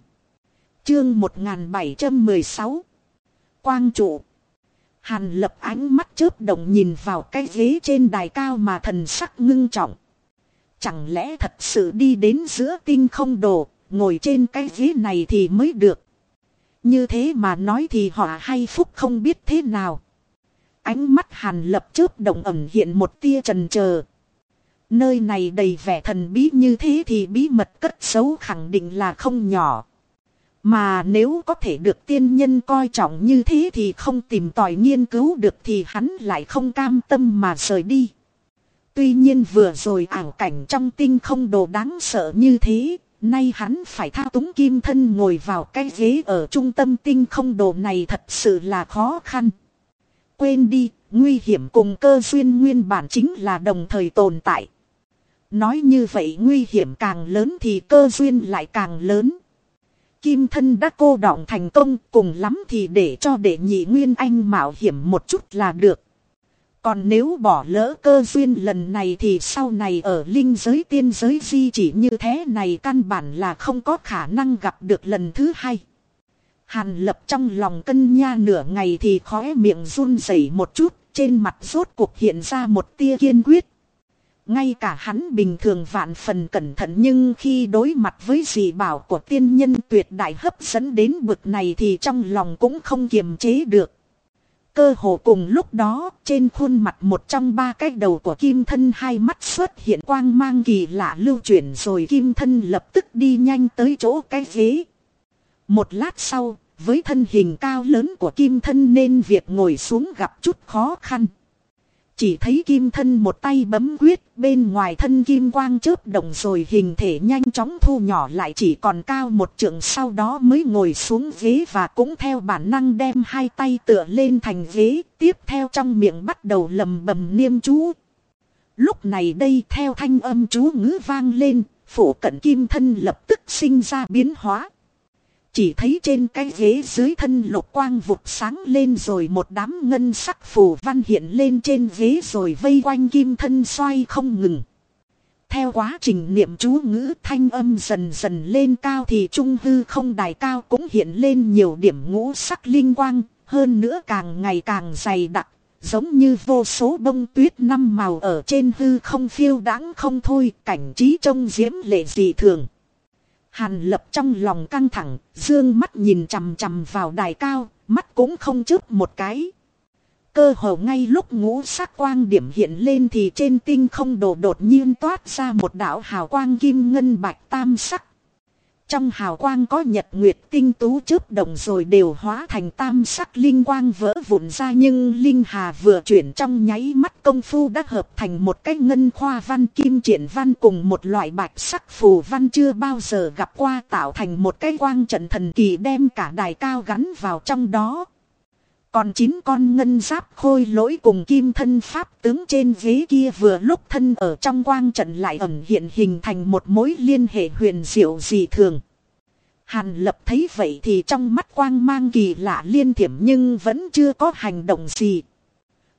Chương 1716 Quang trụ Hàn lập ánh mắt chớp động nhìn vào cái ghế trên đài cao mà thần sắc ngưng trọng. Chẳng lẽ thật sự đi đến giữa tinh không đồ, ngồi trên cái ghế này thì mới được. Như thế mà nói thì họ hay phúc không biết thế nào. Ánh mắt hàn lập chớp động ẩn hiện một tia trần chờ Nơi này đầy vẻ thần bí như thế thì bí mật cất xấu khẳng định là không nhỏ. Mà nếu có thể được tiên nhân coi trọng như thế thì không tìm tòi nghiên cứu được thì hắn lại không cam tâm mà rời đi. Tuy nhiên vừa rồi ảo cảnh trong tinh không đồ đáng sợ như thế, nay hắn phải thao túng kim thân ngồi vào cái ghế ở trung tâm tinh không đồ này thật sự là khó khăn. Quên đi, nguy hiểm cùng cơ duyên nguyên bản chính là đồng thời tồn tại. Nói như vậy nguy hiểm càng lớn thì cơ duyên lại càng lớn. Kim thân đã cô đọng thành công cùng lắm thì để cho đệ nhị nguyên anh mạo hiểm một chút là được. Còn nếu bỏ lỡ cơ duyên lần này thì sau này ở linh giới tiên giới di chỉ như thế này căn bản là không có khả năng gặp được lần thứ hai. Hàn lập trong lòng cân nha nửa ngày thì khóe miệng run rẩy một chút, trên mặt rốt cuộc hiện ra một tia kiên quyết. Ngay cả hắn bình thường vạn phần cẩn thận nhưng khi đối mặt với dị bảo của tiên nhân tuyệt đại hấp dẫn đến bực này thì trong lòng cũng không kiềm chế được. Cơ hồ cùng lúc đó, trên khuôn mặt một trong ba cái đầu của kim thân hai mắt xuất hiện quang mang kỳ lạ lưu chuyển rồi kim thân lập tức đi nhanh tới chỗ cái ghế. Một lát sau, với thân hình cao lớn của kim thân nên việc ngồi xuống gặp chút khó khăn. Chỉ thấy kim thân một tay bấm quyết, bên ngoài thân kim quang chớp động rồi hình thể nhanh chóng thu nhỏ lại chỉ còn cao một trượng sau đó mới ngồi xuống ghế và cũng theo bản năng đem hai tay tựa lên thành ghế, tiếp theo trong miệng bắt đầu lầm bầm niêm chú. Lúc này đây theo thanh âm chú ngữ vang lên, phủ cận kim thân lập tức sinh ra biến hóa. Chỉ thấy trên cái ghế dưới thân lục quang vụt sáng lên rồi một đám ngân sắc phù văn hiện lên trên ghế rồi vây quanh kim thân xoay không ngừng. Theo quá trình niệm chú ngữ thanh âm dần dần lên cao thì trung hư không đài cao cũng hiện lên nhiều điểm ngũ sắc linh quang, hơn nữa càng ngày càng dày đặc, giống như vô số bông tuyết năm màu ở trên hư không phiêu đãng không thôi, cảnh trí trông diễm lệ dị thường. Hàn lập trong lòng căng thẳng, dương mắt nhìn chằm chằm vào đài cao, mắt cũng không chớp một cái. Cơ hồ ngay lúc ngũ sắc quang điểm hiện lên thì trên tinh không đồ đột nhiên toát ra một đạo hào quang kim ngân bạch tam sắc. Trong hào quang có nhật nguyệt tinh tú chớp động rồi đều hóa thành tam sắc linh quang vỡ vụn ra nhưng linh hà vừa chuyển trong nháy mắt công phu đã hợp thành một cái ngân khoa văn kim triển văn cùng một loại bạch sắc phù văn chưa bao giờ gặp qua tạo thành một cái quang trận thần kỳ đem cả đài cao gắn vào trong đó. Còn chín con ngân giáp khôi lỗi cùng kim thân pháp tướng trên ghế kia vừa lúc thân ở trong quang trận lại ẩn hiện hình thành một mối liên hệ huyền diệu dị thường. Hàn lập thấy vậy thì trong mắt quang mang kỳ lạ liên thiểm nhưng vẫn chưa có hành động gì.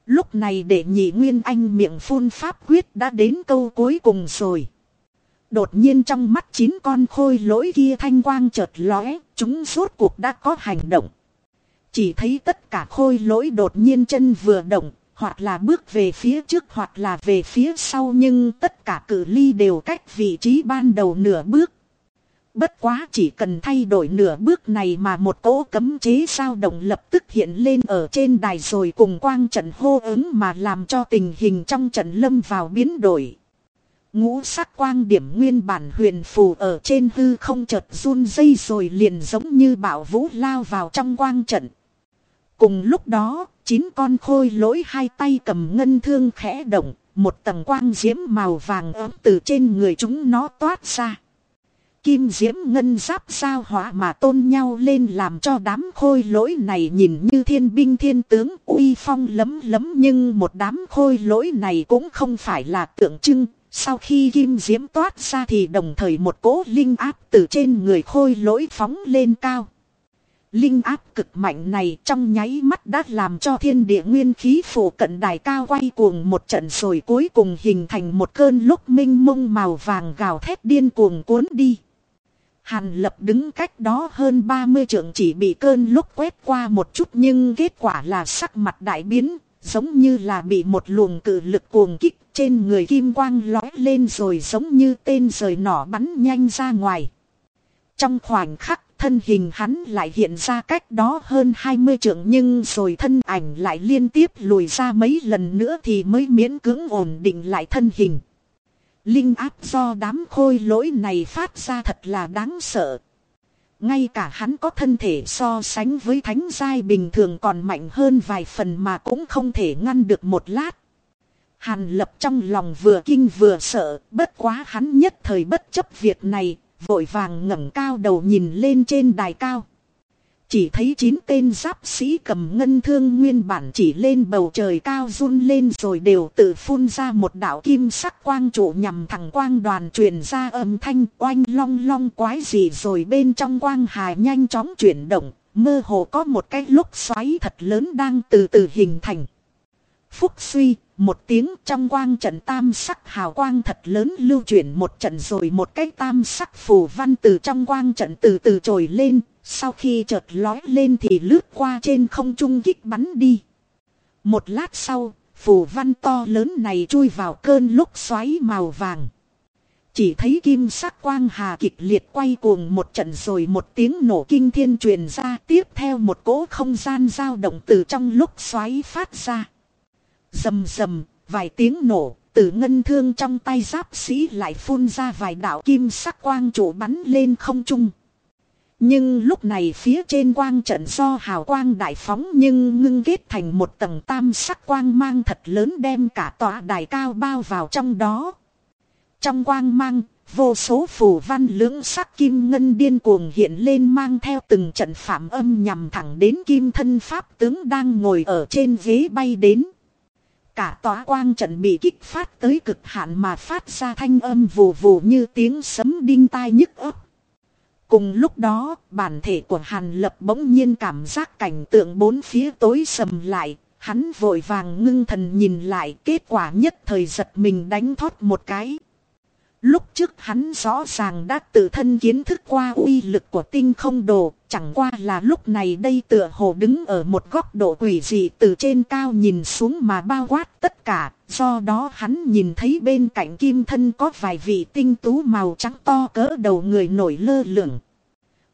Lúc này để nhị nguyên anh miệng phun pháp quyết đã đến câu cuối cùng rồi. Đột nhiên trong mắt chín con khôi lỗi kia thanh quang chợt lóe, chúng suốt cuộc đã có hành động. Chỉ thấy tất cả khôi lỗi đột nhiên chân vừa động, hoặc là bước về phía trước hoặc là về phía sau nhưng tất cả cử ly đều cách vị trí ban đầu nửa bước. Bất quá chỉ cần thay đổi nửa bước này mà một cỗ cấm chế sao động lập tức hiện lên ở trên đài rồi cùng quang trận hô ứng mà làm cho tình hình trong trận lâm vào biến đổi. Ngũ sắc quang điểm nguyên bản huyền phù ở trên hư không chợt run dây rồi liền giống như bảo vũ lao vào trong quang trận. Cùng lúc đó, chín con khôi lỗi hai tay cầm ngân thương khẽ động, một tầng quang diễm màu vàng ấm từ trên người chúng nó toát ra. Kim diễm ngân giáp sao hỏa mà tôn nhau lên làm cho đám khôi lỗi này nhìn như thiên binh thiên tướng uy phong lấm lấm nhưng một đám khôi lỗi này cũng không phải là tượng trưng. Sau khi kim diễm toát ra thì đồng thời một cỗ linh áp từ trên người khôi lỗi phóng lên cao. Linh áp cực mạnh này trong nháy mắt đã làm cho thiên địa nguyên khí phủ cận đài cao quay cuồng một trận rồi cuối cùng hình thành một cơn lúc minh mông màu vàng gào thét điên cuồng cuốn đi. Hàn lập đứng cách đó hơn 30 trượng chỉ bị cơn lúc quét qua một chút nhưng kết quả là sắc mặt đại biến, giống như là bị một luồng cự lực cuồng kích trên người kim quang lói lên rồi giống như tên rời nỏ bắn nhanh ra ngoài. Trong khoảnh khắc thân hình hắn lại hiện ra cách đó hơn 20 trượng nhưng rồi thân ảnh lại liên tiếp lùi ra mấy lần nữa thì mới miễn cưỡng ổn định lại thân hình. Linh áp do đám khôi lỗi này phát ra thật là đáng sợ. Ngay cả hắn có thân thể so sánh với thánh giai bình thường còn mạnh hơn vài phần mà cũng không thể ngăn được một lát. Hàn lập trong lòng vừa kinh vừa sợ, bất quá hắn nhất thời bất chấp việc này, vội vàng ngẩng cao đầu nhìn lên trên đài cao. Chỉ thấy chín tên giáp sĩ cầm ngân thương nguyên bản chỉ lên bầu trời cao run lên rồi đều tự phun ra một đạo kim sắc quang trụ nhằm thẳng quang đoàn truyền ra âm thanh oanh long long quái gì rồi bên trong quang hài nhanh chóng chuyển động, mơ hồ có một cái lúc xoáy thật lớn đang từ từ hình thành. Phúc suy, một tiếng trong quang trận tam sắc hào quang thật lớn lưu chuyển một trận rồi một cái tam sắc phù văn từ trong quang trận từ từ trồi lên, sau khi chợt lói lên thì lướt qua trên không trung kích bắn đi. Một lát sau, phù văn to lớn này chui vào cơn lúc xoáy màu vàng. Chỉ thấy kim sắc quang hà kịch liệt quay cuồng một trận rồi một tiếng nổ kinh thiên truyền ra tiếp theo một cỗ không gian dao động từ trong lúc xoáy phát ra. Dầm dầm, vài tiếng nổ, từ ngân thương trong tay giáp sĩ lại phun ra vài đạo kim sắc quang trụ bắn lên không trung. Nhưng lúc này phía trên quang trận do hào quang đại phóng nhưng ngưng kết thành một tầng tam sắc quang mang thật lớn đem cả tòa đài cao bao vào trong đó. Trong quang mang, vô số phù văn lưỡng sắc kim ngân điên cuồng hiện lên mang theo từng trận phạm âm nhằm thẳng đến kim thân pháp tướng đang ngồi ở trên ghế bay đến. Cả tòa quang trận bị kích phát tới cực hạn mà phát ra thanh âm vù vù như tiếng sấm đinh tai nhức ấp. Cùng lúc đó, bản thể của Hàn Lập bỗng nhiên cảm giác cảnh tượng bốn phía tối sầm lại, hắn vội vàng ngưng thần nhìn lại kết quả nhất thời giật mình đánh thoát một cái. Lúc trước hắn rõ ràng đã tự thân kiến thức qua uy lực của tinh không đồ, chẳng qua là lúc này đây tựa hồ đứng ở một góc độ quỷ dị từ trên cao nhìn xuống mà bao quát tất cả, do đó hắn nhìn thấy bên cạnh kim thân có vài vị tinh tú màu trắng to cỡ đầu người nổi lơ lửng.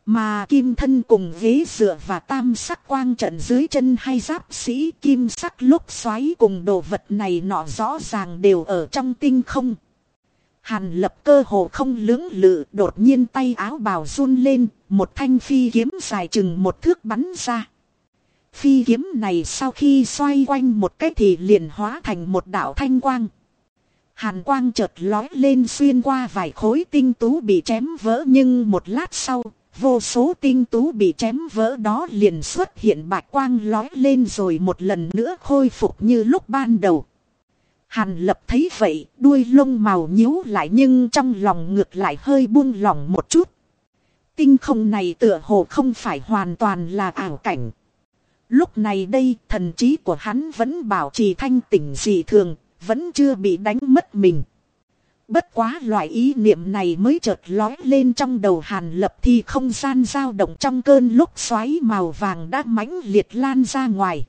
Mà kim thân cùng ghế dựa và tam sắc quang trận dưới chân hay giáp sĩ kim sắc lúc xoáy cùng đồ vật này nọ rõ ràng đều ở trong tinh không. Hàn lập cơ hồ không lưỡng lự đột nhiên tay áo bào run lên, một thanh phi kiếm dài chừng một thước bắn ra. Phi kiếm này sau khi xoay quanh một cái thì liền hóa thành một đạo thanh quang. Hàn quang chợt lói lên xuyên qua vài khối tinh tú bị chém vỡ nhưng một lát sau, vô số tinh tú bị chém vỡ đó liền xuất hiện bạch quang lói lên rồi một lần nữa khôi phục như lúc ban đầu. Hàn lập thấy vậy, đuôi lông màu nhíu lại nhưng trong lòng ngược lại hơi buông lỏng một chút. Tinh không này tựa hồ không phải hoàn toàn là ảo cảnh. Lúc này đây, thần trí của hắn vẫn bảo trì thanh tỉnh dị thường, vẫn chưa bị đánh mất mình. Bất quá loại ý niệm này mới chợt lói lên trong đầu hàn lập thì không gian dao động trong cơn lúc xoáy màu vàng đã mãnh liệt lan ra ngoài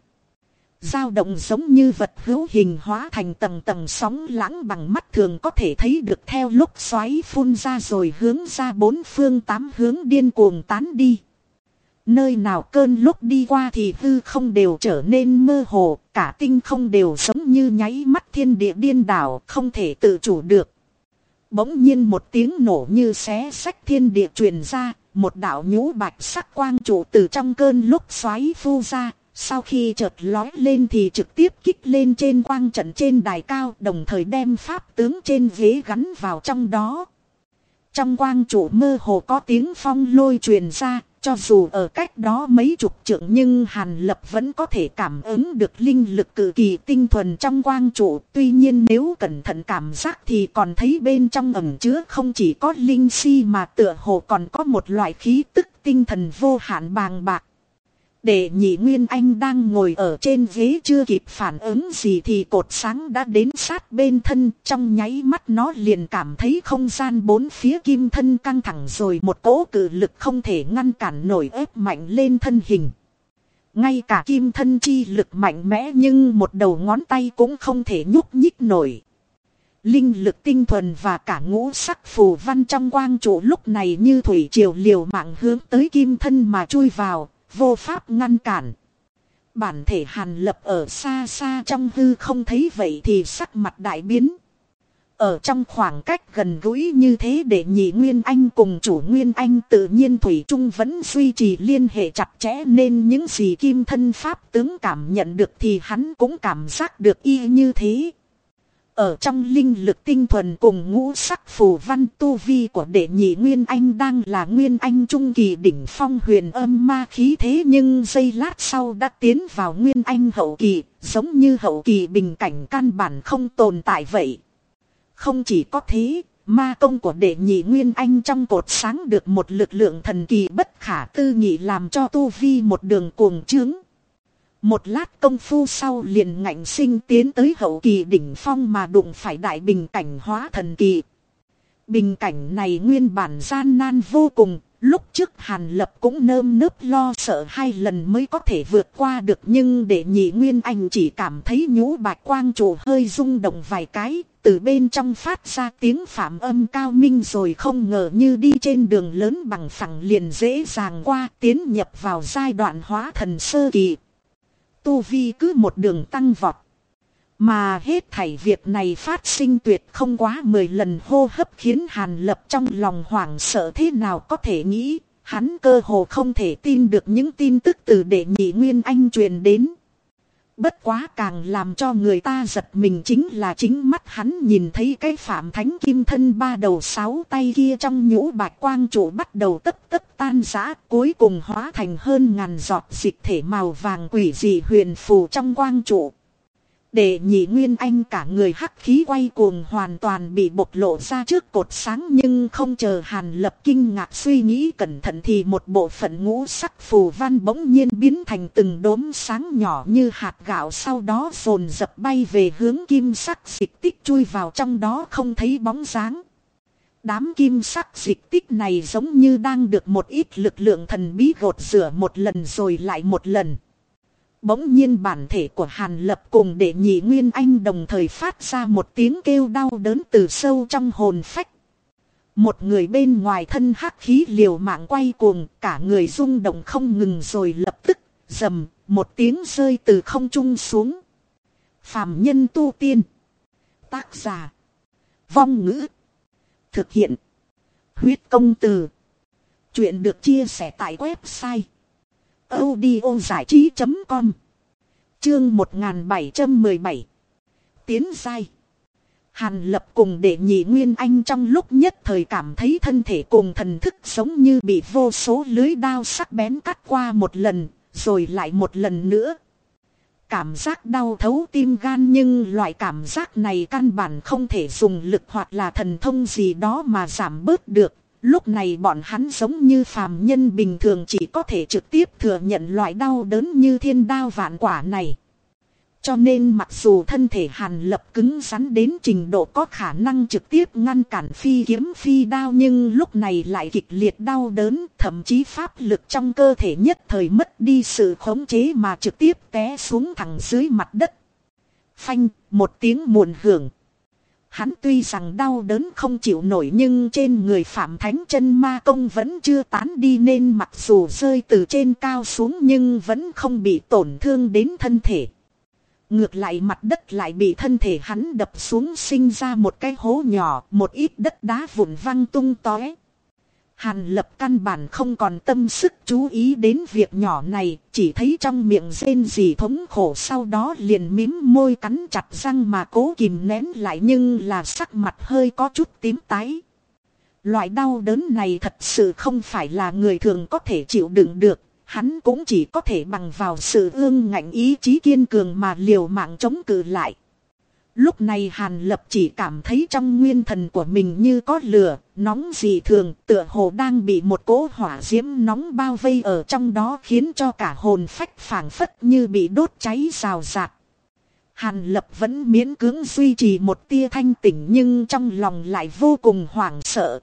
dao động giống như vật hữu hình hóa thành tầng tầng sóng lãng bằng mắt thường có thể thấy được theo lúc xoáy phun ra rồi hướng ra bốn phương tám hướng điên cuồng tán đi. Nơi nào cơn lúc đi qua thì hư không đều trở nên mơ hồ, cả tinh không đều giống như nháy mắt thiên địa điên đảo, không thể tự chủ được. Bỗng nhiên một tiếng nổ như xé sách thiên địa truyền ra, một đạo nhũ bạch sắc quang trụ từ trong cơn lúc xoáy phu ra, sau khi chợt lói lên thì trực tiếp kích lên trên quang trận trên đài cao đồng thời đem pháp tướng trên ghế gắn vào trong đó. Trong quang trụ mơ hồ có tiếng phong lôi truyền ra, cho dù ở cách đó mấy chục trượng nhưng Hàn Lập vẫn có thể cảm ứng được linh lực cực kỳ tinh thuần trong quang trụ. Tuy nhiên nếu cẩn thận cảm giác thì còn thấy bên trong ẩm chứa không chỉ có linh si mà tựa hồ còn có một loại khí tức tinh thần vô hạn bàng bạc. Để nhị Nguyên Anh đang ngồi ở trên ghế chưa kịp phản ứng gì thì cột sáng đã đến sát bên thân. Trong nháy mắt nó liền cảm thấy không gian bốn phía kim thân căng thẳng rồi một cỗ cử lực không thể ngăn cản nổi ép mạnh lên thân hình. Ngay cả kim thân chi lực mạnh mẽ nhưng một đầu ngón tay cũng không thể nhúc nhích nổi. Linh lực tinh thuần và cả ngũ sắc phù văn trong quang trụ lúc này như thủy triều liều mạng hướng tới kim thân mà chui vào, vô pháp ngăn cản. Bản thể hàn lập ở xa xa trong hư không thấy vậy thì sắc mặt đại biến. Ở trong khoảng cách gần gũi như thế để nhị Nguyên Anh cùng chủ Nguyên Anh tự nhiên Thủy Trung vẫn duy trì liên hệ chặt chẽ nên những gì kim thân pháp tướng cảm nhận được thì hắn cũng cảm giác được y như thế. Ở trong linh lực tinh thuần cùng ngũ sắc phù văn tu vi của đệ nhị Nguyên Anh đang là Nguyên Anh trung kỳ đỉnh phong huyền âm ma khí thế nhưng giây lát sau đã tiến vào Nguyên Anh hậu kỳ, giống như hậu kỳ bình cảnh căn bản không tồn tại vậy. Không chỉ có thế, ma công của đệ nhị Nguyên Anh trong cột sáng được một lực lượng thần kỳ bất khả tư nghị làm cho tu vi một đường cuồng trướng. Một lát công phu sau liền ngạnh sinh tiến tới hậu kỳ đỉnh phong mà đụng phải đại bình cảnh hóa thần kỳ. Bình cảnh này nguyên bản gian nan vô cùng, lúc trước Hàn Lập cũng nơm nớp lo sợ hai lần mới có thể vượt qua được nhưng để nhị nguyên anh chỉ cảm thấy nhũ bạch quang trụ hơi rung động vài cái, từ bên trong phát ra tiếng phạm âm cao minh rồi không ngờ như đi trên đường lớn bằng phẳng liền dễ dàng qua tiến nhập vào giai đoạn hóa thần sơ kỳ. Tu Vi cứ một đường tăng vọt. Mà hết thảy việc này phát sinh tuyệt không quá 10 lần hô hấp khiến Hàn Lập trong lòng hoảng sợ thế nào có thể nghĩ, hắn cơ hồ không thể tin được những tin tức từ đệ nhị Nguyên Anh truyền đến. Bất quá càng làm cho người ta giật mình chính là chính mắt hắn nhìn thấy cái phạm thánh kim thân ba đầu sáu tay kia trong nhũ bạch quang trụ bắt đầu tất tất tan rã, cuối cùng hóa thành hơn ngàn giọt dịch thể màu vàng quỷ dị huyền phù trong quang trụ. Để nhị nguyên anh cả người hắc khí quay cuồng hoàn toàn bị bộc lộ ra trước cột sáng nhưng không chờ hàn lập kinh ngạc suy nghĩ cẩn thận thì một bộ phận ngũ sắc phù văn bỗng nhiên biến thành từng đốm sáng nhỏ như hạt gạo sau đó rồn dập bay về hướng kim sắc dịch tích chui vào trong đó không thấy bóng dáng. Đám kim sắc dịch tích này giống như đang được một ít lực lượng thần bí gột rửa một lần rồi lại một lần. Bỗng nhiên bản thể của Hàn Lập cùng đệ nhị Nguyên Anh đồng thời phát ra một tiếng kêu đau đớn từ sâu trong hồn phách. Một người bên ngoài thân hắc khí liều mạng quay cuồng, cả người rung động không ngừng rồi lập tức, dầm, một tiếng rơi từ không trung xuống. Phạm nhân tu tiên. Tác giả. Vong ngữ. Thực hiện. Huyết công từ. Chuyện được chia sẻ tại website audio giải trí.com Chương 1717 Tiến sai Hàn lập cùng đệ nhị Nguyên Anh trong lúc nhất thời cảm thấy thân thể cùng thần thức giống như bị vô số lưới đao sắc bén cắt qua một lần, rồi lại một lần nữa. Cảm giác đau thấu tim gan nhưng loại cảm giác này căn bản không thể dùng lực hoặc là thần thông gì đó mà giảm bớt được, Lúc này bọn hắn giống như phàm nhân bình thường chỉ có thể trực tiếp thừa nhận loại đau đớn như thiên đao vạn quả này. Cho nên mặc dù thân thể hàn lập cứng rắn đến trình độ có khả năng trực tiếp ngăn cản phi kiếm phi đao nhưng lúc này lại kịch liệt đau đớn, thậm chí pháp lực trong cơ thể nhất thời mất đi sự khống chế mà trực tiếp té xuống thẳng dưới mặt đất. Phanh, một tiếng muộn hưởng. Hắn tuy rằng đau đớn không chịu nổi nhưng trên người Phạm Thánh chân ma công vẫn chưa tán đi nên mặc dù rơi từ trên cao xuống nhưng vẫn không bị tổn thương đến thân thể. Ngược lại mặt đất lại bị thân thể hắn đập xuống sinh ra một cái hố nhỏ, một ít đất đá vụn văng tung tóe. Hàn lập căn bản không còn tâm sức chú ý đến việc nhỏ này, chỉ thấy trong miệng rên gì thống khổ sau đó liền mím môi cắn chặt răng mà cố kìm nén lại nhưng là sắc mặt hơi có chút tím tái. Loại đau đớn này thật sự không phải là người thường có thể chịu đựng được, hắn cũng chỉ có thể bằng vào sự ương ngạnh ý chí kiên cường mà liều mạng chống cự lại. Lúc này Hàn Lập chỉ cảm thấy trong nguyên thần của mình như có lửa, nóng dị thường, tựa hồ đang bị một cỗ hỏa diễm nóng bao vây ở trong đó khiến cho cả hồn phách phảng phất như bị đốt cháy rào rạc. Hàn Lập vẫn miễn cưỡng duy trì một tia thanh tỉnh nhưng trong lòng lại vô cùng hoảng sợ.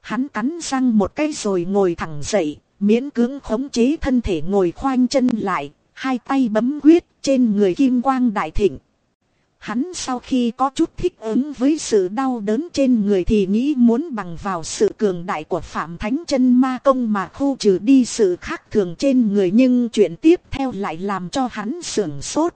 Hắn cắn răng một cái rồi ngồi thẳng dậy, miễn cưỡng khống chế thân thể ngồi khoanh chân lại, hai tay bấm quyết trên người kim quang đại thịnh. Hắn sau khi có chút thích ứng với sự đau đớn trên người thì nghĩ muốn bằng vào sự cường đại của Phạm Thánh chân ma công mà khu trừ đi sự khác thường trên người nhưng chuyện tiếp theo lại làm cho hắn sưởng sốt.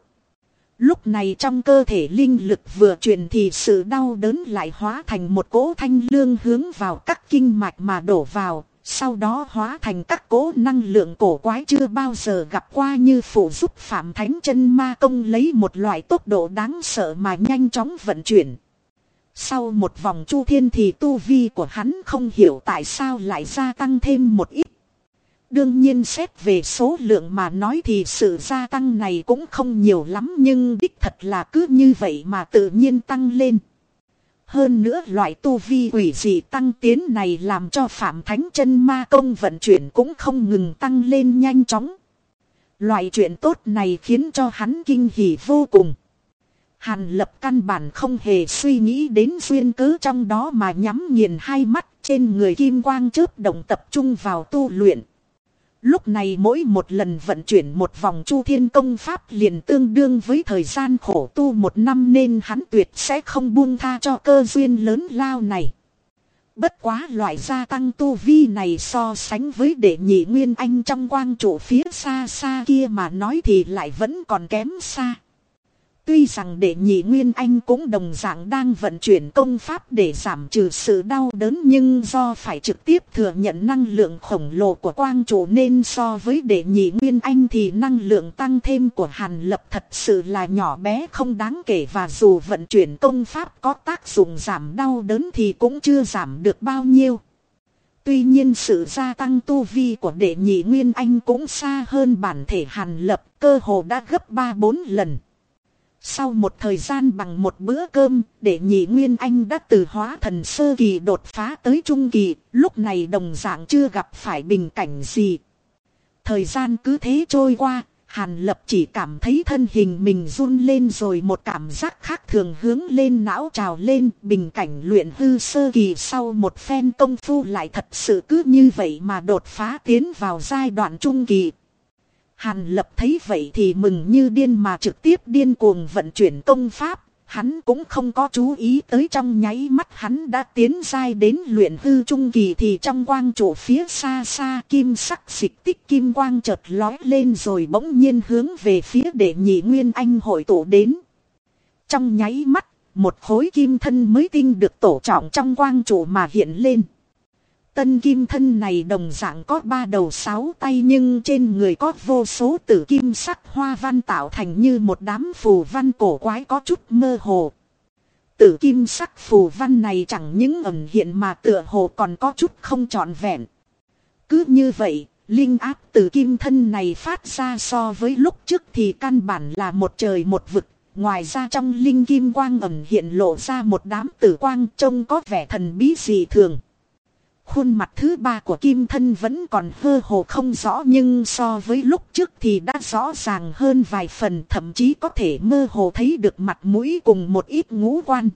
Lúc này trong cơ thể linh lực vừa truyền thì sự đau đớn lại hóa thành một cỗ thanh lương hướng vào các kinh mạch mà đổ vào, sau đó hóa thành các cố năng lượng cổ quái chưa bao giờ gặp qua như phụ giúp Phạm Thánh chân ma công lấy một loại tốc độ đáng sợ mà nhanh chóng vận chuyển. Sau một vòng chu thiên thì tu vi của hắn không hiểu tại sao lại gia tăng thêm một ít. Đương nhiên xét về số lượng mà nói thì sự gia tăng này cũng không nhiều lắm nhưng đích thật là cứ như vậy mà tự nhiên tăng lên. Hơn nữa loại tu vi quỷ dị tăng tiến này làm cho Phạm Thánh chân ma công vận chuyển cũng không ngừng tăng lên nhanh chóng. Loại chuyện tốt này khiến cho hắn kinh hỉ vô cùng. Hàn lập căn bản không hề suy nghĩ đến duyên cớ trong đó mà nhắm nghiền hai mắt trên người kim quang chớp động tập trung vào tu luyện. Lúc này mỗi một lần vận chuyển một vòng chu thiên công pháp liền tương đương với thời gian khổ tu một năm nên hắn tuyệt sẽ không buông tha cho cơ duyên lớn lao này. Bất quá loại gia tăng tu vi này so sánh với đệ nhị nguyên anh trong quang trụ phía xa xa kia mà nói thì lại vẫn còn kém xa. Tuy rằng đệ nhị Nguyên Anh cũng đồng dạng đang vận chuyển công pháp để giảm trừ sự đau đớn nhưng do phải trực tiếp thừa nhận năng lượng khổng lồ của quang chủ nên so với đệ nhị Nguyên Anh thì năng lượng tăng thêm của Hàn Lập thật sự là nhỏ bé không đáng kể và dù vận chuyển công pháp có tác dụng giảm đau đớn thì cũng chưa giảm được bao nhiêu. Tuy nhiên sự gia tăng tu vi của đệ nhị Nguyên Anh cũng xa hơn bản thể Hàn Lập, cơ hồ đã gấp 3-4 lần. Sau một thời gian bằng một bữa cơm, để nhị Nguyên Anh đã từ hóa thần sơ kỳ đột phá tới trung kỳ, lúc này đồng dạng chưa gặp phải bình cảnh gì. Thời gian cứ thế trôi qua, Hàn Lập chỉ cảm thấy thân hình mình run lên rồi một cảm giác khác thường hướng lên não trào lên bình cảnh luyện hư sơ kỳ sau một phen công phu lại thật sự cứ như vậy mà đột phá tiến vào giai đoạn trung kỳ. Hàn lập thấy vậy thì mừng như điên mà trực tiếp điên cuồng vận chuyển công pháp. Hắn cũng không có chú ý tới trong nháy mắt hắn đã tiến dai đến luyện hư trung kỳ thì trong quang trụ phía xa xa kim sắc xịt tích kim quang chợt lói lên rồi bỗng nhiên hướng về phía để nhị nguyên anh hội tụ đến. Trong nháy mắt, một khối kim thân mới tinh được tổ trọng trong quang trụ mà hiện lên. Tân kim thân này đồng dạng có ba đầu sáu tay nhưng trên người có vô số tử kim sắc hoa văn tạo thành như một đám phù văn cổ quái có chút mơ hồ. Tử kim sắc phù văn này chẳng những ẩn hiện mà tựa hồ còn có chút không trọn vẹn. Cứ như vậy, linh áp tử kim thân này phát ra so với lúc trước thì căn bản là một trời một vực. Ngoài ra trong linh kim quang ẩn hiện lộ ra một đám tử quang trông có vẻ thần bí dị thường. Khuôn mặt thứ ba của kim thân vẫn còn hơ hồ không rõ nhưng so với lúc trước thì đã rõ ràng hơn vài phần thậm chí có thể mơ hồ thấy được mặt mũi cùng một ít ngũ quan.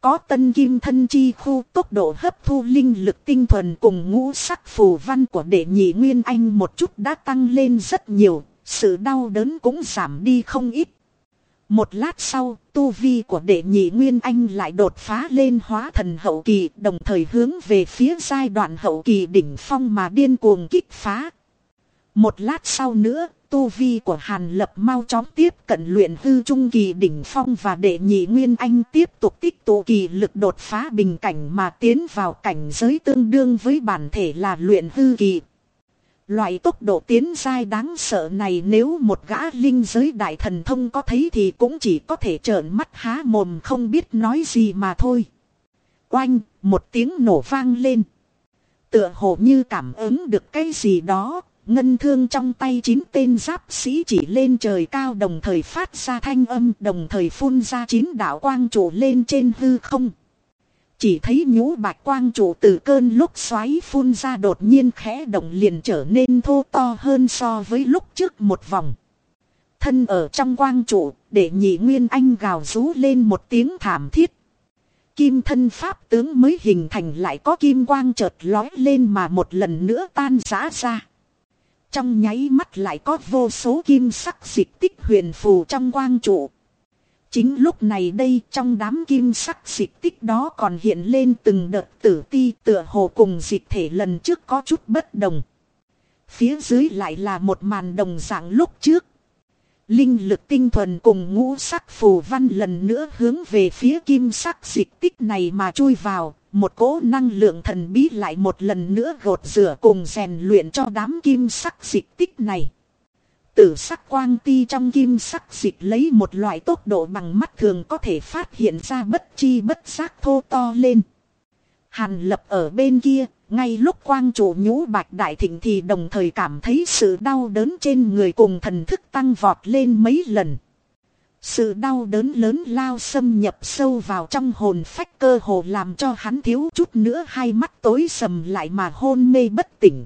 Có tân kim thân chi khu tốc độ hấp thu linh lực tinh thuần cùng ngũ sắc phù văn của đệ nhị nguyên anh một chút đã tăng lên rất nhiều, sự đau đớn cũng giảm đi không ít. Một lát sau, tu vi của đệ nhị Nguyên Anh lại đột phá lên hóa thần hậu kỳ, đồng thời hướng về phía giai đoạn hậu kỳ đỉnh phong mà điên cuồng kích phá. Một lát sau nữa, tu vi của Hàn Lập mau chóng tiếp cận luyện hư trung kỳ đỉnh phong và đệ nhị Nguyên Anh tiếp tục tích tụ kỳ lực đột phá bình cảnh mà tiến vào cảnh giới tương đương với bản thể là luyện hư kỳ. Loại tốc độ tiến dai đáng sợ này nếu một gã linh giới đại thần thông có thấy thì cũng chỉ có thể trợn mắt há mồm không biết nói gì mà thôi. Oanh, một tiếng nổ vang lên. Tựa hồ như cảm ứng được cái gì đó, ngân thương trong tay chín tên giáp sĩ chỉ lên trời cao đồng thời phát ra thanh âm đồng thời phun ra chín đạo quang trụ lên trên hư không. Chỉ thấy nhũ bạch quang trụ từ cơn lúc xoáy phun ra đột nhiên khẽ động liền trở nên thô to hơn so với lúc trước một vòng. Thân ở trong quang trụ, để nhị nguyên anh gào rú lên một tiếng thảm thiết. Kim thân pháp tướng mới hình thành lại có kim quang chợt lói lên mà một lần nữa tan rã ra. Trong nháy mắt lại có vô số kim sắc dịch tích huyền phù trong quang trụ. Chính lúc này đây trong đám kim sắc dịch tích đó còn hiện lên từng đợt tử ti tựa hồ cùng dịch thể lần trước có chút bất đồng. Phía dưới lại là một màn đồng dạng lúc trước. Linh lực tinh thuần cùng ngũ sắc phù văn lần nữa hướng về phía kim sắc dịch tích này mà chui vào, một cỗ năng lượng thần bí lại một lần nữa gột rửa cùng rèn luyện cho đám kim sắc dịch tích này. Tử sắc quang ti trong kim sắc dịch lấy một loại tốc độ bằng mắt thường có thể phát hiện ra bất chi bất giác thô to lên. Hàn lập ở bên kia, ngay lúc quang chủ nhũ bạch đại thịnh thì đồng thời cảm thấy sự đau đớn trên người cùng thần thức tăng vọt lên mấy lần. Sự đau đớn lớn lao xâm nhập sâu vào trong hồn phách cơ hồ làm cho hắn thiếu chút nữa hai mắt tối sầm lại mà hôn mê bất tỉnh.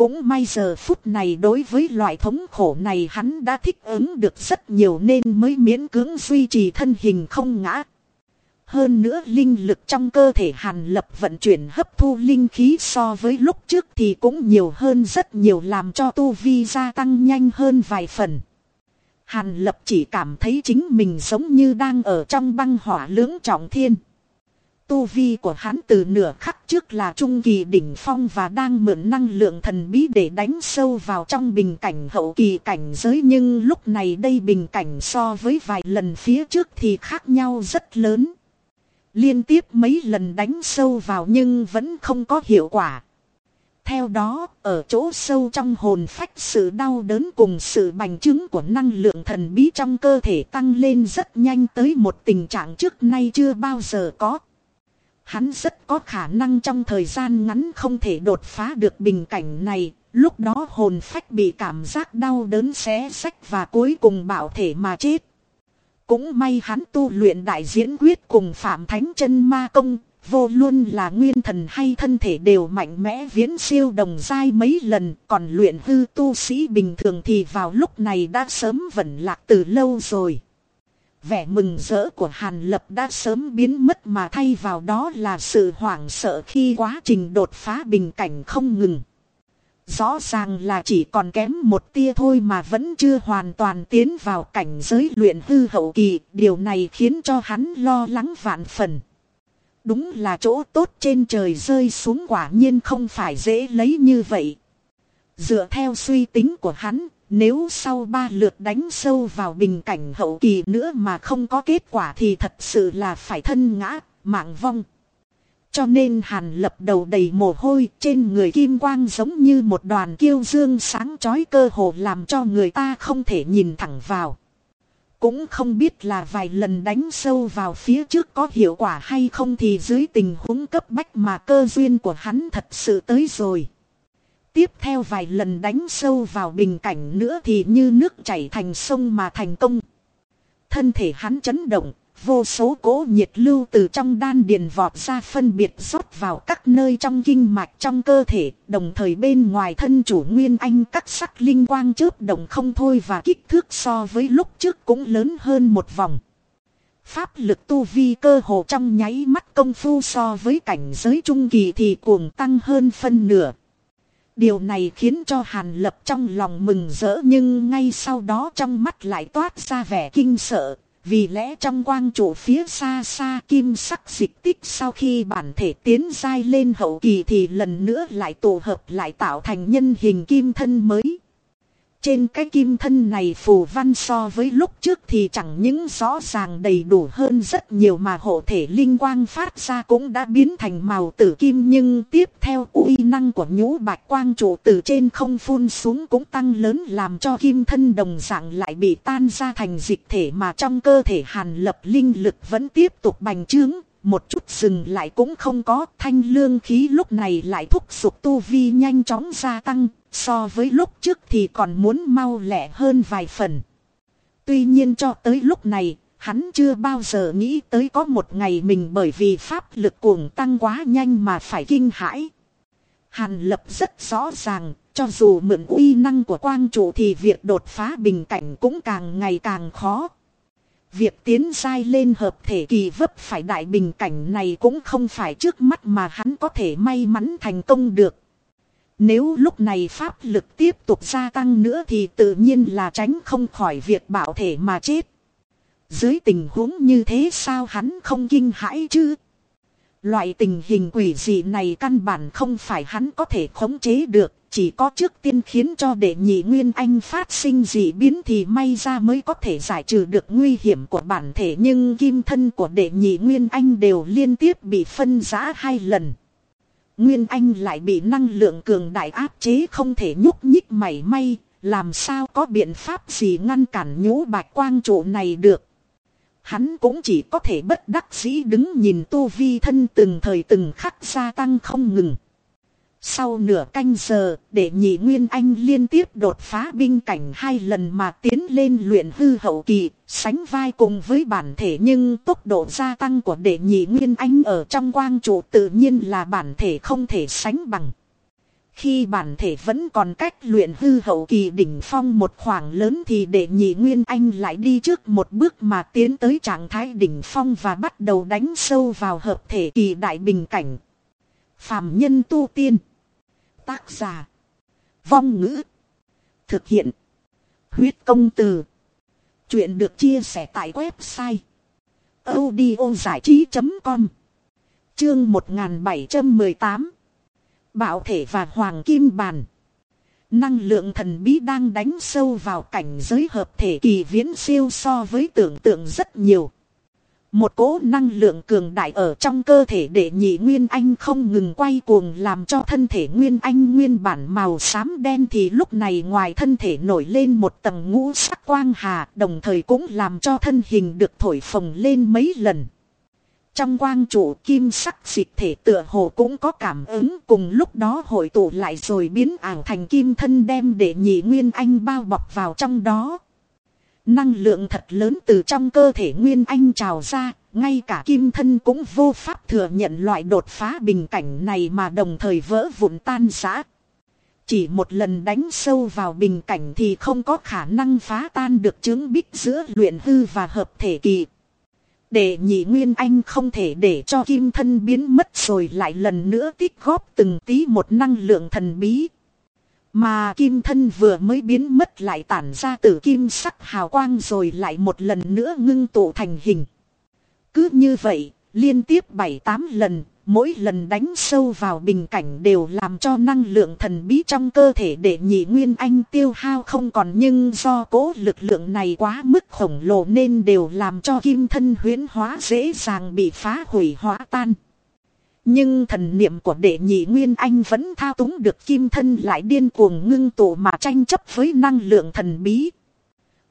Cũng may giờ phút này đối với loại thống khổ này hắn đã thích ứng được rất nhiều nên mới miễn cưỡng duy trì thân hình không ngã. Hơn nữa linh lực trong cơ thể hàn lập vận chuyển hấp thu linh khí so với lúc trước thì cũng nhiều hơn rất nhiều làm cho tu vi gia tăng nhanh hơn vài phần. Hàn lập chỉ cảm thấy chính mình giống như đang ở trong băng hỏa lưỡng trọng thiên. Tu vi của hắn từ nửa khắc trước là trung kỳ đỉnh phong và đang mượn năng lượng thần bí để đánh sâu vào trong bình cảnh hậu kỳ cảnh giới nhưng lúc này đây bình cảnh so với vài lần phía trước thì khác nhau rất lớn. Liên tiếp mấy lần đánh sâu vào nhưng vẫn không có hiệu quả. Theo đó, ở chỗ sâu trong hồn phách sự đau đớn cùng sự bành trướng của năng lượng thần bí trong cơ thể tăng lên rất nhanh tới một tình trạng trước nay chưa bao giờ có. Hắn rất có khả năng trong thời gian ngắn không thể đột phá được bình cảnh này, lúc đó hồn phách bị cảm giác đau đớn xé sách và cuối cùng bảo thể mà chết. Cũng may hắn tu luyện đại diễn quyết cùng Phạm Thánh chân Ma Công, vô luôn là nguyên thần hay thân thể đều mạnh mẽ viễn siêu đồng dai mấy lần, còn luyện hư tu sĩ bình thường thì vào lúc này đã sớm vẩn lạc từ lâu rồi. Vẻ mừng rỡ của Hàn Lập đã sớm biến mất mà thay vào đó là sự hoảng sợ khi quá trình đột phá bình cảnh không ngừng. Rõ ràng là chỉ còn kém một tia thôi mà vẫn chưa hoàn toàn tiến vào cảnh giới luyện hư hậu kỳ. Điều này khiến cho hắn lo lắng vạn phần. Đúng là chỗ tốt trên trời rơi xuống quả nhiên không phải dễ lấy như vậy. Dựa theo suy tính của hắn, nếu sau ba lượt đánh sâu vào bình cảnh hậu kỳ nữa mà không có kết quả thì thật sự là phải thân ngã, mạng vong. Cho nên hàn lập đầu đầy mồ hôi trên người kim quang giống như một đoàn kiêu dương sáng chói cơ hồ làm cho người ta không thể nhìn thẳng vào. Cũng không biết là vài lần đánh sâu vào phía trước có hiệu quả hay không thì dưới tình huống cấp bách mà cơ duyên của hắn thật sự tới rồi. Tiếp theo vài lần đánh sâu vào bình cảnh nữa thì như nước chảy thành sông mà thành công. Thân thể hắn chấn động, vô số cỗ nhiệt lưu từ trong đan điền vọt ra phân biệt rót vào các nơi trong kinh mạch trong cơ thể, đồng thời bên ngoài thân chủ nguyên anh các sắc linh quang chớp động không thôi và kích thước so với lúc trước cũng lớn hơn một vòng. Pháp lực tu vi cơ hồ trong nháy mắt công phu so với cảnh giới trung kỳ thì cuồng tăng hơn phân nửa. Điều này khiến cho Hàn Lập trong lòng mừng rỡ nhưng ngay sau đó trong mắt lại toát ra vẻ kinh sợ. Vì lẽ trong quang trụ phía xa xa kim sắc dịch tích sau khi bản thể tiến dai lên hậu kỳ thì lần nữa lại tổ hợp lại tạo thành nhân hình kim thân mới. Trên cái kim thân này phù văn so với lúc trước thì chẳng những rõ ràng đầy đủ hơn rất nhiều mà hộ thể linh quang phát ra cũng đã biến thành màu tử kim. Nhưng tiếp theo uy năng của nhũ bạch quang trụ từ trên không phun xuống cũng tăng lớn làm cho kim thân đồng dạng lại bị tan ra thành dịch thể mà trong cơ thể hàn lập linh lực vẫn tiếp tục bành trướng. Một chút dừng lại cũng không có. Thanh lương khí lúc này lại thúc giục tu vi nhanh chóng gia tăng. So với lúc trước thì còn muốn mau lẹ hơn vài phần. Tuy nhiên cho tới lúc này, hắn chưa bao giờ nghĩ tới có một ngày mình bởi vì pháp lực cuồng tăng quá nhanh mà phải kinh hãi. Hàn lập rất rõ ràng, cho dù mượn uy năng của quang trụ thì việc đột phá bình cảnh cũng càng ngày càng khó. Việc tiến sai lên hợp thể kỳ vấp phải đại bình cảnh này cũng không phải trước mắt mà hắn có thể may mắn thành công được. Nếu lúc này pháp lực tiếp tục gia tăng nữa thì tự nhiên là tránh không khỏi việc bảo thể mà chết. Dưới tình huống như thế sao hắn không kinh hãi chứ? Loại tình hình quỷ dị này căn bản không phải hắn có thể khống chế được, chỉ có trước tiên khiến cho đệ nhị nguyên anh phát sinh dị biến thì may ra mới có thể giải trừ được nguy hiểm của bản thể nhưng kim thân của đệ nhị nguyên anh đều liên tiếp bị phân giã hai lần. Nguyên anh lại bị năng lượng cường đại áp chế không thể nhúc nhích mảy may, làm sao có biện pháp gì ngăn cản nhũ bạch quang trụ này được. Hắn cũng chỉ có thể bất đắc dĩ đứng nhìn tu vi thân từng thời từng khắc gia tăng không ngừng. Sau nửa canh giờ, để nhị Nguyên Anh liên tiếp đột phá binh cảnh hai lần mà tiến lên luyện hư hậu kỳ, sánh vai cùng với bản thể nhưng tốc độ gia tăng của đệ nhị Nguyên Anh ở trong quang trụ tự nhiên là bản thể không thể sánh bằng. Khi bản thể vẫn còn cách luyện hư hậu kỳ đỉnh phong một khoảng lớn thì đệ nhị Nguyên Anh lại đi trước một bước mà tiến tới trạng thái đỉnh phong và bắt đầu đánh sâu vào hợp thể kỳ đại bình cảnh. Phạm nhân tu tiên Tác giả. Vong ngữ. Thực hiện. Huyết công từ. Chuyện được chia sẻ tại website. audio trí.com Chương 1718 Bảo thể và Hoàng Kim Bàn Năng lượng thần bí đang đánh sâu vào cảnh giới hợp thể kỳ viễn siêu so với tưởng tượng rất nhiều. Một cỗ năng lượng cường đại ở trong cơ thể để nhị Nguyên Anh không ngừng quay cuồng làm cho thân thể Nguyên Anh nguyên bản màu xám đen thì lúc này ngoài thân thể nổi lên một tầng ngũ sắc quang hà, đồng thời cũng làm cho thân hình được thổi phồng lên mấy lần. Trong quang trụ kim sắc dịch thể tựa hồ cũng có cảm ứng, cùng lúc đó hội tụ lại rồi biến ảo thành kim thân đem để nhị Nguyên Anh bao bọc vào trong đó. Năng lượng thật lớn từ trong cơ thể Nguyên Anh trào ra, ngay cả kim thân cũng vô pháp thừa nhận loại đột phá bình cảnh này mà đồng thời vỡ vụn tan rã. Chỉ một lần đánh sâu vào bình cảnh thì không có khả năng phá tan được chứng bích giữa luyện hư và hợp thể kỳ. Để nhị Nguyên Anh không thể để cho kim thân biến mất rồi lại lần nữa tích góp từng tí một năng lượng thần bí. Mà kim thân vừa mới biến mất lại tản ra từ kim sắc hào quang rồi lại một lần nữa ngưng tụ thành hình. Cứ như vậy, liên tiếp 7-8 lần, mỗi lần đánh sâu vào bình cảnh đều làm cho năng lượng thần bí trong cơ thể để nhị nguyên anh tiêu hao không còn nhưng do cố lực lượng này quá mức khổng lồ nên đều làm cho kim thân huyến hóa dễ dàng bị phá hủy hóa tan. Nhưng thần niệm của đệ nhị Nguyên Anh vẫn thao túng được kim thân lại điên cuồng ngưng tụ mà tranh chấp với năng lượng thần bí.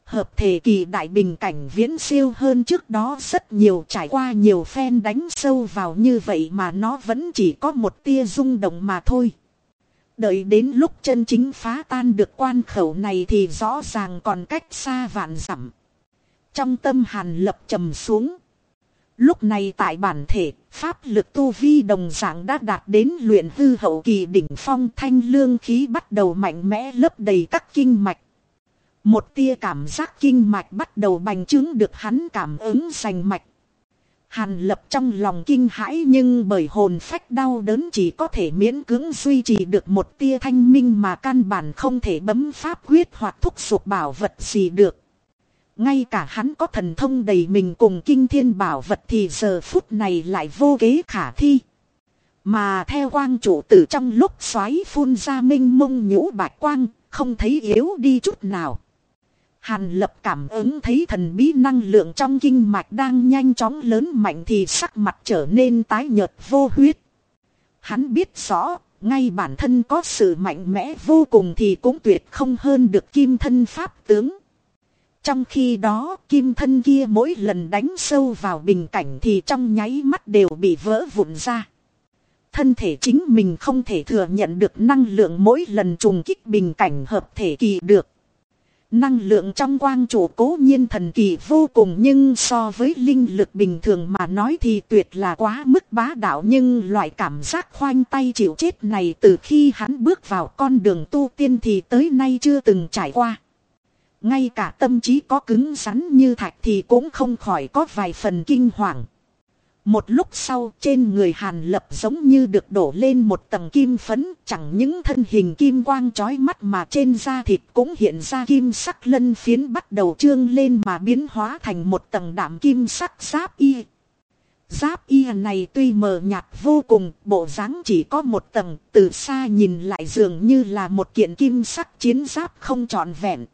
Hợp thể kỳ đại bình cảnh viễn siêu hơn trước đó rất nhiều trải qua nhiều phen đánh sâu vào như vậy mà nó vẫn chỉ có một tia rung động mà thôi. Đợi đến lúc chân chính phá tan được quan khẩu này thì rõ ràng còn cách xa vạn dặm. Trong tâm hàn lập trầm xuống. Lúc này tại bản thể, pháp lực tu vi đồng dạng đã đạt đến luyện hư hậu kỳ đỉnh phong, thanh lương khí bắt đầu mạnh mẽ lấp đầy các kinh mạch. Một tia cảm giác kinh mạch bắt đầu bành trướng được hắn cảm ứng sành mạch. Hàn lập trong lòng kinh hãi nhưng bởi hồn phách đau đớn chỉ có thể miễn cưỡng duy trì được một tia thanh minh mà căn bản không thể bấm pháp quyết hoặc thúc giục bảo vật gì được. Ngay cả hắn có thần thông đầy mình cùng kinh thiên bảo vật thì giờ phút này lại vô kế khả thi. Mà theo quang chủ tử trong lúc xoáy phun ra minh mông nhũ bạch quang, không thấy yếu đi chút nào. Hàn lập cảm ứng thấy thần bí năng lượng trong kinh mạch đang nhanh chóng lớn mạnh thì sắc mặt trở nên tái nhợt vô huyết. Hắn biết rõ, ngay bản thân có sự mạnh mẽ vô cùng thì cũng tuyệt không hơn được kim thân pháp tướng. Trong khi đó, kim thân kia mỗi lần đánh sâu vào bình cảnh thì trong nháy mắt đều bị vỡ vụn ra. Thân thể chính mình không thể thừa nhận được năng lượng mỗi lần trùng kích bình cảnh hợp thể kỳ được. Năng lượng trong quang chủ cố nhiên thần kỳ vô cùng nhưng so với linh lực bình thường mà nói thì tuyệt là quá mức bá đạo nhưng loại cảm giác khoanh tay chịu chết này từ khi hắn bước vào con đường tu tiên thì tới nay chưa từng trải qua. Ngay cả tâm trí có cứng rắn như thạch thì cũng không khỏi có vài phần kinh hoàng. Một lúc sau trên người hàn lập giống như được đổ lên một tầng kim phấn chẳng những thân hình kim quang chói mắt mà trên da thịt cũng hiện ra kim sắc lân phiến bắt đầu trương lên mà biến hóa thành một tầng đạm kim sắc giáp y. Giáp y này tuy mờ nhạt vô cùng, bộ dáng chỉ có một tầng, từ xa nhìn lại dường như là một kiện kim sắc chiến giáp không trọn vẹn.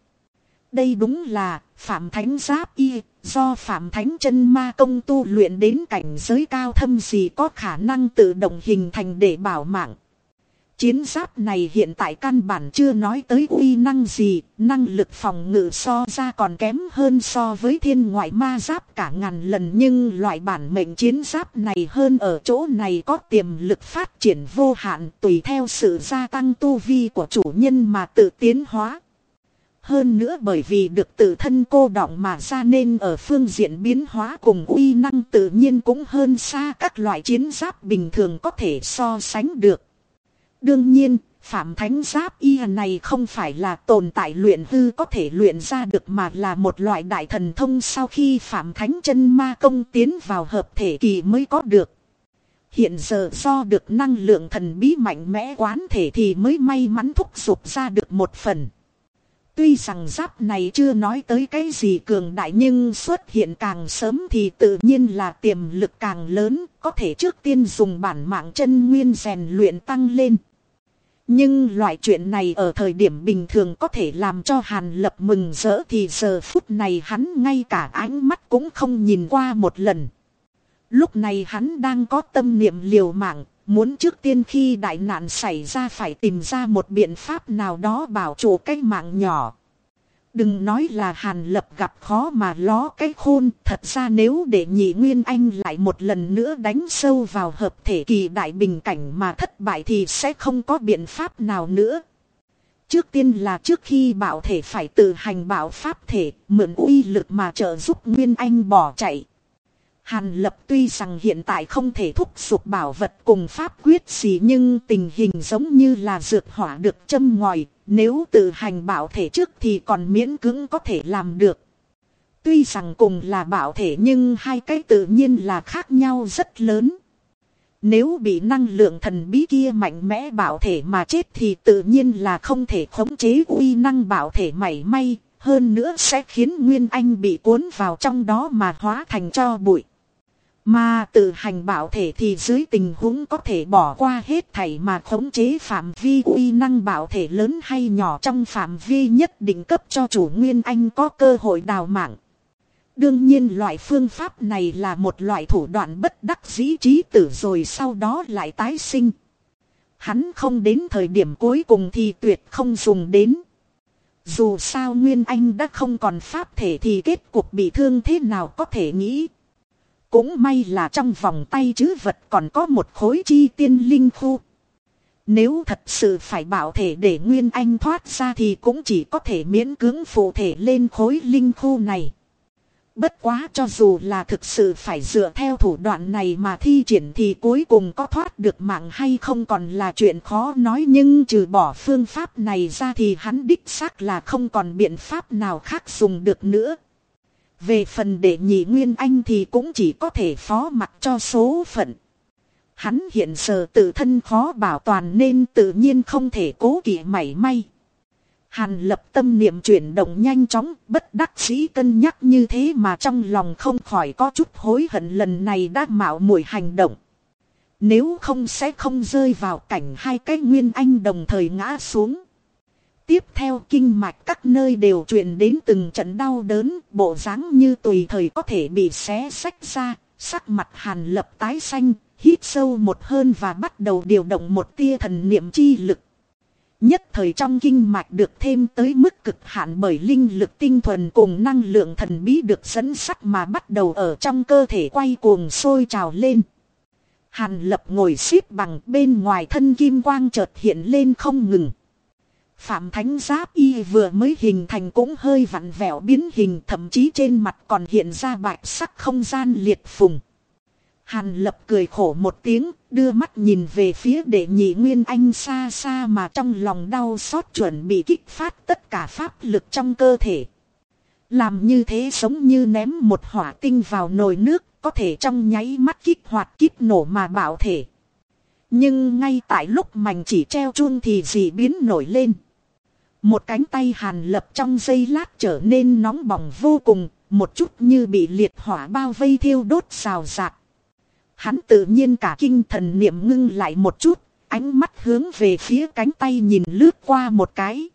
Đây đúng là Phạm Thánh Giáp Y, do Phạm Thánh chân ma công tu luyện đến cảnh giới cao thâm gì có khả năng tự động hình thành để bảo mạng. Chiến giáp này hiện tại căn bản chưa nói tới uy năng gì, năng lực phòng ngự so ra còn kém hơn so với thiên ngoại ma giáp cả ngàn lần nhưng loại bản mệnh chiến giáp này hơn ở chỗ này có tiềm lực phát triển vô hạn tùy theo sự gia tăng tu vi của chủ nhân mà tự tiến hóa. Hơn nữa bởi vì được tự thân cô đọng mà ra nên ở phương diện biến hóa cùng uy năng tự nhiên cũng hơn xa các loại chiến giáp bình thường có thể so sánh được. Đương nhiên, Phạm Thánh Giáp Y này không phải là tồn tại luyện hư có thể luyện ra được mà là một loại đại thần thông sau khi Phạm Thánh chân ma công tiến vào hợp thể kỳ mới có được. Hiện giờ do được năng lượng thần bí mạnh mẽ quán thể thì mới may mắn thúc giục ra được một phần. Tuy rằng giáp này chưa nói tới cái gì cường đại nhưng xuất hiện càng sớm thì tự nhiên là tiềm lực càng lớn, có thể trước tiên dùng bản mạng chân nguyên rèn luyện tăng lên. Nhưng loại chuyện này ở thời điểm bình thường có thể làm cho Hàn Lập mừng rỡ thì giờ phút này hắn ngay cả ánh mắt cũng không nhìn qua một lần. Lúc này hắn đang có tâm niệm liều mạng, muốn trước tiên khi đại nạn xảy ra phải tìm ra một biện pháp nào đó bảo chủ cái mạng nhỏ. Đừng nói là hàn lập gặp khó mà ló cái khôn. Thật ra nếu để nhị Nguyên Anh lại một lần nữa đánh sâu vào hợp thể kỳ đại bình cảnh mà thất bại thì sẽ không có biện pháp nào nữa. Trước tiên là trước khi bảo thể phải tự hành bảo pháp thể, mượn uy lực mà trợ giúp Nguyên Anh bỏ chạy. Hàn lập tuy rằng hiện tại không thể thúc giục bảo vật cùng pháp quyết gì nhưng tình hình giống như là dược hỏa được châm ngòi, nếu tự hành bảo thể trước thì còn miễn cưỡng có thể làm được. Tuy rằng cùng là bảo thể nhưng hai cái tự nhiên là khác nhau rất lớn. Nếu bị năng lượng thần bí kia mạnh mẽ bảo thể mà chết thì tự nhiên là không thể khống chế uy năng bảo thể mảy may, hơn nữa sẽ khiến Nguyên Anh bị cuốn vào trong đó mà hóa thành cho bụi. Mà tự hành bảo thể thì dưới tình huống có thể bỏ qua hết thảy mà khống chế phạm vi uy năng bảo thể lớn hay nhỏ trong phạm vi nhất định cấp cho chủ nguyên anh có cơ hội đào mạng. Đương nhiên loại phương pháp này là một loại thủ đoạn bất đắc dĩ trí tử rồi sau đó lại tái sinh. Hắn không đến thời điểm cuối cùng thì tuyệt không dùng đến. Dù sao Nguyên Anh đã không còn pháp thể thì kết cục bị thương thế nào có thể nghĩ. Cũng may là trong vòng tay chứ vật còn có một khối chi tiên linh khu. Nếu thật sự phải bảo thể để Nguyên Anh thoát ra thì cũng chỉ có thể miễn cưỡng phụ thể lên khối linh khu này. Bất quá cho dù là thực sự phải dựa theo thủ đoạn này mà thi triển thì cuối cùng có thoát được mạng hay không còn là chuyện khó nói nhưng trừ bỏ phương pháp này ra thì hắn đích xác là không còn biện pháp nào khác dùng được nữa. Về phần đệ nhị Nguyên Anh thì cũng chỉ có thể phó mặc cho số phận. Hắn hiện giờ tự thân khó bảo toàn nên tự nhiên không thể cố kỵ mảy may. Hàn lập tâm niệm chuyển động nhanh chóng, bất đắc sĩ cân nhắc như thế mà trong lòng không khỏi có chút hối hận lần này đã mạo muội hành động. Nếu không sẽ không rơi vào cảnh hai cái nguyên anh đồng thời ngã xuống. Tiếp theo kinh mạch các nơi đều truyền đến từng trận đau đớn, bộ dáng như tùy thời có thể bị xé sách ra, sắc mặt hàn lập tái xanh, hít sâu một hơn và bắt đầu điều động một tia thần niệm chi lực. Nhất thời trong kinh mạch được thêm tới mức cực hạn bởi linh lực tinh thuần cùng năng lượng thần bí được dẫn sắc mà bắt đầu ở trong cơ thể quay cuồng sôi trào lên. Hàn lập ngồi xếp bằng bên ngoài thân kim quang chợt hiện lên không ngừng. Phạm Thánh Giáp Y vừa mới hình thành cũng hơi vặn vẹo biến hình thậm chí trên mặt còn hiện ra bạch sắc không gian liệt phùng. Hàn lập cười khổ một tiếng, đưa mắt nhìn về phía đệ nhị Nguyên Anh xa xa mà trong lòng đau xót chuẩn bị kích phát tất cả pháp lực trong cơ thể. Làm như thế giống như ném một hỏa tinh vào nồi nước, có thể trong nháy mắt kích hoạt kích nổ mà bảo thể. Nhưng ngay tại lúc mảnh chỉ treo chuông thì dị biến nổi lên. Một cánh tay hàn lập trong giây lát trở nên nóng bỏng vô cùng, một chút như bị liệt hỏa bao vây thiêu đốt xào rạc. Hắn tự nhiên cả kinh thần niệm ngưng lại một chút, ánh mắt hướng về phía cánh tay nhìn lướt qua một cái.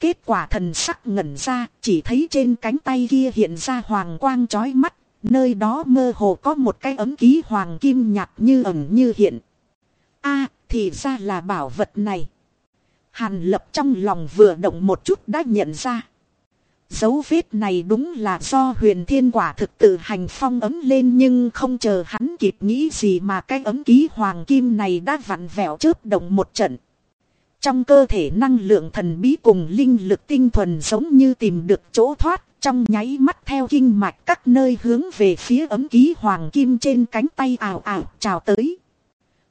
Kết quả thần sắc ngẩn ra, chỉ thấy trên cánh tay kia hiện ra hoàng quang chói mắt, nơi đó mơ hồ có một cái ấm ký hoàng kim nhạt như ẩn như hiện. a thì ra là bảo vật này. Hàn lập trong lòng vừa động một chút đã nhận ra. Dấu vết này đúng là do huyền thiên quả thực tự hành phong ấm lên nhưng không chờ hắn kịp nghĩ gì mà cái ấm ký hoàng kim này đã vặn vẹo chớp động một trận. Trong cơ thể năng lượng thần bí cùng linh lực tinh thuần giống như tìm được chỗ thoát, trong nháy mắt theo kinh mạch các nơi hướng về phía ấm ký hoàng kim trên cánh tay ảo ảo trào tới.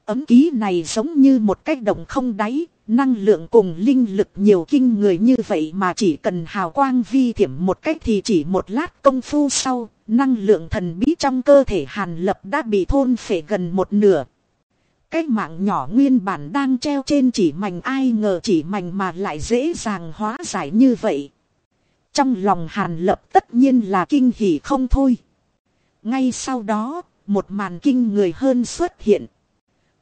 Ấm ký này giống như một cái động không đáy, năng lượng cùng linh lực nhiều kinh người như vậy mà chỉ cần hào quang vi thiểm một cách thì chỉ một lát công phu sau, năng lượng thần bí trong cơ thể hàn lập đã bị thôn phệ gần một nửa. Cái mạng nhỏ nguyên bản đang treo trên chỉ mảnh ai ngờ chỉ mảnh mà lại dễ dàng hóa giải như vậy. Trong lòng hàn lập tất nhiên là kinh hỉ không thôi. Ngay sau đó, một màn kinh người hơn xuất hiện.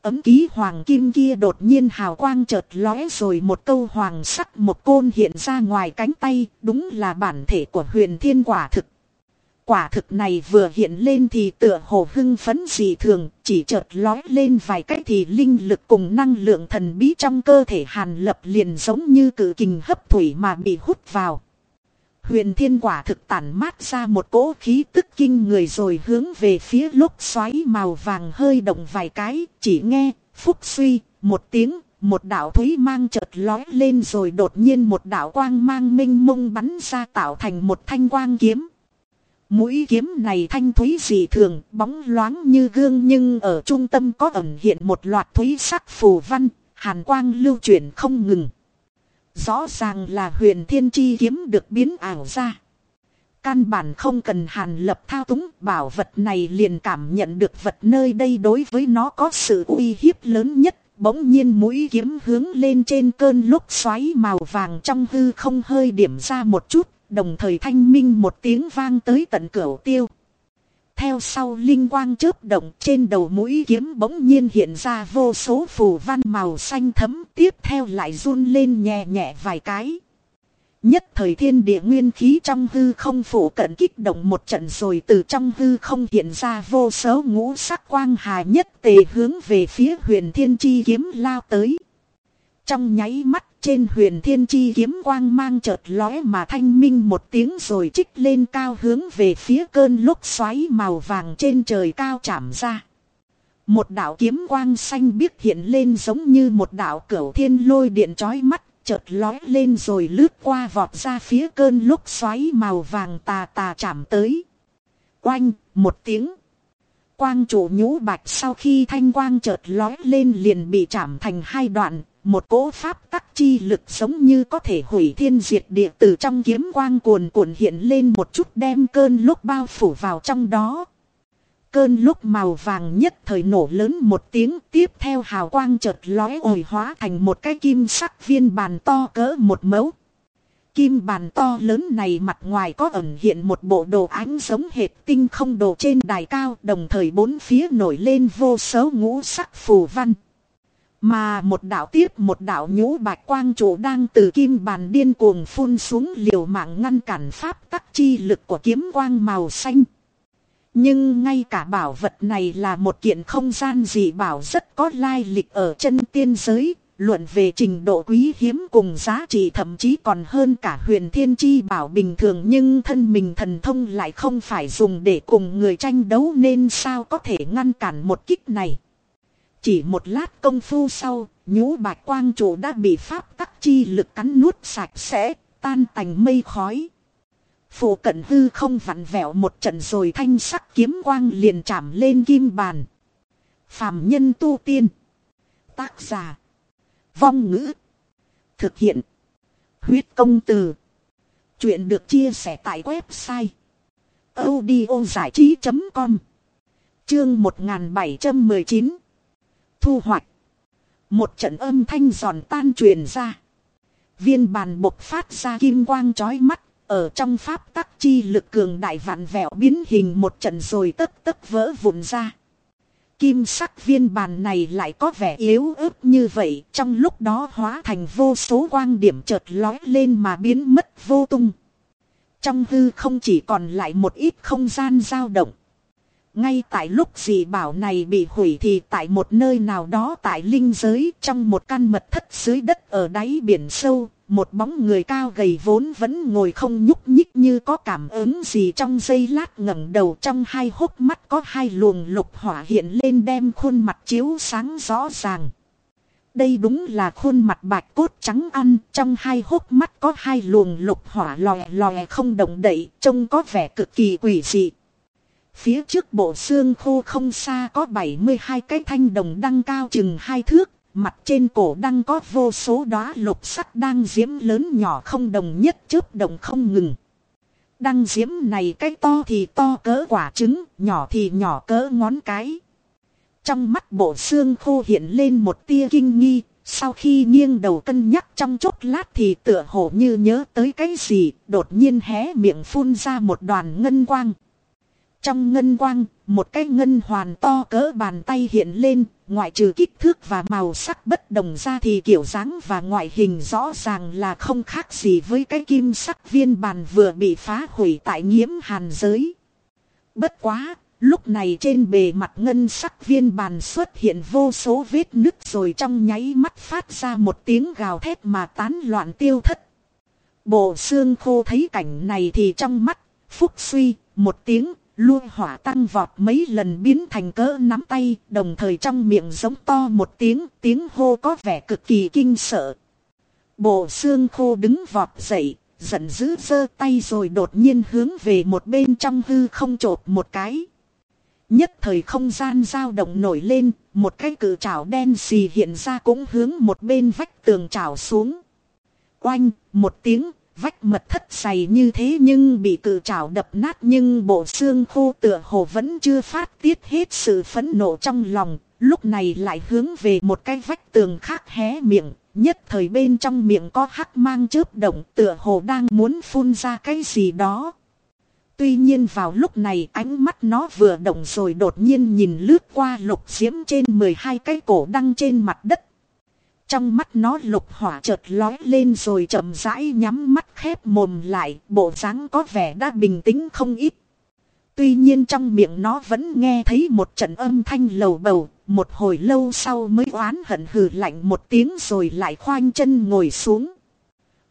Ấm ký hoàng kim kia đột nhiên hào quang chợt lóe rồi một câu hoàng sắc một côn hiện ra ngoài cánh tay, đúng là bản thể của huyền thiên quả thực. Quả thực này vừa hiện lên thì tựa hồ hưng phấn dị thường, chỉ chợt lóe lên vài cách thì linh lực cùng năng lượng thần bí trong cơ thể hàn lập liền giống như cử kình hấp thủy mà bị hút vào. Huyền thiên quả thực tản mát ra một cỗ khí tức kinh người rồi hướng về phía lúc xoáy màu vàng hơi động vài cái, chỉ nghe, phúc suy, một tiếng, một đạo thúy mang chợt lói lên rồi đột nhiên một đạo quang mang minh mông bắn ra tạo thành một thanh quang kiếm. Mũi kiếm này thanh thúy dị thường, bóng loáng như gương nhưng ở trung tâm có ẩn hiện một loạt thúy sắc phù văn, hàn quang lưu chuyển không ngừng. Rõ ràng là huyền thiên chi kiếm được biến ảo ra. Căn bản không cần hàn lập thao túng bảo vật này liền cảm nhận được vật nơi đây đối với nó có sự uy hiếp lớn nhất. Bỗng nhiên mũi kiếm hướng lên trên cơn lúc xoáy màu vàng trong hư không hơi điểm ra một chút, đồng thời thanh minh một tiếng vang tới tận cửa tiêu. Theo sau linh quang chớp động trên đầu mũi kiếm bỗng nhiên hiện ra vô số phù văn màu xanh thấm, tiếp theo lại run lên nhẹ nhẹ vài cái. Nhất thời thiên địa nguyên khí trong hư không phủ cận kích động một trận rồi từ trong hư không hiện ra vô số ngũ sắc quang hà nhất tề hướng về phía huyền thiên chi kiếm lao tới. Trong nháy mắt trên huyền thiên chi kiếm quang mang chợt lóe mà thanh minh một tiếng rồi trích lên cao hướng về phía cơn lúc xoáy màu vàng trên trời cao chạm ra. Một đạo kiếm quang xanh biếc hiện lên giống như một đạo cửu thiên lôi điện chói mắt, chợt lóe lên rồi lướt qua vọt ra phía cơn lúc xoáy màu vàng tà tà chạm tới. Oanh, một tiếng. Quang chủ nhũ bạch sau khi thanh quang chợt lóe lên liền bị chạm thành hai đoạn, một cỗ pháp tắc chi lực giống như có thể hủy thiên diệt địa từ trong kiếm quang cuồn cuộn hiện lên một chút đem cơn lúc bao phủ vào trong đó. Cơn lúc màu vàng nhất thời nổ lớn một tiếng tiếp theo hào quang chợt lóe ồi hóa thành một cái kim sắc viên bàn to cỡ một mẫu. Kim bàn to lớn này mặt ngoài có ẩn hiện một bộ đồ ánh giống hệt tinh không đồ trên đài cao đồng thời bốn phía nổi lên vô số ngũ sắc phù văn. Mà một đạo tiếp một đạo nhũ bạch quang chủ đang từ kim bàn điên cuồng phun xuống liều mạng ngăn cản pháp tắc chi lực của kiếm quang màu xanh. Nhưng ngay cả bảo vật này là một kiện không gian dị bảo rất có lai lịch ở chân tiên giới, luận về trình độ quý hiếm cùng giá trị thậm chí còn hơn cả huyền thiên chi bảo bình thường nhưng thân mình thần thông lại không phải dùng để cùng người tranh đấu nên sao có thể ngăn cản một kích này. Chỉ một lát công phu sau, nhũ bạch quang chủ đã bị pháp tắc chi lực cắn nuốt sạch sẽ, tan tành mây khói. Phủ cận hư không vặn vẹo một trận rồi thanh sắc kiếm quang liền chạm lên kim bàn. phạm nhân tu tiên. Tác giả. Vong ngữ. Thực hiện. Huyết công từ. Chuyện được chia sẻ tại website. audio trí.com Chương 1719 Thu hoạch. Một trận âm thanh giòn tan truyền ra. Viên bàn bộc phát ra kim quang chói mắt. Ở trong pháp tắc chi lực cường đại vạn vẹo biến hình một trận rồi tất tất vỡ vụn ra. kim sắc viên bàn này lại có vẻ yếu ớt như vậy, trong lúc đó hóa thành vô số quang điểm chợt lói lên mà biến mất vô tung. Trong hư không chỉ còn lại một ít không gian dao động. Ngay tại lúc dị bảo này bị hủy thì tại một nơi nào đó tại linh giới trong một căn mật thất dưới đất ở đáy biển sâu, một bóng người cao gầy vốn vẫn ngồi không nhúc nhích như có cảm ứng gì trong giây lát ngẩng đầu trong hai hốc mắt có hai luồng lục hỏa hiện lên đem khuôn mặt chiếu sáng rõ ràng. Đây đúng là khuôn mặt bạch cốt trắng ăn, trong hai hốc mắt có hai luồng lục hỏa lòe lòe không động đậy, trông có vẻ cực kỳ quỷ dị. Phía trước bộ xương khô không xa có 72 cái thanh đồng đăng cao chừng hai thước, mặt trên cổ đăng có vô số đóa lục sắc đang diễm lớn nhỏ không đồng nhất chớp động không ngừng. Đăng diễm này cái to thì to cỡ quả trứng, nhỏ thì nhỏ cỡ ngón cái. Trong mắt bộ xương khô hiện lên một tia kinh nghi, sau khi nghiêng đầu cân nhắc trong chốc lát thì tựa hồ như nhớ tới cái gì, đột nhiên hé miệng phun ra một đoàn ngân quang. Trong ngân quang, một cái ngân hoàn to cỡ bàn tay hiện lên, ngoại trừ kích thước và màu sắc bất đồng ra thì kiểu dáng và ngoại hình rõ ràng là không khác gì với cái kim sắc viên bàn vừa bị phá hủy tại nhiễm hàn giới. Bất quá, lúc này trên bề mặt ngân sắc viên bàn xuất hiện vô số vết nứt rồi trong nháy mắt phát ra một tiếng gào thét mà tán loạn tiêu thất. Bộ xương khô thấy cảnh này thì trong mắt, phúc suy, một tiếng Luôn hỏa tăng vọt mấy lần biến thành cỡ nắm tay, đồng thời trong miệng giống to một tiếng, tiếng hô có vẻ cực kỳ kinh sợ. Bộ xương khô đứng vọt dậy, giận dữ giơ tay rồi đột nhiên hướng về một bên trong hư không chộp một cái. Nhất thời không gian dao động nổi lên, một cái cự trảo đen xì hiện ra cũng hướng một bên vách tường trảo xuống. Oanh, một tiếng, Vách mật thất dày như thế nhưng bị cự trảo đập nát nhưng bộ xương khô tựa hồ vẫn chưa phát tiết hết sự phẫn nộ trong lòng. Lúc này lại hướng về một cái vách tường khác hé miệng. Nhất thời bên trong miệng có hắc mang chớp động tựa hồ đang muốn phun ra cái gì đó. Tuy nhiên vào lúc này ánh mắt nó vừa động rồi đột nhiên nhìn lướt qua lục diễm trên 12 cái cổ đăng trên mặt đất. Trong mắt nó lục hỏa chợt lói lên rồi chậm rãi nhắm mắt khép mồm lại, bộ dáng có vẻ đã bình tĩnh không ít. Tuy nhiên trong miệng nó vẫn nghe thấy một trận âm thanh lầu bầu, một hồi lâu sau mới oán hận hừ lạnh một tiếng rồi lại khoanh chân ngồi xuống.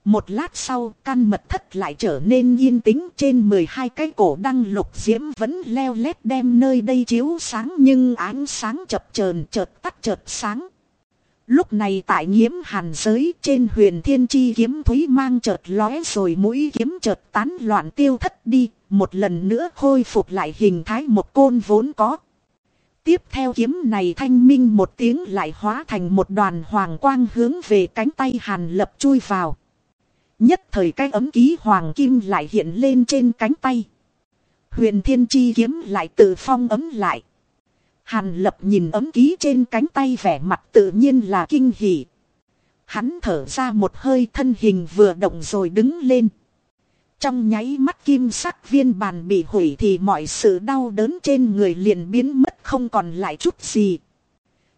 Một lát sau căn mật thất lại trở nên yên tĩnh trên 12 cái cổ đăng lục diễm vẫn leo lét đem nơi đây chiếu sáng nhưng ánh sáng chập chờn chợt tắt chợt sáng. Lúc này tại nhiễm hàn giới trên huyền thiên chi kiếm thúy mang chợt lóe rồi mũi kiếm chợt tán loạn tiêu thất đi, một lần nữa khôi phục lại hình thái một côn vốn có. Tiếp theo kiếm này thanh minh một tiếng lại hóa thành một đoàn hoàng quang hướng về cánh tay hàn lập chui vào. Nhất thời cái ấm ký hoàng kim lại hiện lên trên cánh tay. Huyền thiên chi kiếm lại tự phong ấm lại. Hàn lập nhìn ấm ký trên cánh tay vẻ mặt tự nhiên là kinh hỉ. Hắn thở ra một hơi thân hình vừa động rồi đứng lên. Trong nháy mắt kim sắc viên bàn bị hủy thì mọi sự đau đớn trên người liền biến mất không còn lại chút gì.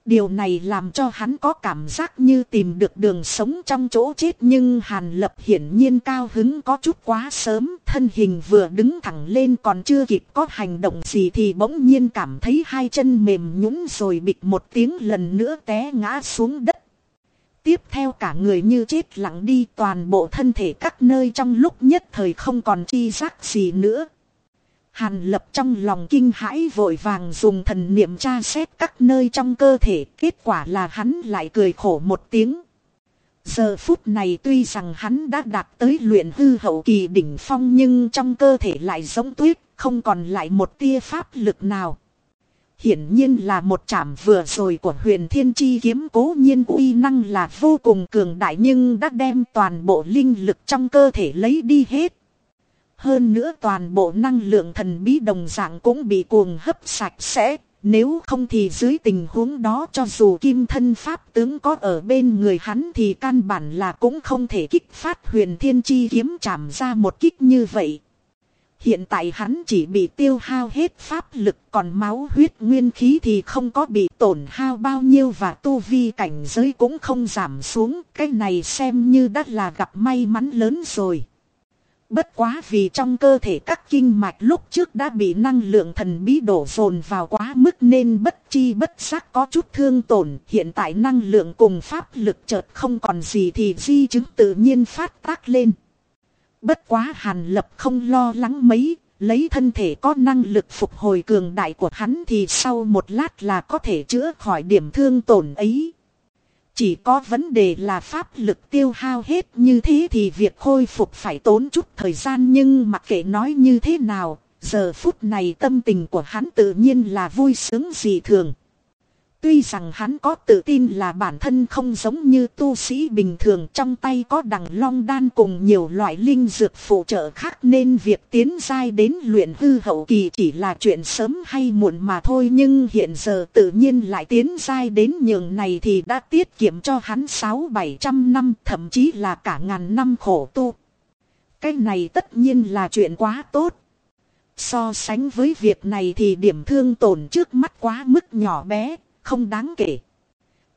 Điều này làm cho hắn có cảm giác như tìm được đường sống trong chỗ chết nhưng Hàn Lập hiển nhiên cao hứng có chút quá sớm. Thân hình vừa đứng thẳng lên còn chưa kịp có hành động gì thì bỗng nhiên cảm thấy hai chân mềm nhũn rồi bịch một tiếng lần nữa té ngã xuống đất. Tiếp theo cả người như chết lặng đi, toàn bộ thân thể các nơi trong lúc nhất thời không còn chi giác gì nữa. Hàn lập trong lòng kinh hãi vội vàng dùng thần niệm tra xét các nơi trong cơ thể. Kết quả là hắn lại cười khổ một tiếng. Giờ phút này tuy rằng hắn đã đạt tới luyện hư hậu kỳ đỉnh phong nhưng trong cơ thể lại giống tuyết, không còn lại một tia pháp lực nào. Hiển nhiên là một chạm vừa rồi của huyền thiên chi kiếm cố nhiên uy năng là vô cùng cường đại nhưng đã đem toàn bộ linh lực trong cơ thể lấy đi hết. Hơn nữa toàn bộ năng lượng thần bí đồng dạng cũng bị cuồng hấp sạch sẽ. Nếu không thì dưới tình huống đó cho dù kim thân pháp tướng có ở bên người hắn thì căn bản là cũng không thể kích phát huyền thiên chi kiếm chạm ra một kích như vậy. Hiện tại hắn chỉ bị tiêu hao hết pháp lực còn máu huyết nguyên khí thì không có bị tổn hao bao nhiêu và tu vi cảnh giới cũng không giảm xuống. Cái này xem như đã là gặp may mắn lớn rồi. Bất quá vì trong cơ thể các kinh mạch lúc trước đã bị năng lượng thần bí đổ dồn vào quá mức nên bất chi bất giác có chút thương tổn. Hiện tại năng lượng cùng pháp lực chợt không còn gì thì di chứng tự nhiên phát tác lên. Bất quá hàn lập không lo lắng mấy, lấy thân thể có năng lực phục hồi cường đại của hắn thì sau một lát là có thể chữa khỏi điểm thương tổn ấy. Chỉ có vấn đề là pháp lực tiêu hao hết như thế thì việc khôi phục phải tốn chút thời gian nhưng mặc kệ nói như thế nào, giờ phút này tâm tình của hắn tự nhiên là vui sướng dị thường. Tuy rằng hắn có tự tin là bản thân không giống như tu sĩ bình thường trong tay có đằng long đan cùng nhiều loại linh dược phụ trợ khác nên việc tiến giai đến luyện hư hậu kỳ chỉ là chuyện sớm hay muộn mà thôi nhưng hiện giờ tự nhiên lại tiến giai đến nhường này thì đã tiết kiệm cho hắn 6-700 năm thậm chí là cả ngàn năm khổ tu. Cái này tất nhiên là chuyện quá tốt. So sánh với việc này thì điểm thương tổn trước mắt quá mức nhỏ bé, không đáng kể.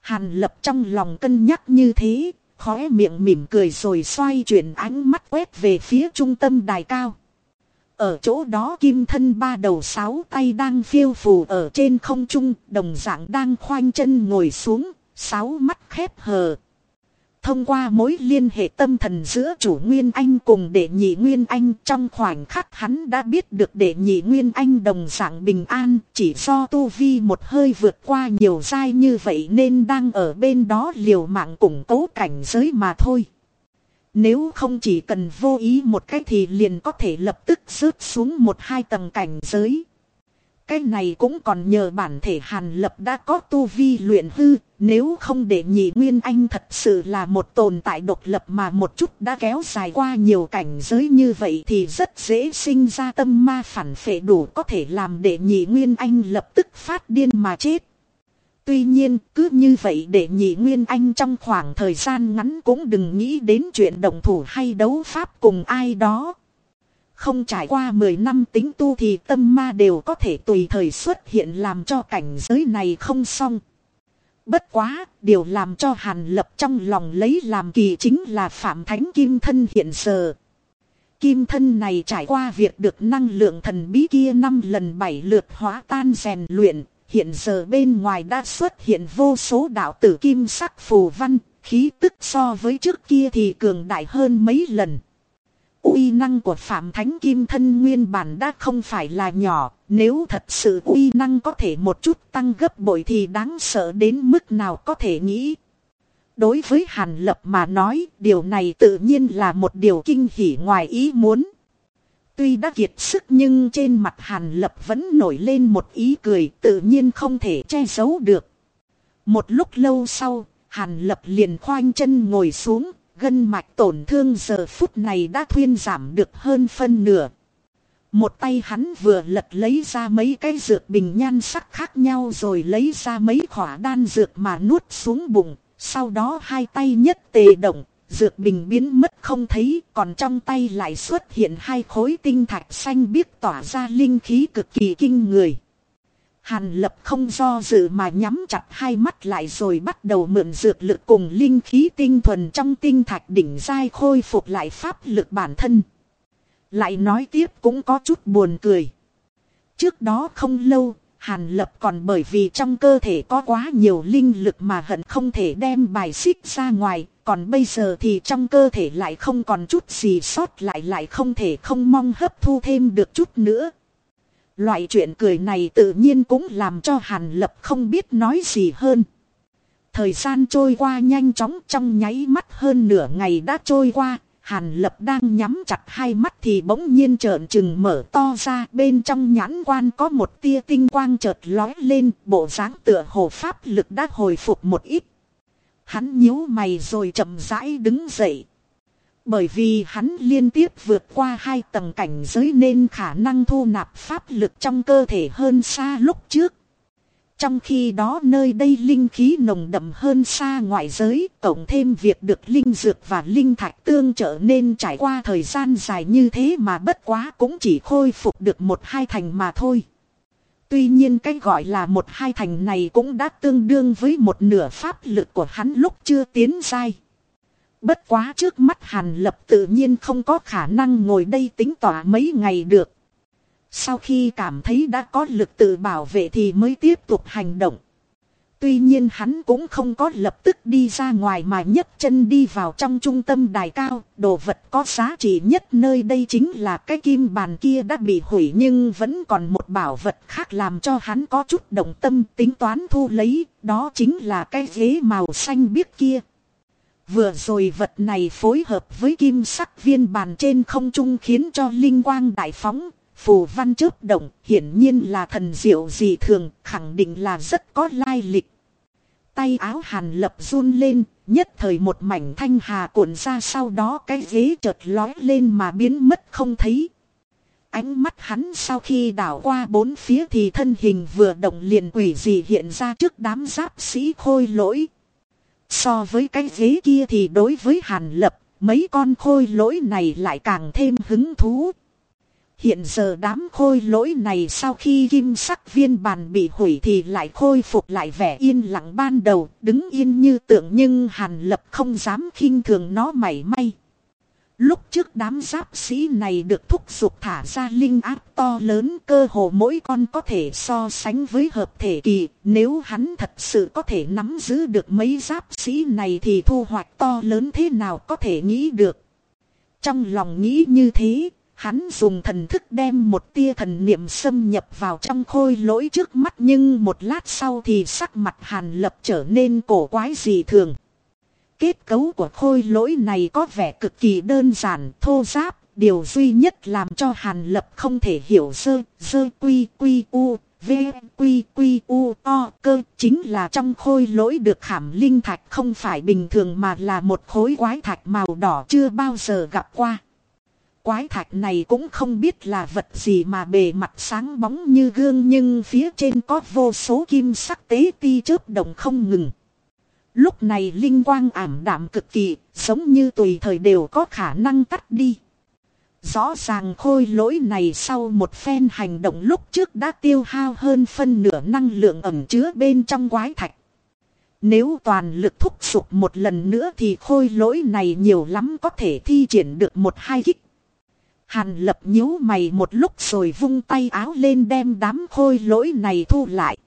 Hàn lập trong lòng cân nhắc như thế, khóe miệng mỉm cười rồi xoay chuyển ánh mắt quét về phía trung tâm đài cao. Ở chỗ đó kim thân ba đầu sáu tay đang phiêu phù ở trên không trung, đồng dạng đang khoanh chân ngồi xuống, sáu mắt khép hờ, Thông qua mối liên hệ tâm thần giữa chủ Nguyên Anh cùng đệ nhị Nguyên Anh trong khoảnh khắc hắn đã biết được đệ nhị Nguyên Anh đồng dạng bình an, chỉ do tu vi một hơi vượt qua nhiều giai như vậy nên đang ở bên đó liều mạng củng cố cảnh giới mà thôi. Nếu không chỉ cần vô ý một cách thì liền có thể lập tức rớt xuống một hai tầng cảnh giới. Cái này cũng còn nhờ bản thể Hàn Lập đã có tu vi luyện hư, nếu không để nhị Nguyên Anh thật sự là một tồn tại độc lập mà một chút đã kéo dài qua nhiều cảnh giới như vậy thì rất dễ sinh ra tâm ma phản phệ đủ có thể làm để nhị Nguyên Anh lập tức phát điên mà chết. Tuy nhiên, cứ như vậy để nhị Nguyên Anh trong khoảng thời gian ngắn cũng đừng nghĩ đến chuyện đồng thủ hay đấu pháp cùng ai đó. Không trải qua 10 năm tính tu thì tâm ma đều có thể tùy thời xuất hiện làm cho cảnh giới này không xong. Bất quá, điều làm cho Hàn Lập trong lòng lấy làm kỳ chính là Phạm Thánh Kim Thân hiện giờ. Kim Thân này trải qua việc được năng lượng thần bí kia năm lần bảy lượt hóa tan rèn luyện, hiện giờ bên ngoài đã xuất hiện vô số đạo tử kim sắc phù văn, khí tức so với trước kia thì cường đại hơn mấy lần uy năng của Phạm Thánh Kim Thân nguyên bản đã không phải là nhỏ, nếu thật sự uy năng có thể một chút tăng gấp bội thì đáng sợ đến mức nào có thể nghĩ. Đối với Hàn Lập mà nói, điều này tự nhiên là một điều kinh hỉ ngoài ý muốn. Tuy đã kiệt sức nhưng trên mặt Hàn Lập vẫn nổi lên một ý cười tự nhiên không thể che giấu được. Một lúc lâu sau, Hàn Lập liền khoanh chân ngồi xuống, Gân mạch tổn thương giờ phút này đã thuyên giảm được hơn phân nửa. Một tay hắn vừa lật lấy ra mấy cái dược bình nhan sắc khác nhau rồi lấy ra mấy khỏa đan dược mà nuốt xuống bụng. Sau đó hai tay nhất tề động, dược bình biến mất không thấy, còn trong tay lại xuất hiện hai khối tinh thạch xanh biếc tỏa ra linh khí cực kỳ kinh người. Hàn lập không do dự mà nhắm chặt hai mắt lại rồi bắt đầu mượn dược lực cùng linh khí tinh thuần trong tinh thạch đỉnh dai khôi phục lại pháp lực bản thân. Lại nói tiếp cũng có chút buồn cười. Trước đó không lâu, Hàn lập còn bởi vì trong cơ thể có quá nhiều linh lực mà hận không thể đem bài xích ra ngoài, còn bây giờ thì trong cơ thể lại không còn chút gì sót lại lại không thể không mong hấp thu thêm được chút nữa. Loại chuyện cười này tự nhiên cũng làm cho Hàn Lập không biết nói gì hơn. Thời gian trôi qua nhanh chóng trong nháy mắt hơn nửa ngày đã trôi qua. Hàn Lập đang nhắm chặt hai mắt thì bỗng nhiên trợn trừng mở to ra. Bên trong nhãn quan có một tia tinh quang chợt lói lên. Bộ dáng tựa hồ pháp lực đã hồi phục một ít. Hắn nhíu mày rồi chậm rãi đứng dậy. Bởi vì hắn liên tiếp vượt qua hai tầng cảnh giới nên khả năng thu nạp pháp lực trong cơ thể hơn xa lúc trước. Trong khi đó nơi đây linh khí nồng đậm hơn xa ngoại giới, cộng thêm việc được linh dược và linh thạch tương trợ nên trải qua thời gian dài như thế mà bất quá cũng chỉ khôi phục được một hai thành mà thôi. Tuy nhiên cái gọi là một hai thành này cũng đã tương đương với một nửa pháp lực của hắn lúc chưa tiến dai. Bất quá trước mắt Hàn Lập tự nhiên không có khả năng ngồi đây tính tỏa mấy ngày được. Sau khi cảm thấy đã có lực tự bảo vệ thì mới tiếp tục hành động. Tuy nhiên hắn cũng không có lập tức đi ra ngoài mà nhấc chân đi vào trong trung tâm đài cao. Đồ vật có giá trị nhất nơi đây chính là cái kim bàn kia đã bị hủy nhưng vẫn còn một bảo vật khác làm cho hắn có chút động tâm tính toán thu lấy. Đó chính là cái ghế màu xanh biếc kia. Vừa rồi vật này phối hợp với kim sắc viên bàn trên không trung khiến cho linh quang đại phóng, phù văn chớp động, hiển nhiên là thần diệu gì thường, khẳng định là rất có lai lịch. Tay áo hàn lập run lên, nhất thời một mảnh thanh hà cuộn ra sau đó cái ghế chợt lói lên mà biến mất không thấy. Ánh mắt hắn sau khi đảo qua bốn phía thì thân hình vừa động liền quỷ gì hiện ra trước đám giáp sĩ khôi lỗi. So với cái ghế kia thì đối với Hàn Lập, mấy con khôi lỗi này lại càng thêm hứng thú. Hiện giờ đám khôi lỗi này sau khi kim sắc viên bàn bị hủy thì lại khôi phục lại vẻ yên lặng ban đầu, đứng yên như tượng nhưng Hàn Lập không dám khinh thường nó mảy may. Lúc trước đám giáp sĩ này được thúc giục thả ra linh áp to lớn cơ hồ mỗi con có thể so sánh với hợp thể kỳ. Nếu hắn thật sự có thể nắm giữ được mấy giáp sĩ này thì thu hoạch to lớn thế nào có thể nghĩ được. Trong lòng nghĩ như thế, hắn dùng thần thức đem một tia thần niệm xâm nhập vào trong khôi lỗi trước mắt nhưng một lát sau thì sắc mặt hàn lập trở nên cổ quái dị thường. Kết cấu của khôi lỗi này có vẻ cực kỳ đơn giản, thô giáp. Điều duy nhất làm cho Hàn Lập không thể hiểu sơ, sơ quy quy u, v quy quy u o cơ chính là trong khôi lỗi được khảm linh thạch không phải bình thường mà là một khối quái thạch màu đỏ chưa bao giờ gặp qua. Quái thạch này cũng không biết là vật gì mà bề mặt sáng bóng như gương nhưng phía trên có vô số kim sắc tế ti chớp động không ngừng. Lúc này linh quang ảm đạm cực kỳ, giống như tùy thời đều có khả năng tắt đi. Rõ ràng khôi lỗi này sau một phen hành động lúc trước đã tiêu hao hơn phân nửa năng lượng ẩm chứa bên trong quái thạch. Nếu toàn lực thúc giục một lần nữa thì khôi lỗi này nhiều lắm có thể thi triển được một hai kích. Hàn lập nhíu mày một lúc rồi vung tay áo lên đem đám khôi lỗi này thu lại.